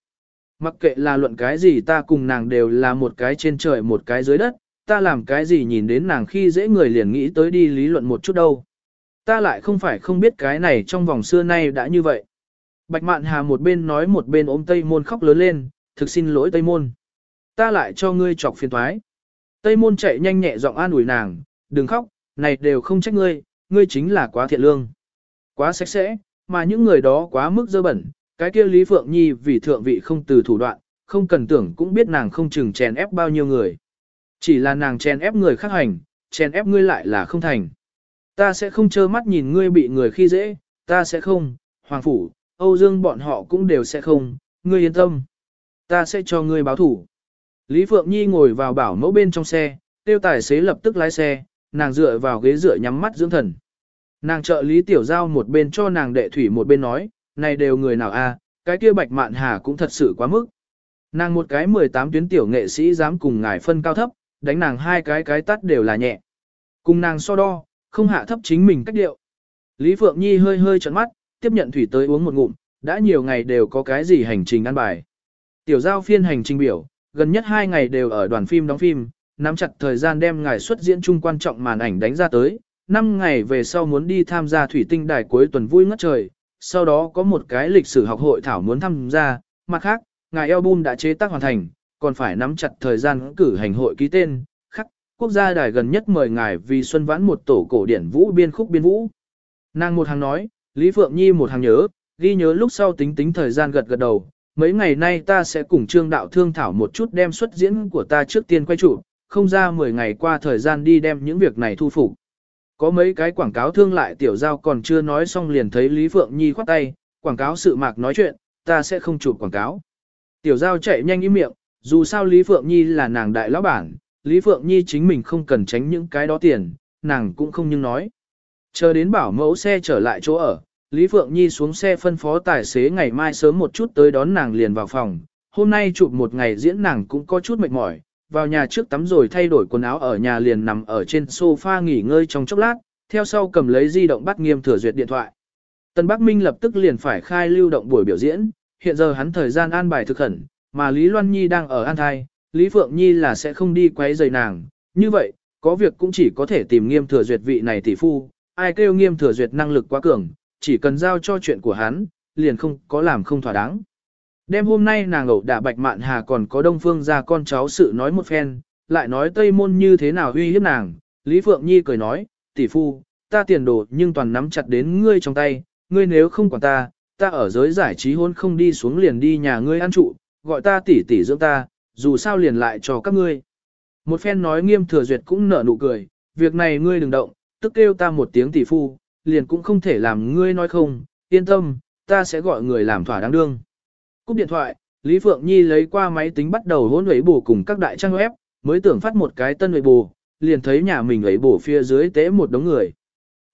Mặc kệ là luận cái gì ta cùng nàng đều là một cái trên trời một cái dưới đất, ta làm cái gì nhìn đến nàng khi dễ người liền nghĩ tới đi lý luận một chút đâu. Ta lại không phải không biết cái này trong vòng xưa nay đã như vậy. Bạch Mạn Hà một bên nói một bên ôm Tây Môn khóc lớn lên, thực xin lỗi Tây Môn. Ta lại cho ngươi chọc phiền thoái. Tây Môn chạy nhanh nhẹ giọng an ủi nàng, đừng khóc, này đều không trách ngươi, ngươi chính là quá thiện lương quá sạch sẽ, mà những người đó quá mức dơ bẩn, cái kia Lý Phượng Nhi vì thượng vị không từ thủ đoạn, không cần tưởng cũng biết nàng không chừng chèn ép bao nhiêu người. Chỉ là nàng chèn ép người khác hành, chèn ép ngươi lại là không thành. Ta sẽ không trơ mắt nhìn ngươi bị người khi dễ, ta sẽ không, Hoàng Phủ, Âu Dương bọn họ cũng đều sẽ không, ngươi yên tâm. Ta sẽ cho ngươi báo thủ. Lý Phượng Nhi ngồi vào bảo mẫu bên trong xe, tiêu tài xế lập tức lái xe, nàng dựa vào ghế dựa nhắm mắt dưỡng thần. Nàng trợ Lý Tiểu Giao một bên cho nàng đệ thủy một bên nói, này đều người nào a, cái kia bạch mạn hà cũng thật sự quá mức. Nàng một cái 18 tuyến tiểu nghệ sĩ dám cùng ngài phân cao thấp, đánh nàng hai cái cái tắt đều là nhẹ. Cùng nàng so đo, không hạ thấp chính mình cách điệu. Lý Phượng Nhi hơi hơi trợn mắt, tiếp nhận thủy tới uống một ngụm, đã nhiều ngày đều có cái gì hành trình ăn bài. Tiểu giao phiên hành trình biểu, gần nhất hai ngày đều ở đoàn phim đóng phim, nắm chặt thời gian đem ngài xuất diễn chung quan trọng màn ảnh đánh ra tới. Năm ngày về sau muốn đi tham gia thủy tinh đài cuối tuần vui ngất trời, sau đó có một cái lịch sử học hội thảo muốn tham gia, mặt khác, ngài album đã chế tác hoàn thành, còn phải nắm chặt thời gian cử hành hội ký tên, quốc gia đài gần nhất mời ngài vì xuân vãn một tổ cổ điển vũ biên khúc biên vũ. Nàng một hàng nói, Lý Phượng Nhi một hàng nhớ, ghi nhớ lúc sau tính tính thời gian gật gật đầu, mấy ngày nay ta sẽ cùng trương đạo thương thảo một chút đem xuất diễn của ta trước tiên quay trụ, không ra 10 ngày qua thời gian đi đem những việc này thu phục. Có mấy cái quảng cáo thương lại tiểu giao còn chưa nói xong liền thấy Lý Phượng Nhi khoát tay, quảng cáo sự mạc nói chuyện, ta sẽ không chụp quảng cáo. Tiểu giao chạy nhanh im miệng, dù sao Lý Phượng Nhi là nàng đại lão bản, Lý Phượng Nhi chính mình không cần tránh những cái đó tiền, nàng cũng không nhưng nói. Chờ đến bảo mẫu xe trở lại chỗ ở, Lý Phượng Nhi xuống xe phân phó tài xế ngày mai sớm một chút tới đón nàng liền vào phòng. Hôm nay chụp một ngày diễn nàng cũng có chút mệt mỏi, vào nhà trước tắm rồi thay đổi quần áo ở nhà liền nằm ở trên sofa nghỉ ngơi trong chốc lát, theo sau cầm lấy di động bắt nghiêm thừa duyệt điện thoại. Tân Bắc Minh lập tức liền phải khai lưu động buổi biểu diễn, hiện giờ hắn thời gian an bài thực khẩn, mà Lý Loan Nhi đang ở an thai, Lý Phượng Nhi là sẽ không đi quấy rầy nàng, như vậy, có việc cũng chỉ có thể tìm nghiêm thừa duyệt vị này tỷ phu, ai kêu nghiêm thừa duyệt năng lực quá cường, chỉ cần giao cho chuyện của hắn, liền không có làm không thỏa đáng. Đêm hôm nay nàng ẩu đả bạch mạn hà còn có đông phương ra con cháu sự nói một phen, lại nói tây môn như thế nào uy hiếp nàng, Lý Phượng Nhi cười nói, tỷ phu, ta tiền đồ nhưng toàn nắm chặt đến ngươi trong tay, ngươi nếu không quản ta, ta ở giới giải trí hôn không đi xuống liền đi nhà ngươi ăn trụ, gọi ta tỷ tỷ dưỡng ta, dù sao liền lại cho các ngươi. Một phen nói nghiêm thừa duyệt cũng nở nụ cười, việc này ngươi đừng động, tức kêu ta một tiếng tỷ phu, liền cũng không thể làm ngươi nói không, yên tâm, ta sẽ gọi người làm thỏa đáng đương. Cúp điện thoại, Lý Phượng Nhi lấy qua máy tính bắt đầu hỗn ấy bù cùng các đại trang web, mới tưởng phát một cái tân ấy bù, liền thấy nhà mình ấy bù phía dưới tế một đống người.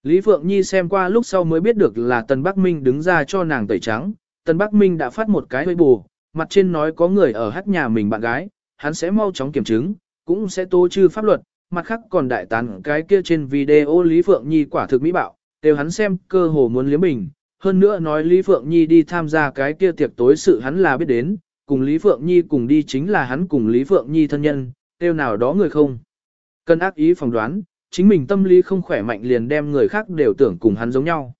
Lý Phượng Nhi xem qua lúc sau mới biết được là Tần Bắc Minh đứng ra cho nàng tẩy trắng, Tần Bắc Minh đã phát một cái ấy bù, mặt trên nói có người ở hát nhà mình bạn gái, hắn sẽ mau chóng kiểm chứng, cũng sẽ tố trừ pháp luật, mặt khác còn đại tán cái kia trên video Lý Phượng Nhi quả thực mỹ bạo, đều hắn xem cơ hồ muốn liếm mình. Hơn nữa nói Lý Phượng Nhi đi tham gia cái kia tiệc tối sự hắn là biết đến, cùng Lý Phượng Nhi cùng đi chính là hắn cùng Lý Phượng Nhi thân nhân, tiêu nào đó người không. Cần ác ý phỏng đoán, chính mình tâm lý không khỏe mạnh liền đem người khác đều tưởng cùng hắn giống nhau.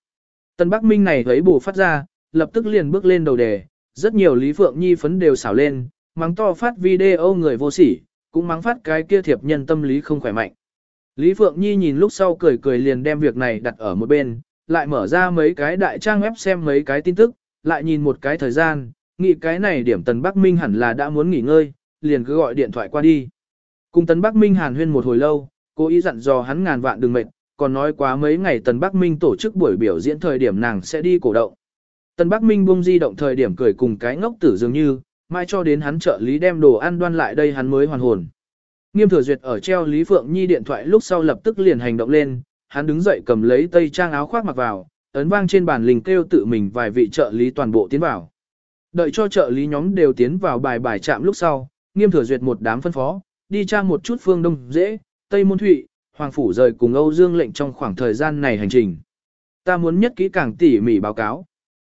Tân Bắc Minh này thấy bù phát ra, lập tức liền bước lên đầu đề, rất nhiều Lý Phượng Nhi phấn đều xảo lên, mắng to phát video người vô sỉ, cũng mắng phát cái kia thiệp nhân tâm lý không khỏe mạnh. Lý Phượng Nhi nhìn lúc sau cười cười liền đem việc này đặt ở một bên, lại mở ra mấy cái đại trang web xem mấy cái tin tức, lại nhìn một cái thời gian, nghĩ cái này điểm Tần Bắc Minh hẳn là đã muốn nghỉ ngơi, liền cứ gọi điện thoại qua đi. Cùng Tần Bắc Minh hàn huyên một hồi lâu, cố ý dặn dò hắn ngàn vạn đừng mệt, còn nói quá mấy ngày Tần Bắc Minh tổ chức buổi biểu diễn thời điểm nàng sẽ đi cổ động. Tần Bắc Minh buông di động thời điểm cười cùng cái ngốc tử dường như, mai cho đến hắn trợ lý đem đồ ăn đoan lại đây hắn mới hoàn hồn. Nghiêm thừa duyệt ở treo Lý Phượng Nhi điện thoại lúc sau lập tức liền hành động lên, hắn đứng dậy cầm lấy tây trang áo khoác mặc vào, ấn vang trên bàn lình kêu tự mình vài vị trợ lý toàn bộ tiến vào. Đợi cho trợ lý nhóm đều tiến vào bài bài chạm lúc sau, nghiêm thừa duyệt một đám phân phó, đi trang một chút phương đông dễ, tây môn thụy, hoàng phủ rời cùng Âu Dương lệnh trong khoảng thời gian này hành trình. Ta muốn nhất kỹ càng tỉ mỉ báo cáo.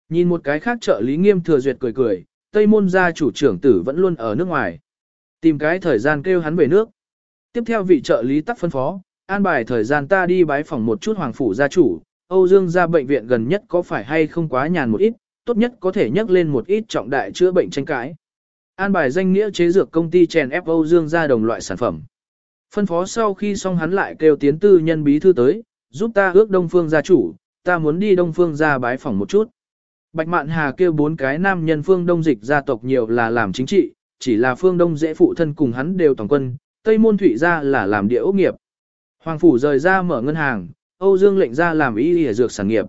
Nhìn một cái khác trợ lý nghiêm thừa duyệt cười cười, tây môn gia chủ trưởng tử vẫn luôn ở nước ngoài. Tìm cái thời gian kêu hắn về nước. Tiếp theo vị trợ lý tắc phân phó, an bài thời gian ta đi bái phòng một chút hoàng phủ gia chủ, Âu Dương ra bệnh viện gần nhất có phải hay không quá nhàn một ít, tốt nhất có thể nhắc lên một ít trọng đại chữa bệnh tranh cãi. An bài danh nghĩa chế dược công ty chèn ép Âu Dương ra đồng loại sản phẩm. Phân phó sau khi xong hắn lại kêu tiến tư nhân bí thư tới, giúp ta ước Đông Phương gia chủ, ta muốn đi Đông Phương gia bái phòng một chút. Bạch Mạn Hà kêu bốn cái nam nhân phương đông dịch gia tộc nhiều là làm chính trị, chỉ là phương đông dễ phụ thân cùng hắn đều toàn quân, Tây Môn Thụy ra là làm địa ốc nghiệp. Hoàng Phủ rời ra mở ngân hàng, Âu Dương lệnh ra làm y y dược sản nghiệp.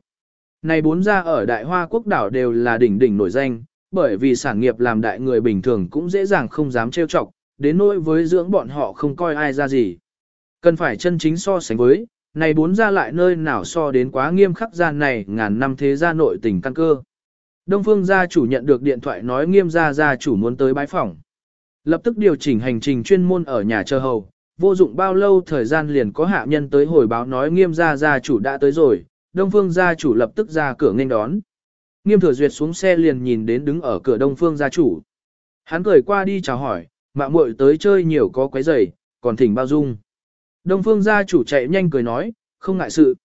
Này bốn gia ở Đại Hoa Quốc đảo đều là đỉnh đỉnh nổi danh, bởi vì sản nghiệp làm đại người bình thường cũng dễ dàng không dám trêu chọc, đến nỗi với dưỡng bọn họ không coi ai ra gì. Cần phải chân chính so sánh với, này bốn gia lại nơi nào so đến quá nghiêm khắc gian này ngàn năm thế gia nội tình căn cơ. Đông Phương gia chủ nhận được điện thoại nói nghiêm gia gia chủ muốn tới bái phỏng. Lập tức điều chỉnh hành trình chuyên môn ở nhà chờ hầu, vô dụng bao lâu thời gian liền có hạ nhân tới hồi báo nói nghiêm gia gia chủ đã tới rồi, Đông Phương gia chủ lập tức ra cửa nghênh đón. Nghiêm thừa duyệt xuống xe liền nhìn đến đứng ở cửa Đông Phương gia chủ. Hắn cười qua đi chào hỏi, mạng muội tới chơi nhiều có quấy rầy, còn thỉnh bao dung. Đông Phương gia chủ chạy nhanh cười nói, không ngại sự.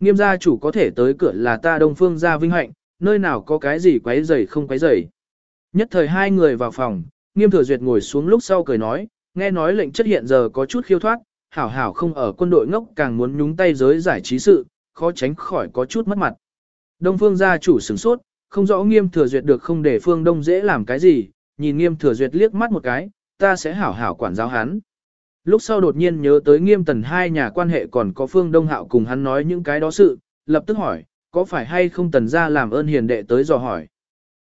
Nghiêm gia chủ có thể tới cửa là ta Đông Phương gia vinh hạnh, nơi nào có cái gì quấy rầy không quấy rầy. Nhất thời hai người vào phòng, Nghiêm thừa duyệt ngồi xuống lúc sau cười nói, nghe nói lệnh chất hiện giờ có chút khiêu thoát, hảo hảo không ở quân đội ngốc càng muốn nhúng tay giới giải trí sự, khó tránh khỏi có chút mất mặt. Đông phương gia chủ sửng sốt, không rõ nghiêm thừa duyệt được không để phương đông dễ làm cái gì, nhìn nghiêm thừa duyệt liếc mắt một cái, ta sẽ hảo hảo quản giáo hắn. Lúc sau đột nhiên nhớ tới nghiêm tần hai nhà quan hệ còn có phương đông hạo cùng hắn nói những cái đó sự, lập tức hỏi, có phải hay không tần gia làm ơn hiền đệ tới dò hỏi.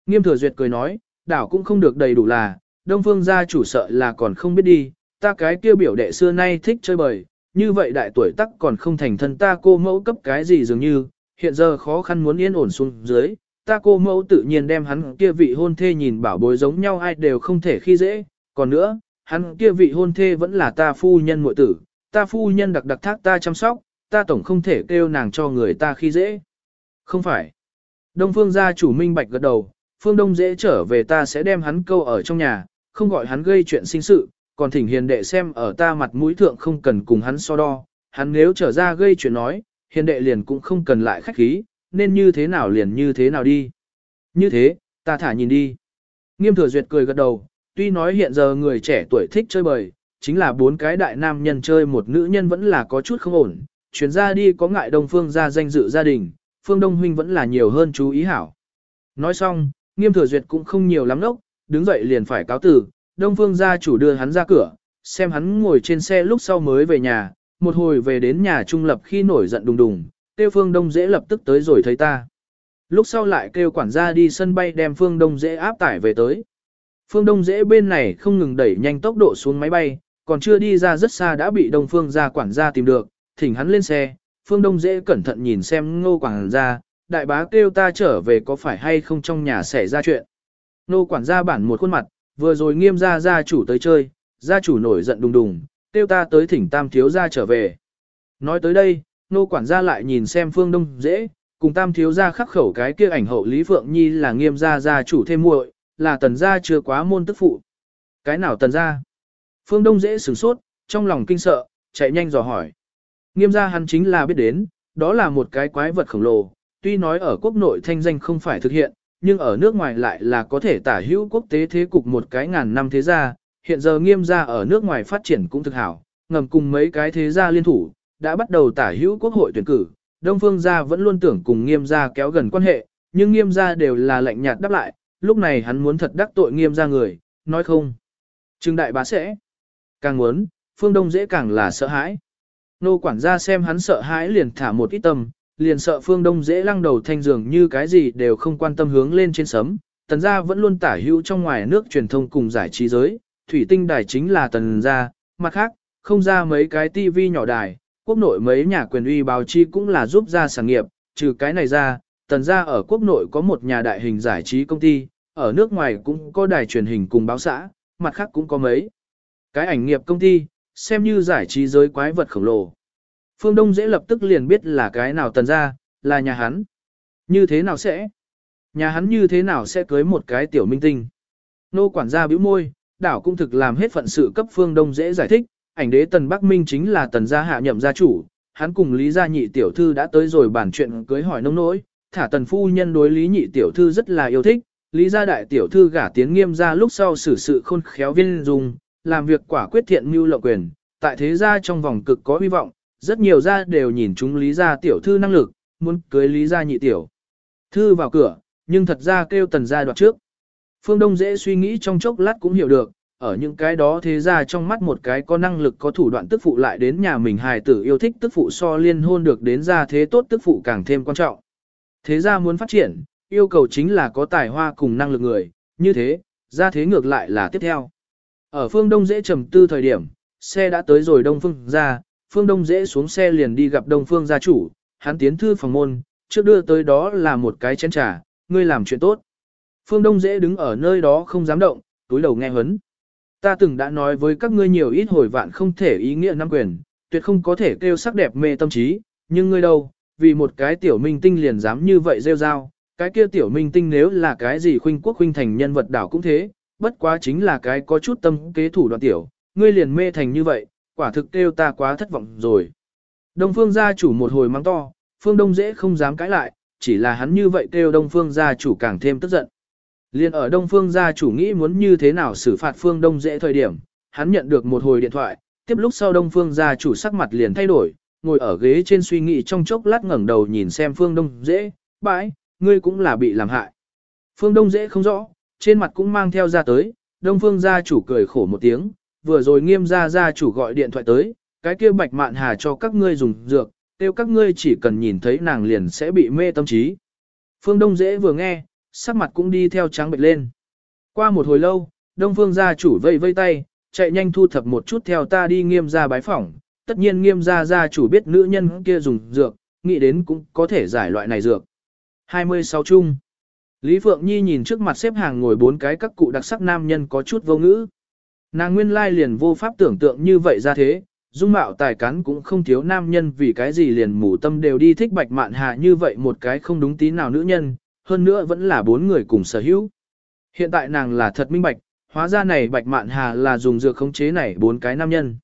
Nghiêm thừa duyệt cười nói, đảo cũng không được đầy đủ là, đông phương gia chủ sợ là còn không biết đi, ta cái kia biểu đệ xưa nay thích chơi bời, như vậy đại tuổi tắc còn không thành thân ta cô mẫu cấp cái gì dường như, hiện giờ khó khăn muốn yên ổn xuống dưới, ta cô mẫu tự nhiên đem hắn kia vị hôn thê nhìn bảo bối giống nhau ai đều không thể khi dễ, còn nữa, hắn kia vị hôn thê vẫn là ta phu nhân muội tử, ta phu nhân đặc đặc thác ta chăm sóc, ta tổng không thể kêu nàng cho người ta khi dễ. Không phải. Đông phương gia chủ minh bạch gật đầu, phương đông dễ trở về ta sẽ đem hắn câu ở trong nhà, không gọi hắn gây chuyện sinh sự, còn thỉnh hiền đệ xem ở ta mặt mũi thượng không cần cùng hắn so đo, hắn nếu trở ra gây chuyện nói, hiền đệ liền cũng không cần lại khách khí, nên như thế nào liền như thế nào đi. Như thế, ta thả nhìn đi. Nghiêm thừa duyệt cười gật đầu, tuy nói hiện giờ người trẻ tuổi thích chơi bời, chính là bốn cái đại nam nhân chơi một nữ nhân vẫn là có chút không ổn, chuyển ra đi có ngại đông phương ra danh dự gia đình, phương đông huynh vẫn là nhiều hơn chú ý hảo. Nói xong, nghiêm thừa duyệt cũng không nhiều lắm lốc, đứng dậy liền phải cáo tử, Đông Phương gia chủ đưa hắn ra cửa, xem hắn ngồi trên xe lúc sau mới về nhà, một hồi về đến nhà trung lập khi nổi giận đùng đùng, kêu Phương Đông dễ lập tức tới rồi thấy ta. Lúc sau lại kêu quản gia đi sân bay đem Phương Đông dễ áp tải về tới. Phương Đông dễ bên này không ngừng đẩy nhanh tốc độ xuống máy bay, còn chưa đi ra rất xa đã bị Đông Phương gia quản gia tìm được, thỉnh hắn lên xe. Phương Đông dễ cẩn thận nhìn xem ngô quản gia, đại bá kêu ta trở về có phải hay không trong nhà xảy ra chuyện. Ngô quản gia bản một khuôn mặt, vừa rồi nghiêm gia gia chủ tới chơi, gia chủ nổi giận đùng đùng, tiêu ta tới thỉnh tam thiếu gia trở về. Nói tới đây, nô quản gia lại nhìn xem phương đông dễ, cùng tam thiếu gia khắc khẩu cái kia ảnh hậu Lý Phượng Nhi là nghiêm gia gia chủ thêm muội, là tần gia chưa quá môn tức phụ. Cái nào tần gia? Phương đông dễ sửng sốt, trong lòng kinh sợ, chạy nhanh dò hỏi. Nghiêm gia hắn chính là biết đến, đó là một cái quái vật khổng lồ, tuy nói ở quốc nội thanh danh không phải thực hiện, nhưng ở nước ngoài lại là có thể tả hữu quốc tế thế cục một cái ngàn năm thế gia, hiện giờ nghiêm gia ở nước ngoài phát triển cũng thực hảo, ngầm cùng mấy cái thế gia liên thủ, đã bắt đầu tả hữu quốc hội tuyển cử, Đông Phương gia vẫn luôn tưởng cùng nghiêm gia kéo gần quan hệ, nhưng nghiêm gia đều là lạnh nhạt đáp lại, lúc này hắn muốn thật đắc tội nghiêm gia người, nói không. Trương đại bá sẽ, càng muốn, phương đông dễ càng là sợ hãi. Nô quản gia xem hắn sợ hãi liền thả một ít tâm, liền sợ phương đông dễ lăng đầu thanh dường như cái gì đều không quan tâm hướng lên trên sấm. Tần gia vẫn luôn tả hữu trong ngoài nước truyền thông cùng giải trí giới, thủy tinh đài chính là tần gia, mặt khác, không ra mấy cái tivi nhỏ đài, quốc nội mấy nhà quyền uy báo chí cũng là giúp ra sản nghiệp, trừ cái này ra, tần gia ở quốc nội có một nhà đại hình giải trí công ty, ở nước ngoài cũng có đài truyền hình cùng báo xã, mặt khác cũng có mấy. Cái ảnh nghiệp công ty, xem như giải trí giới quái vật khổng lồ. Phương Đông dễ lập tức liền biết là cái nào tần ra, là nhà hắn. Như thế nào sẽ? Nhà hắn như thế nào sẽ cưới một cái tiểu minh tinh? Nô quản gia bĩu môi, đảo cũng thực làm hết phận sự cấp Phương Đông dễ giải thích, ảnh đế tần Bắc Minh chính là tần gia hạ nhậm gia chủ, hắn cùng Lý gia nhị tiểu thư đã tới rồi bàn chuyện cưới hỏi nông nỗi, thả tần phu nhân đối Lý nhị tiểu thư rất là yêu thích, Lý gia đại tiểu thư gả tiến nghiêm ra lúc sau xử sự khôn khéo viên dùng, làm việc quả quyết thiện mưu lộng quyền, tại thế gia trong vòng cực có hy vọng, rất nhiều gia đều nhìn chúng Lý gia tiểu thư năng lực, muốn cưới Lý gia nhị tiểu. Thư vào cửa, nhưng thật ra kêu tần gia đoạt trước. Phương Đông dễ suy nghĩ trong chốc lát cũng hiểu được, ở những cái đó thế ra trong mắt một cái có năng lực có thủ đoạn tức phụ lại đến nhà mình hài tử yêu thích tức phụ so liên hôn được đến ra thế tốt tức phụ càng thêm quan trọng. Thế ra muốn phát triển, yêu cầu chính là có tài hoa cùng năng lực người, như thế, ra thế ngược lại là tiếp theo. Ở phương Đông dễ trầm tư thời điểm, xe đã tới rồi Đông Phương ra, phương Đông dễ xuống xe liền đi gặp Đông Phương gia chủ, hắn tiến thư phòng môn, trước đưa tới đó là một cái chén trà, ngươi làm chuyện tốt. Phương Đông dễ đứng ở nơi đó không dám động, túi đầu nghe hấn. Ta từng đã nói với các ngươi nhiều ít hồi vạn không thể ý nghĩa năm quyền, tuyệt không có thể kêu sắc đẹp mê tâm trí, nhưng ngươi đâu, vì một cái tiểu minh tinh liền dám như vậy rêu rao, cái kia tiểu minh tinh nếu là cái gì khuynh quốc khuynh thành nhân vật đảo cũng thế, bất quá chính là cái có chút tâm kế thủ đoạn tiểu, ngươi liền mê thành như vậy, quả thực kêu ta quá thất vọng rồi. Đông phương gia chủ một hồi mắng to, phương đông dễ không dám cãi lại, chỉ là hắn như vậy kêu đông phương gia chủ càng thêm tức giận. Liên ở đông phương gia chủ nghĩ muốn như thế nào xử phạt phương đông dễ thời điểm, hắn nhận được một hồi điện thoại, tiếp lúc sau đông phương gia chủ sắc mặt liền thay đổi, ngồi ở ghế trên suy nghĩ trong chốc lát ngẩng đầu nhìn xem phương đông dễ, bãi, ngươi cũng là bị làm hại. Phương đông dễ không rõ, trên mặt cũng mang theo ra tới, đông phương gia chủ cười khổ một tiếng, vừa rồi nghiêm gia gia chủ gọi điện thoại tới, cái kia bạch mạn hà cho các ngươi dùng dược, tiêu các ngươi chỉ cần nhìn thấy nàng liền sẽ bị mê tâm trí. Phương Đông dễ vừa nghe, sắc mặt cũng đi theo trắng bệch lên. Qua một hồi lâu, Đông Phương gia chủ vây vây tay, chạy nhanh thu thập một chút theo ta đi nghiêm gia bái phỏng, tất nhiên nghiêm gia gia chủ biết nữ nhân kia dùng dược, nghĩ đến cũng có thể giải loại này dược. 26 chung. Lý Phượng Nhi nhìn trước mặt xếp hàng ngồi bốn cái các cụ đặc sắc nam nhân có chút vô ngữ. Nàng nguyên lai liền vô pháp tưởng tượng như vậy ra thế, dung mạo tài cán cũng không thiếu nam nhân vì cái gì liền mù tâm đều đi thích bạch mạn hà như vậy một cái không đúng tí nào nữ nhân, hơn nữa vẫn là bốn người cùng sở hữu. Hiện tại nàng là thật minh bạch, hóa ra này bạch mạn hà là dùng dược khống chế này bốn cái nam nhân.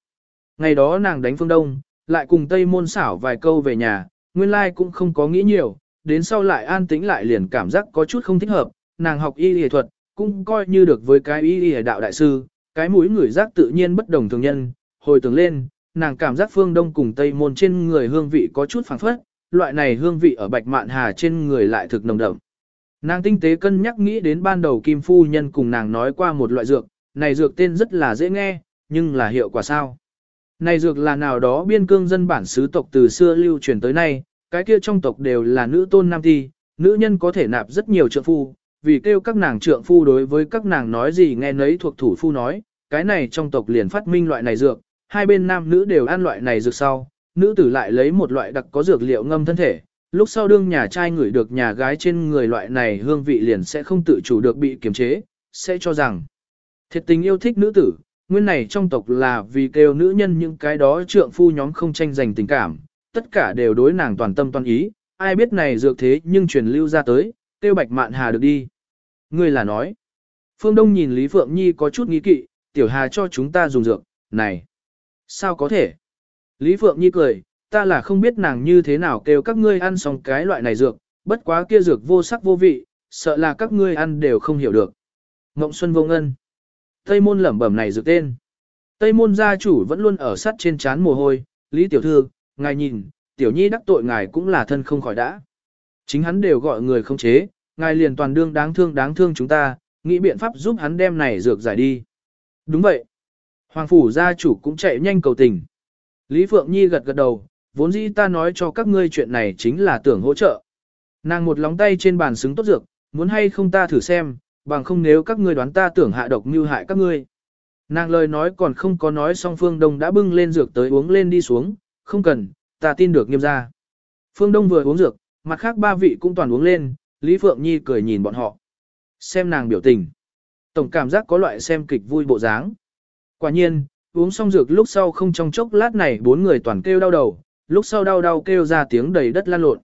Ngày đó nàng đánh phương đông, lại cùng tây môn xảo vài câu về nhà, nguyên lai cũng không có nghĩ nhiều, đến sau lại an tĩnh lại liền cảm giác có chút không thích hợp, nàng học y y thuật, cũng coi như được với cái y y đạo đại sư, cái mũi người giác tự nhiên bất đồng thường nhân, hồi tưởng lên, nàng cảm giác phương đông cùng tây môn trên người hương vị có chút phảng phất, loại này hương vị ở bạch mạn hà trên người lại thực nồng đậm. Nàng tinh tế cân nhắc nghĩ đến ban đầu Kim Phu Nhân cùng nàng nói qua một loại dược, này dược tên rất là dễ nghe, nhưng là hiệu quả sao? Này dược là nào đó biên cương dân bản xứ tộc từ xưa lưu truyền tới nay, cái kia trong tộc đều là nữ tôn nam thi, nữ nhân có thể nạp rất nhiều trượng phu, vì kêu các nàng trượng phu đối với các nàng nói gì nghe nấy thuộc thủ phu nói, cái này trong tộc liền phát minh loại này dược, hai bên nam nữ đều ăn loại này dược sau, nữ tử lại lấy một loại đặc có dược liệu ngâm thân thể, lúc sau đương nhà trai ngửi được nhà gái trên người loại này hương vị liền sẽ không tự chủ được bị kiềm chế, sẽ cho rằng thiệt tình yêu thích nữ tử, nguyên này trong tộc là vì kêu nữ nhân những cái đó trượng phu nhóm không tranh giành tình cảm, tất cả đều đối nàng toàn tâm toàn ý, ai biết này dược thế nhưng truyền lưu ra tới, tiêu bạch mạn hà được đi. Ngươi là nói. Phương Đông nhìn Lý Phượng Nhi có chút nghi kỵ, tiểu hà cho chúng ta dùng dược, này. Sao có thể? Lý Phượng Nhi cười, ta là không biết nàng như thế nào kêu các ngươi ăn xong cái loại này dược, bất quá kia dược vô sắc vô vị, sợ là các ngươi ăn đều không hiểu được. Ngộng Xuân vô ngân. Tây môn lẩm bẩm này dược tên. Tây môn gia chủ vẫn luôn ở sắt trên chán mồ hôi, Lý Tiểu Thư, ngài nhìn, Tiểu Nhi đắc tội ngài cũng là thân không khỏi đã. Chính hắn đều gọi người không chế, ngài liền toàn đương đáng thương đáng thương chúng ta, nghĩ biện pháp giúp hắn đem này dược giải đi. Đúng vậy. Hoàng phủ gia chủ cũng chạy nhanh cầu tình. Lý Phượng Nhi gật gật đầu, vốn dĩ ta nói cho các ngươi chuyện này chính là tưởng hỗ trợ. Nàng một lóng tay trên bàn xứng tốt dược, muốn hay không ta thử xem, bằng không nếu các ngươi đoán ta tưởng hạ độc mưu hại các ngươi. Nàng lời nói còn không có nói xong Phương Đông đã bưng lên dược tới uống lên đi xuống, không cần, ta tin được nghiêm gia. Phương Đông vừa uống dược, mặt khác ba vị cũng toàn uống lên, Lý Phượng Nhi cười nhìn bọn họ. Xem nàng biểu tình. Tổng cảm giác có loại xem kịch vui bộ dáng. Quả nhiên, uống xong dược lúc sau không trong chốc lát này bốn người toàn kêu đau đầu, lúc sau đau đau kêu ra tiếng đầy đất lan lộn.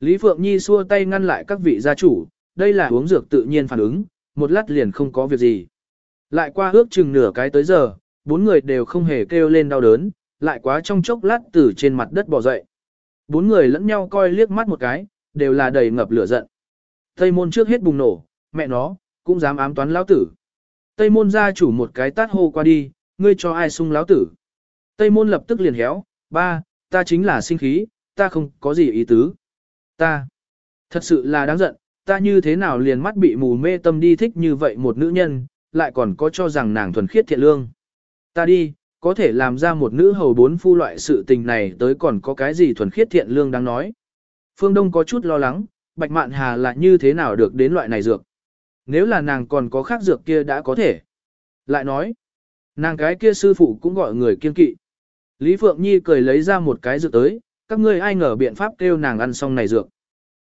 Lý Phượng Nhi xua tay ngăn lại các vị gia chủ, đây là uống dược tự nhiên phản ứng, một lát liền không có việc gì. Lại qua ước chừng nửa cái tới giờ, bốn người đều không hề kêu lên đau đớn, lại quá trong chốc lát từ trên mặt đất bò dậy. Bốn người lẫn nhau coi liếc mắt một cái, đều là đầy ngập lửa giận. Tây môn trước hết bùng nổ, mẹ nó, cũng dám ám toán lão tử. Tây môn gia chủ một cái tát hô qua đi, ngươi cho ai sung lão tử. Tây môn lập tức liền héo, ba, ta chính là sinh khí, ta không có gì ý tứ. Ta, thật sự là đáng giận, ta như thế nào liền mắt bị mù mê tâm đi thích như vậy một nữ nhân, lại còn có cho rằng nàng thuần khiết thiện lương. Ta đi, có thể làm ra một nữ hầu bốn phu loại sự tình này tới còn có cái gì thuần khiết thiện lương đáng nói. Phương Đông có chút lo lắng, Bạch Mạn Hà là như thế nào được đến loại này dược. Nếu là nàng còn có khác dược kia đã có thể. Lại nói, nàng cái kia sư phụ cũng gọi người kiên kỵ. Lý Phượng Nhi cười lấy ra một cái dược tới, các ngươi ai ngờ biện pháp kêu nàng ăn xong này dược.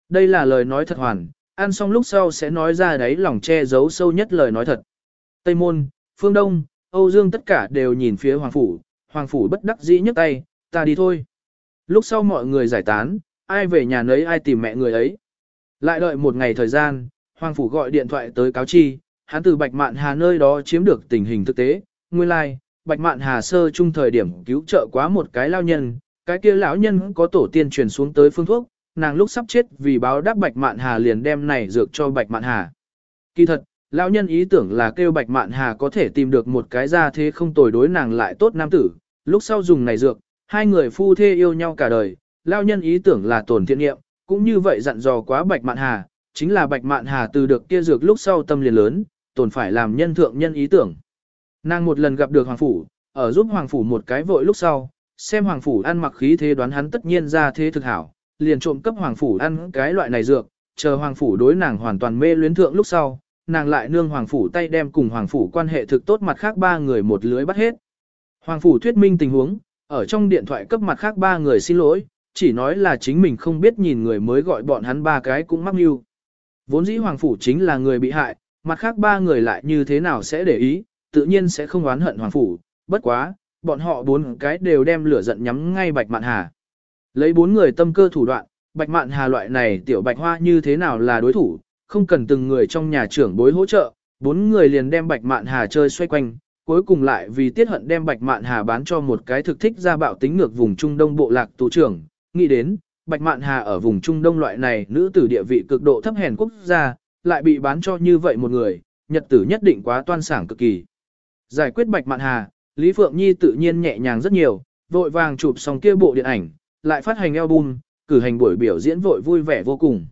Đây là lời nói thật hoàn, ăn xong lúc sau sẽ nói ra đấy lòng che giấu sâu nhất lời nói thật. Tây Môn, Phương Đông, Âu Dương tất cả đều nhìn phía Hoàng Phủ, Hoàng Phủ bất đắc dĩ nhấc tay, ta đi thôi. Lúc sau mọi người giải tán, ai về nhà nấy ai tìm mẹ người ấy. Lại đợi một ngày thời gian, Hoàng Phủ gọi điện thoại tới cáo chi, hắn từ Bạch Mạn Hà nơi đó chiếm được tình hình thực tế, nguyên lai, like, Bạch Mạn Hà sơ chung thời điểm cứu trợ quá một cái lao nhân, cái kia lão nhân có tổ tiên truyền xuống tới phương thuốc, nàng lúc sắp chết vì báo đáp Bạch Mạn Hà liền đem này dược cho Bạch Mạn Hà. Kỳ thật, lão nhân ý tưởng là kêu Bạch Mạn Hà có thể tìm được một cái gia thế không tồi đối nàng lại tốt nam tử, lúc sau dùng này dược, hai người phu thê yêu nhau cả đời, lão nhân ý tưởng là tổn thiện nghiệm, cũng như vậy dặn dò quá Bạch Mạn Hà, chính là Bạch Mạn Hà từ được kia dược lúc sau tâm liền lớn, tổn phải làm nhân thượng nhân ý tưởng. Nàng một lần gặp được Hoàng Phủ, ở giúp Hoàng Phủ một cái vội lúc sau, xem Hoàng Phủ ăn mặc khí thế đoán hắn tất nhiên ra thế thực hảo, liền trộm cấp Hoàng Phủ ăn cái loại này dược, chờ Hoàng Phủ đối nàng hoàn toàn mê luyến thượng lúc sau, nàng lại nương Hoàng Phủ tay đem cùng Hoàng Phủ quan hệ thực tốt mặt khác ba người một lưới bắt hết. Hoàng Phủ thuyết minh tình huống, ở trong điện thoại cấp mặt khác ba người xin lỗi, chỉ nói là chính mình không biết nhìn người mới gọi bọn hắn ba cái cũng mắc mưu. Vốn dĩ Hoàng Phủ chính là người bị hại, mặt khác ba người lại như thế nào sẽ để ý, tự nhiên sẽ không oán hận Hoàng Phủ, bất quá, bọn họ bốn cái đều đem lửa giận nhắm ngay Bạch Mạn Hà. Lấy bốn người tâm cơ thủ đoạn, Bạch Mạn Hà loại này tiểu Bạch Hoa như thế nào là đối thủ, không cần từng người trong nhà trưởng bối hỗ trợ, bốn người liền đem Bạch Mạn Hà chơi xoay quanh, cuối cùng lại vì tiết hận đem Bạch Mạn Hà bán cho một cái thực thích ra bạo tính ngược vùng Trung Đông bộ lạc tù trưởng, nghĩ đến, Bạch Mạn Hà ở vùng Trung Đông loại này nữ tử địa vị cực độ thấp hèn quốc gia, lại bị bán cho như vậy một người, nhật tử nhất định quá toan sảng cực kỳ. Giải quyết Bạch Mạn Hà, Lý Phượng Nhi tự nhiên nhẹ nhàng rất nhiều, vội vàng chụp xong kia bộ điện ảnh, lại phát hành album, cử hành buổi biểu diễn vội vui vẻ vô cùng.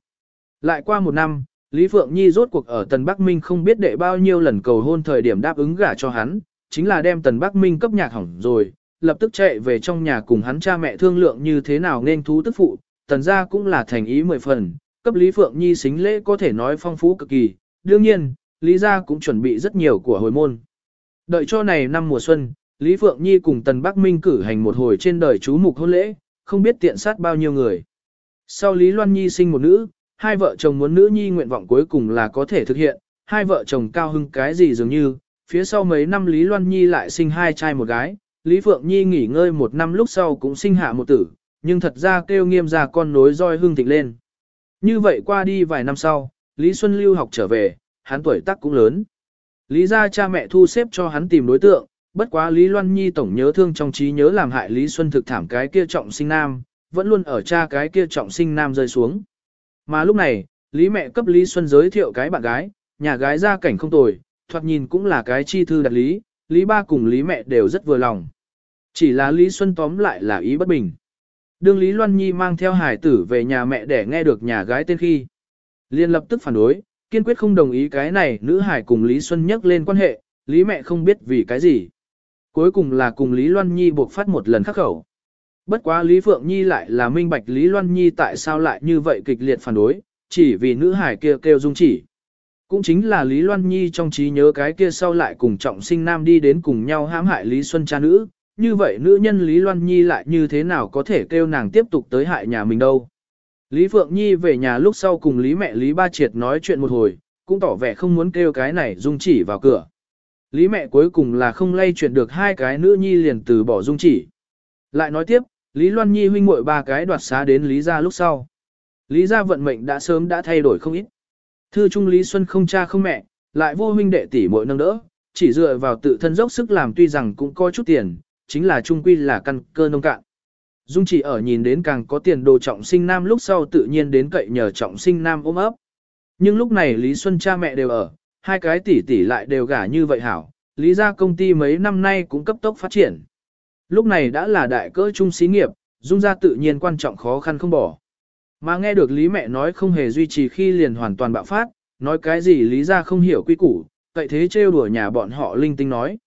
Lại qua một năm, Lý Phượng Nhi rốt cuộc ở Tần Bắc Minh không biết đệ bao nhiêu lần cầu hôn thời điểm đáp ứng gả cho hắn, chính là đem Tần Bắc Minh cấp nhạc hỏng rồi, lập tức chạy về trong nhà cùng hắn cha mẹ thương lượng như thế nào nên thú tức phụ, tần gia cũng là thành ý mười phần, cấp Lý Phượng Nhi xính lễ có thể nói phong phú cực kỳ, đương nhiên, Lý gia cũng chuẩn bị rất nhiều của hồi môn. Đợi cho này năm mùa xuân, Lý Phượng Nhi cùng Tần Bắc Minh cử hành một hồi trên đời chú mục hôn lễ, không biết tiện sát bao nhiêu người. Sau Lý Loan Nhi sinh một nữ, hai vợ chồng muốn nữ nhi nguyện vọng cuối cùng là có thể thực hiện, hai vợ chồng cao hưng cái gì dường như, phía sau mấy năm Lý Loan Nhi lại sinh hai trai một gái, Lý Phượng Nhi nghỉ ngơi một năm lúc sau cũng sinh hạ một tử, nhưng thật ra kêu nghiêm ra con nối roi hưng thịnh lên. Như vậy qua đi vài năm sau, Lý Xuân Lưu học trở về, hắn tuổi tác cũng lớn. Lý ra cha mẹ thu xếp cho hắn tìm đối tượng, bất quá Lý Loan Nhi tổng nhớ thương trong trí nhớ làm hại Lý Xuân thực thảm cái kia trọng sinh nam, vẫn luôn ở cha cái kia trọng sinh nam rơi xuống. Mà lúc này, Lý mẹ cấp Lý Xuân giới thiệu cái bạn gái, nhà gái ra cảnh không tồi, thoạt nhìn cũng là cái chi thư đặt lý, Lý ba cùng Lý mẹ đều rất vừa lòng. Chỉ là Lý Xuân tóm lại là ý bất bình. Đương Lý Loan Nhi mang theo hải tử về nhà mẹ để nghe được nhà gái tên khi. Liên lập tức phản đối, kiên quyết không đồng ý cái này nữ hải cùng Lý Xuân nhắc lên quan hệ, Lý mẹ không biết vì cái gì. Cuối cùng là cùng Lý Loan Nhi buộc phát một lần khắc khẩu. Bất quá Lý Phượng Nhi lại là minh bạch Lý Loan Nhi tại sao lại như vậy kịch liệt phản đối, chỉ vì nữ hải kia kêu dung chỉ. Cũng chính là Lý Loan Nhi trong trí nhớ cái kia sau lại cùng trọng sinh nam đi đến cùng nhau hãm hại Lý Xuân cha nữ, như vậy nữ nhân Lý Loan Nhi lại như thế nào có thể kêu nàng tiếp tục tới hại nhà mình đâu. Lý Phượng Nhi về nhà lúc sau cùng Lý mẹ Lý Ba Triệt nói chuyện một hồi, cũng tỏ vẻ không muốn kêu cái này dung chỉ vào cửa. Lý mẹ cuối cùng là không lay chuyện được hai cái nữ nhi liền từ bỏ dung chỉ. Lại nói tiếp, Lý Loan Nhi huynh muội ba cái đoạt xá đến Lý gia lúc sau. Lý gia vận mệnh đã sớm đã thay đổi không ít. Thư trung Lý Xuân không cha không mẹ, lại vô huynh đệ tỷ muội nâng đỡ, chỉ dựa vào tự thân dốc sức làm tuy rằng cũng có chút tiền, chính là trung quy là căn cơ nông cạn. Dung chỉ ở nhìn đến càng có tiền đồ trọng sinh nam lúc sau tự nhiên đến cậy nhờ trọng sinh nam ôm ấp. Nhưng lúc này Lý Xuân cha mẹ đều ở, hai cái tỷ tỷ lại đều gả như vậy hảo, Lý gia công ty mấy năm nay cũng cấp tốc phát triển. Lúc này đã là đại cỡ trung xí nghiệp, Dung gia tự nhiên quan trọng khó khăn không bỏ. Mà nghe được Lý mẹ nói không hề duy trì khi liền hoàn toàn bạo phát, nói cái gì Lý gia không hiểu quy củ, cậy thế trêu đùa nhà bọn họ linh tinh nói.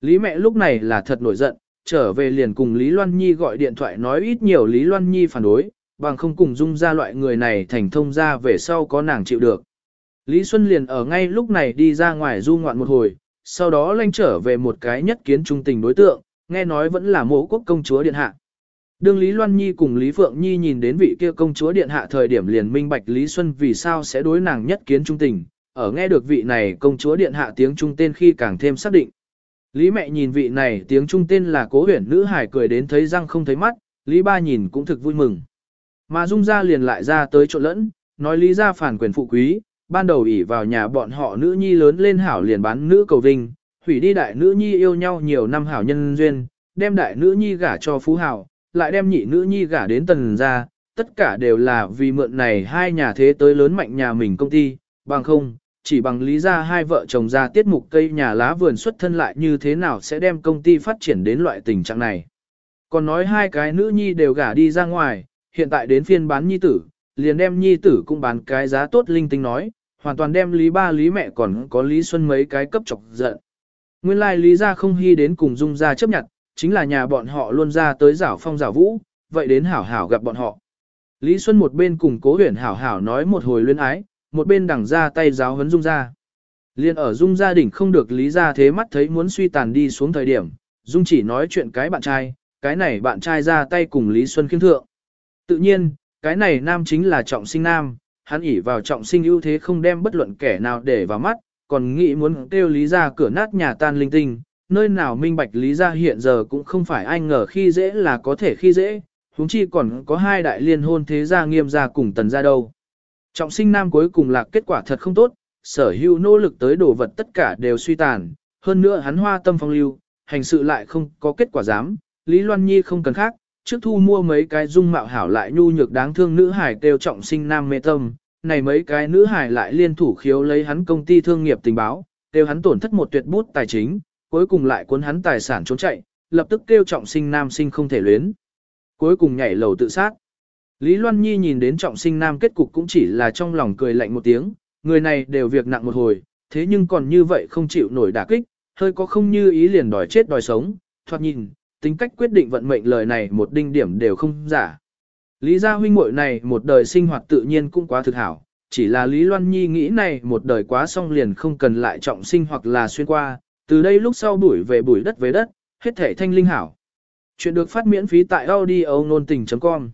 Lý mẹ lúc này là thật nổi giận, trở về liền cùng Lý Loan Nhi gọi điện thoại nói ít nhiều Lý Loan Nhi phản đối, bằng không cùng dung ra loại người này thành thông ra về sau có nàng chịu được. Lý Xuân liền ở ngay lúc này đi ra ngoài du ngoạn một hồi, sau đó lanh trở về một cái nhất kiến trung tình đối tượng, nghe nói vẫn là mộ quốc công chúa điện hạ. Đương Lý Loan Nhi cùng Lý Phượng Nhi nhìn đến vị kia công chúa điện hạ thời điểm liền minh bạch Lý Xuân vì sao sẽ đối nàng nhất kiến trung tình, ở nghe được vị này công chúa điện hạ tiếng trung tên khi càng thêm xác định. Lý mẹ nhìn vị này tiếng trung tên là cố huyển nữ hải cười đến thấy răng không thấy mắt, Lý ba nhìn cũng thực vui mừng. Mà Dung ra liền lại ra tới chỗ lẫn, nói Lý ra phản quyền phụ quý, ban đầu ỷ vào nhà bọn họ nữ nhi lớn lên hảo liền bán nữ cầu vinh, hủy đi đại nữ nhi yêu nhau nhiều năm hảo nhân duyên, đem đại nữ nhi gả cho phú hảo, lại đem nhị nữ nhi gả đến tần gia, tất cả đều là vì mượn này hai nhà thế tới lớn mạnh nhà mình công ty, bằng không, chỉ bằng lý ra hai vợ chồng ra tiết mục cây nhà lá vườn xuất thân lại như thế nào sẽ đem công ty phát triển đến loại tình trạng này. Còn nói hai cái nữ nhi đều gả đi ra ngoài, hiện tại đến phiên bán nhi tử, liền đem nhi tử cũng bán cái giá tốt linh tinh nói, hoàn toàn đem lý ba lý mẹ còn có lý xuân mấy cái cấp chọc giận. Nguyên lai like lý gia không hy đến cùng dung gia chấp nhận, chính là nhà bọn họ luôn ra tới giảo phong giảo vũ, vậy đến hảo hảo gặp bọn họ. Lý Xuân một bên cùng cố huyền hảo hảo nói một hồi luyến ái, một bên đằng ra tay giáo huấn dung gia. Liên ở dung gia đỉnh không được lý gia thế mắt thấy muốn suy tàn đi xuống thời điểm, dung chỉ nói chuyện cái bạn trai, cái này bạn trai ra tay cùng Lý Xuân khiêm thượng. Tự nhiên, cái này nam chính là trọng sinh nam, hắn ỉ vào trọng sinh ưu thế không đem bất luận kẻ nào để vào mắt, còn nghĩ muốn kêu lý ra cửa nát nhà tan linh tinh, nơi nào minh bạch lý ra hiện giờ cũng không phải ai ngờ khi dễ là có thể khi dễ, huống chi còn có hai đại liên hôn thế gia nghiêm gia cùng tần gia đâu. Trọng sinh nam cuối cùng là kết quả thật không tốt, sở hữu nỗ lực tới đồ vật tất cả đều suy tàn, hơn nữa hắn hoa tâm phong lưu, hành sự lại không có kết quả dám, Lý Loan Nhi không cần khác, trước thu mua mấy cái dung mạo hảo lại nhu nhược đáng thương nữ hải kêu trọng sinh nam mê tâm, này mấy cái nữ hải lại liên thủ khiếu lấy hắn công ty thương nghiệp tình báo, kêu hắn tổn thất một tuyệt bút tài chính, cuối cùng lại cuốn hắn tài sản trốn chạy, lập tức kêu trọng sinh nam sinh không thể luyến. Cuối cùng nhảy lầu tự sát. Lý Loan Nhi nhìn đến trọng sinh nam kết cục cũng chỉ là trong lòng cười lạnh một tiếng, người này đều việc nặng một hồi, thế nhưng còn như vậy không chịu nổi đả kích, hơi có không như ý liền đòi chết đòi sống, thoạt nhìn, tính cách quyết định vận mệnh lời này một đinh điểm đều không giả. Lý gia huynh muội này một đời sinh hoạt tự nhiên cũng quá thực hảo, chỉ là Lý Loan Nhi nghĩ này một đời quá xong liền không cần lại trọng sinh hoặc là xuyên qua, từ đây lúc sau bụi về bụi đất về đất, hết thể thanh linh hảo. Chuyện được phát miễn phí tại audio nôn tình.com